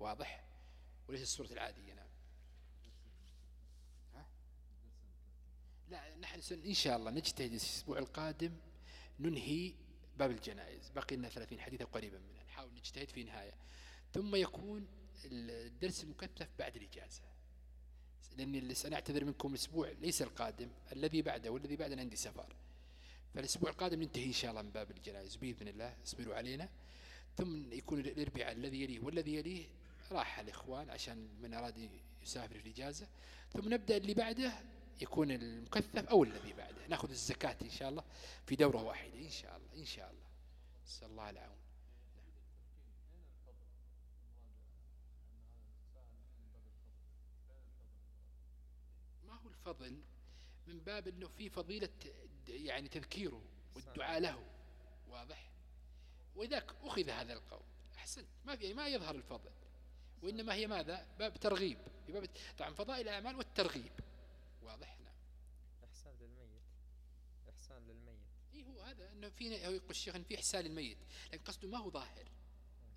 واضح؟ وليس الصورة العادية نعم؟ لا نحن إن شاء الله نجتهد الأسبوع القادم ننهي باب الجنائز. بقي لنا 30 حديثا قريبا منه. نحاول نجتهد في نهاية. ثم يكون الدرس المكثف بعد الإجازة. لأني سنعتذر منكم الأسبوع ليس القادم الذي بعده والذي بعده عندي سفر. فالأسبوع القادم ننتهي إن شاء الله من باب الجنائز بإذن الله اصبروا علينا. ثم يكون الإربعاء الذي يليه والذي يليه راح الإخوان عشان من أراد يسافر في الإجازة. ثم نبدأ اللي بعده يكون المكثف أو الذي بعده. نأخذ الزكاة إن شاء الله في دورة واحدة إن شاء الله إن شاء الله. نسأل الله العون هو الفضل من باب أنه في فضيلة يعني تذكيره والدعاء له. واضح؟ وإذا أخذ هذا القول. أحسنت. ما في ما يظهر الفضل. وإنما هي ماذا؟ باب ترغيب. باب طبعا فضائل الأعمال والترغيب. واضح؟ نعم. إحسان للميت. إحسان للميت. إيه هو هذا أنه في يقول الشيخ أن في إحسان للميت. لكن قصده ما هو ظاهر.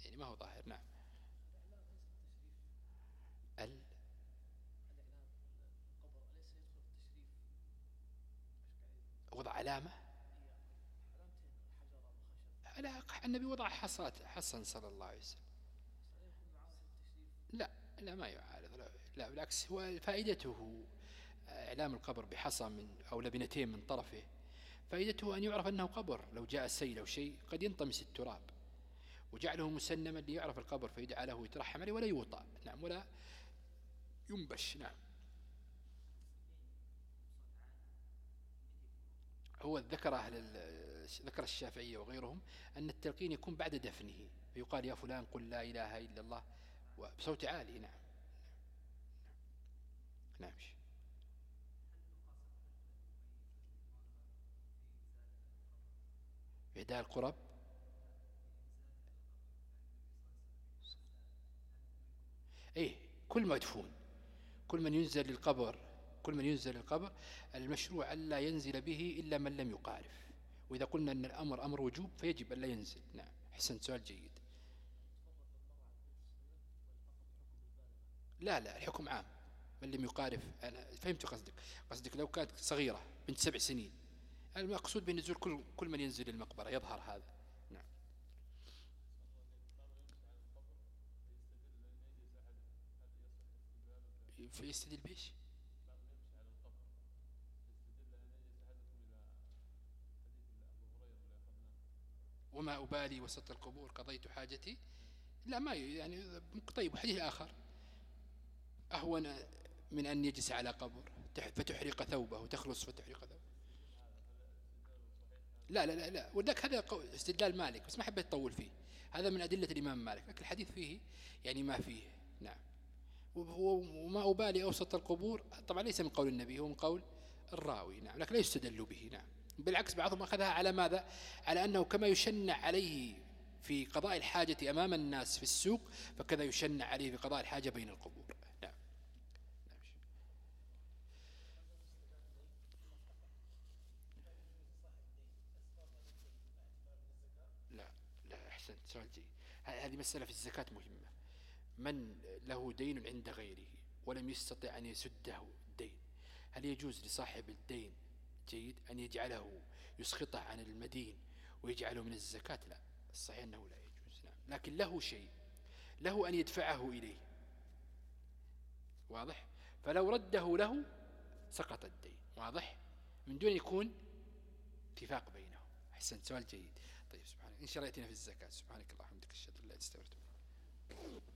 يعني ما هو ظاهر. نعم ال وضع علامة. لا النبي وضع حصات حصن صلى الله عليه وسلم. لا لا ما يعارض. لا, لا بالعكس هو فائدته إعلام القبر بحصى من أو لبنتين من طرفه. فائدته أن يعرف أنه قبر. لو جاء السيل أو شيء قد ينطمس التراب. وجعله مسنما ليعرف القبر فيدعى له ويترحم عليه ولا يوطى نعم ولا ينبش. نعم. هو ذكر أهل ذكر الشافعية وغيرهم أن التلقين يكون بعد دفنه فيقال يا فلان قل لا إله إلا الله بصوت عالي نعم. نعم. إهداء القرب. إيه كل مدفون. كل من ينزل للقبر كل من ينزل للقبر المشروع ألا ينزل به إلا من لم يقارف. وإذا قلنا أن الأمر أمر وجوب فيجب ألا ينزل. نعم. حسن سؤال جيد. لا لا الحكم عام. من لم يقارف أنا فهمت قصدك. قصدك لو كانت صغيرة بنت سبع سنين. المقصود بنزول كل كل من ينزل المقبرة يظهر هذا. نعم. فيستدل بيش وما أبالي وسط القبور قضيت حاجتي. لا ما يعني طيب حديث آخر أهون من أن يجلس على قبر فتحرق ثوبه وتخلص فتحرق ثوبه. لا لا لا لا. وذاك هذا استدلال مالك بس ما حبيت أطول فيه. هذا من أدلة الإمام مالك. لكن الحديث فيه يعني ما فيه. نعم. وما أبالي أوسط القبور طبعا ليس من قول النبي هو من قول الراوي. نعم. لكن لا يستدل به. نعم. بالعكس بعضهم أخذها على ماذا؟ على أنه كما يشنع عليه في قضاء الحاجة أمام الناس في السوق فكذا يشنع عليه في قضاء الحاجة بين القبور. نعم. لا لا أحسنت. سؤال جيد. هذه مسألة في الزكاة مهمة. من له دين عند غيره ولم يستطع أن يسده الدين؟ هل يجوز لصاحب الدين جيد أن يجعله يسخطه عن المدين ويجعله من الزكاة. لا الصحيح أنه لا يجوز. نعم. لكن له شيء له أن يدفعه إليه. واضح؟ فلو رده له سقط الدين. واضح؟ من دون يكون اتفاق بينه أحسنت سؤال جيد. طيب سبحانك إن شاء الله يأتينا في الزكاة. سبحانك اللهم وبحمدك أشهد أن لا إله إلا أنت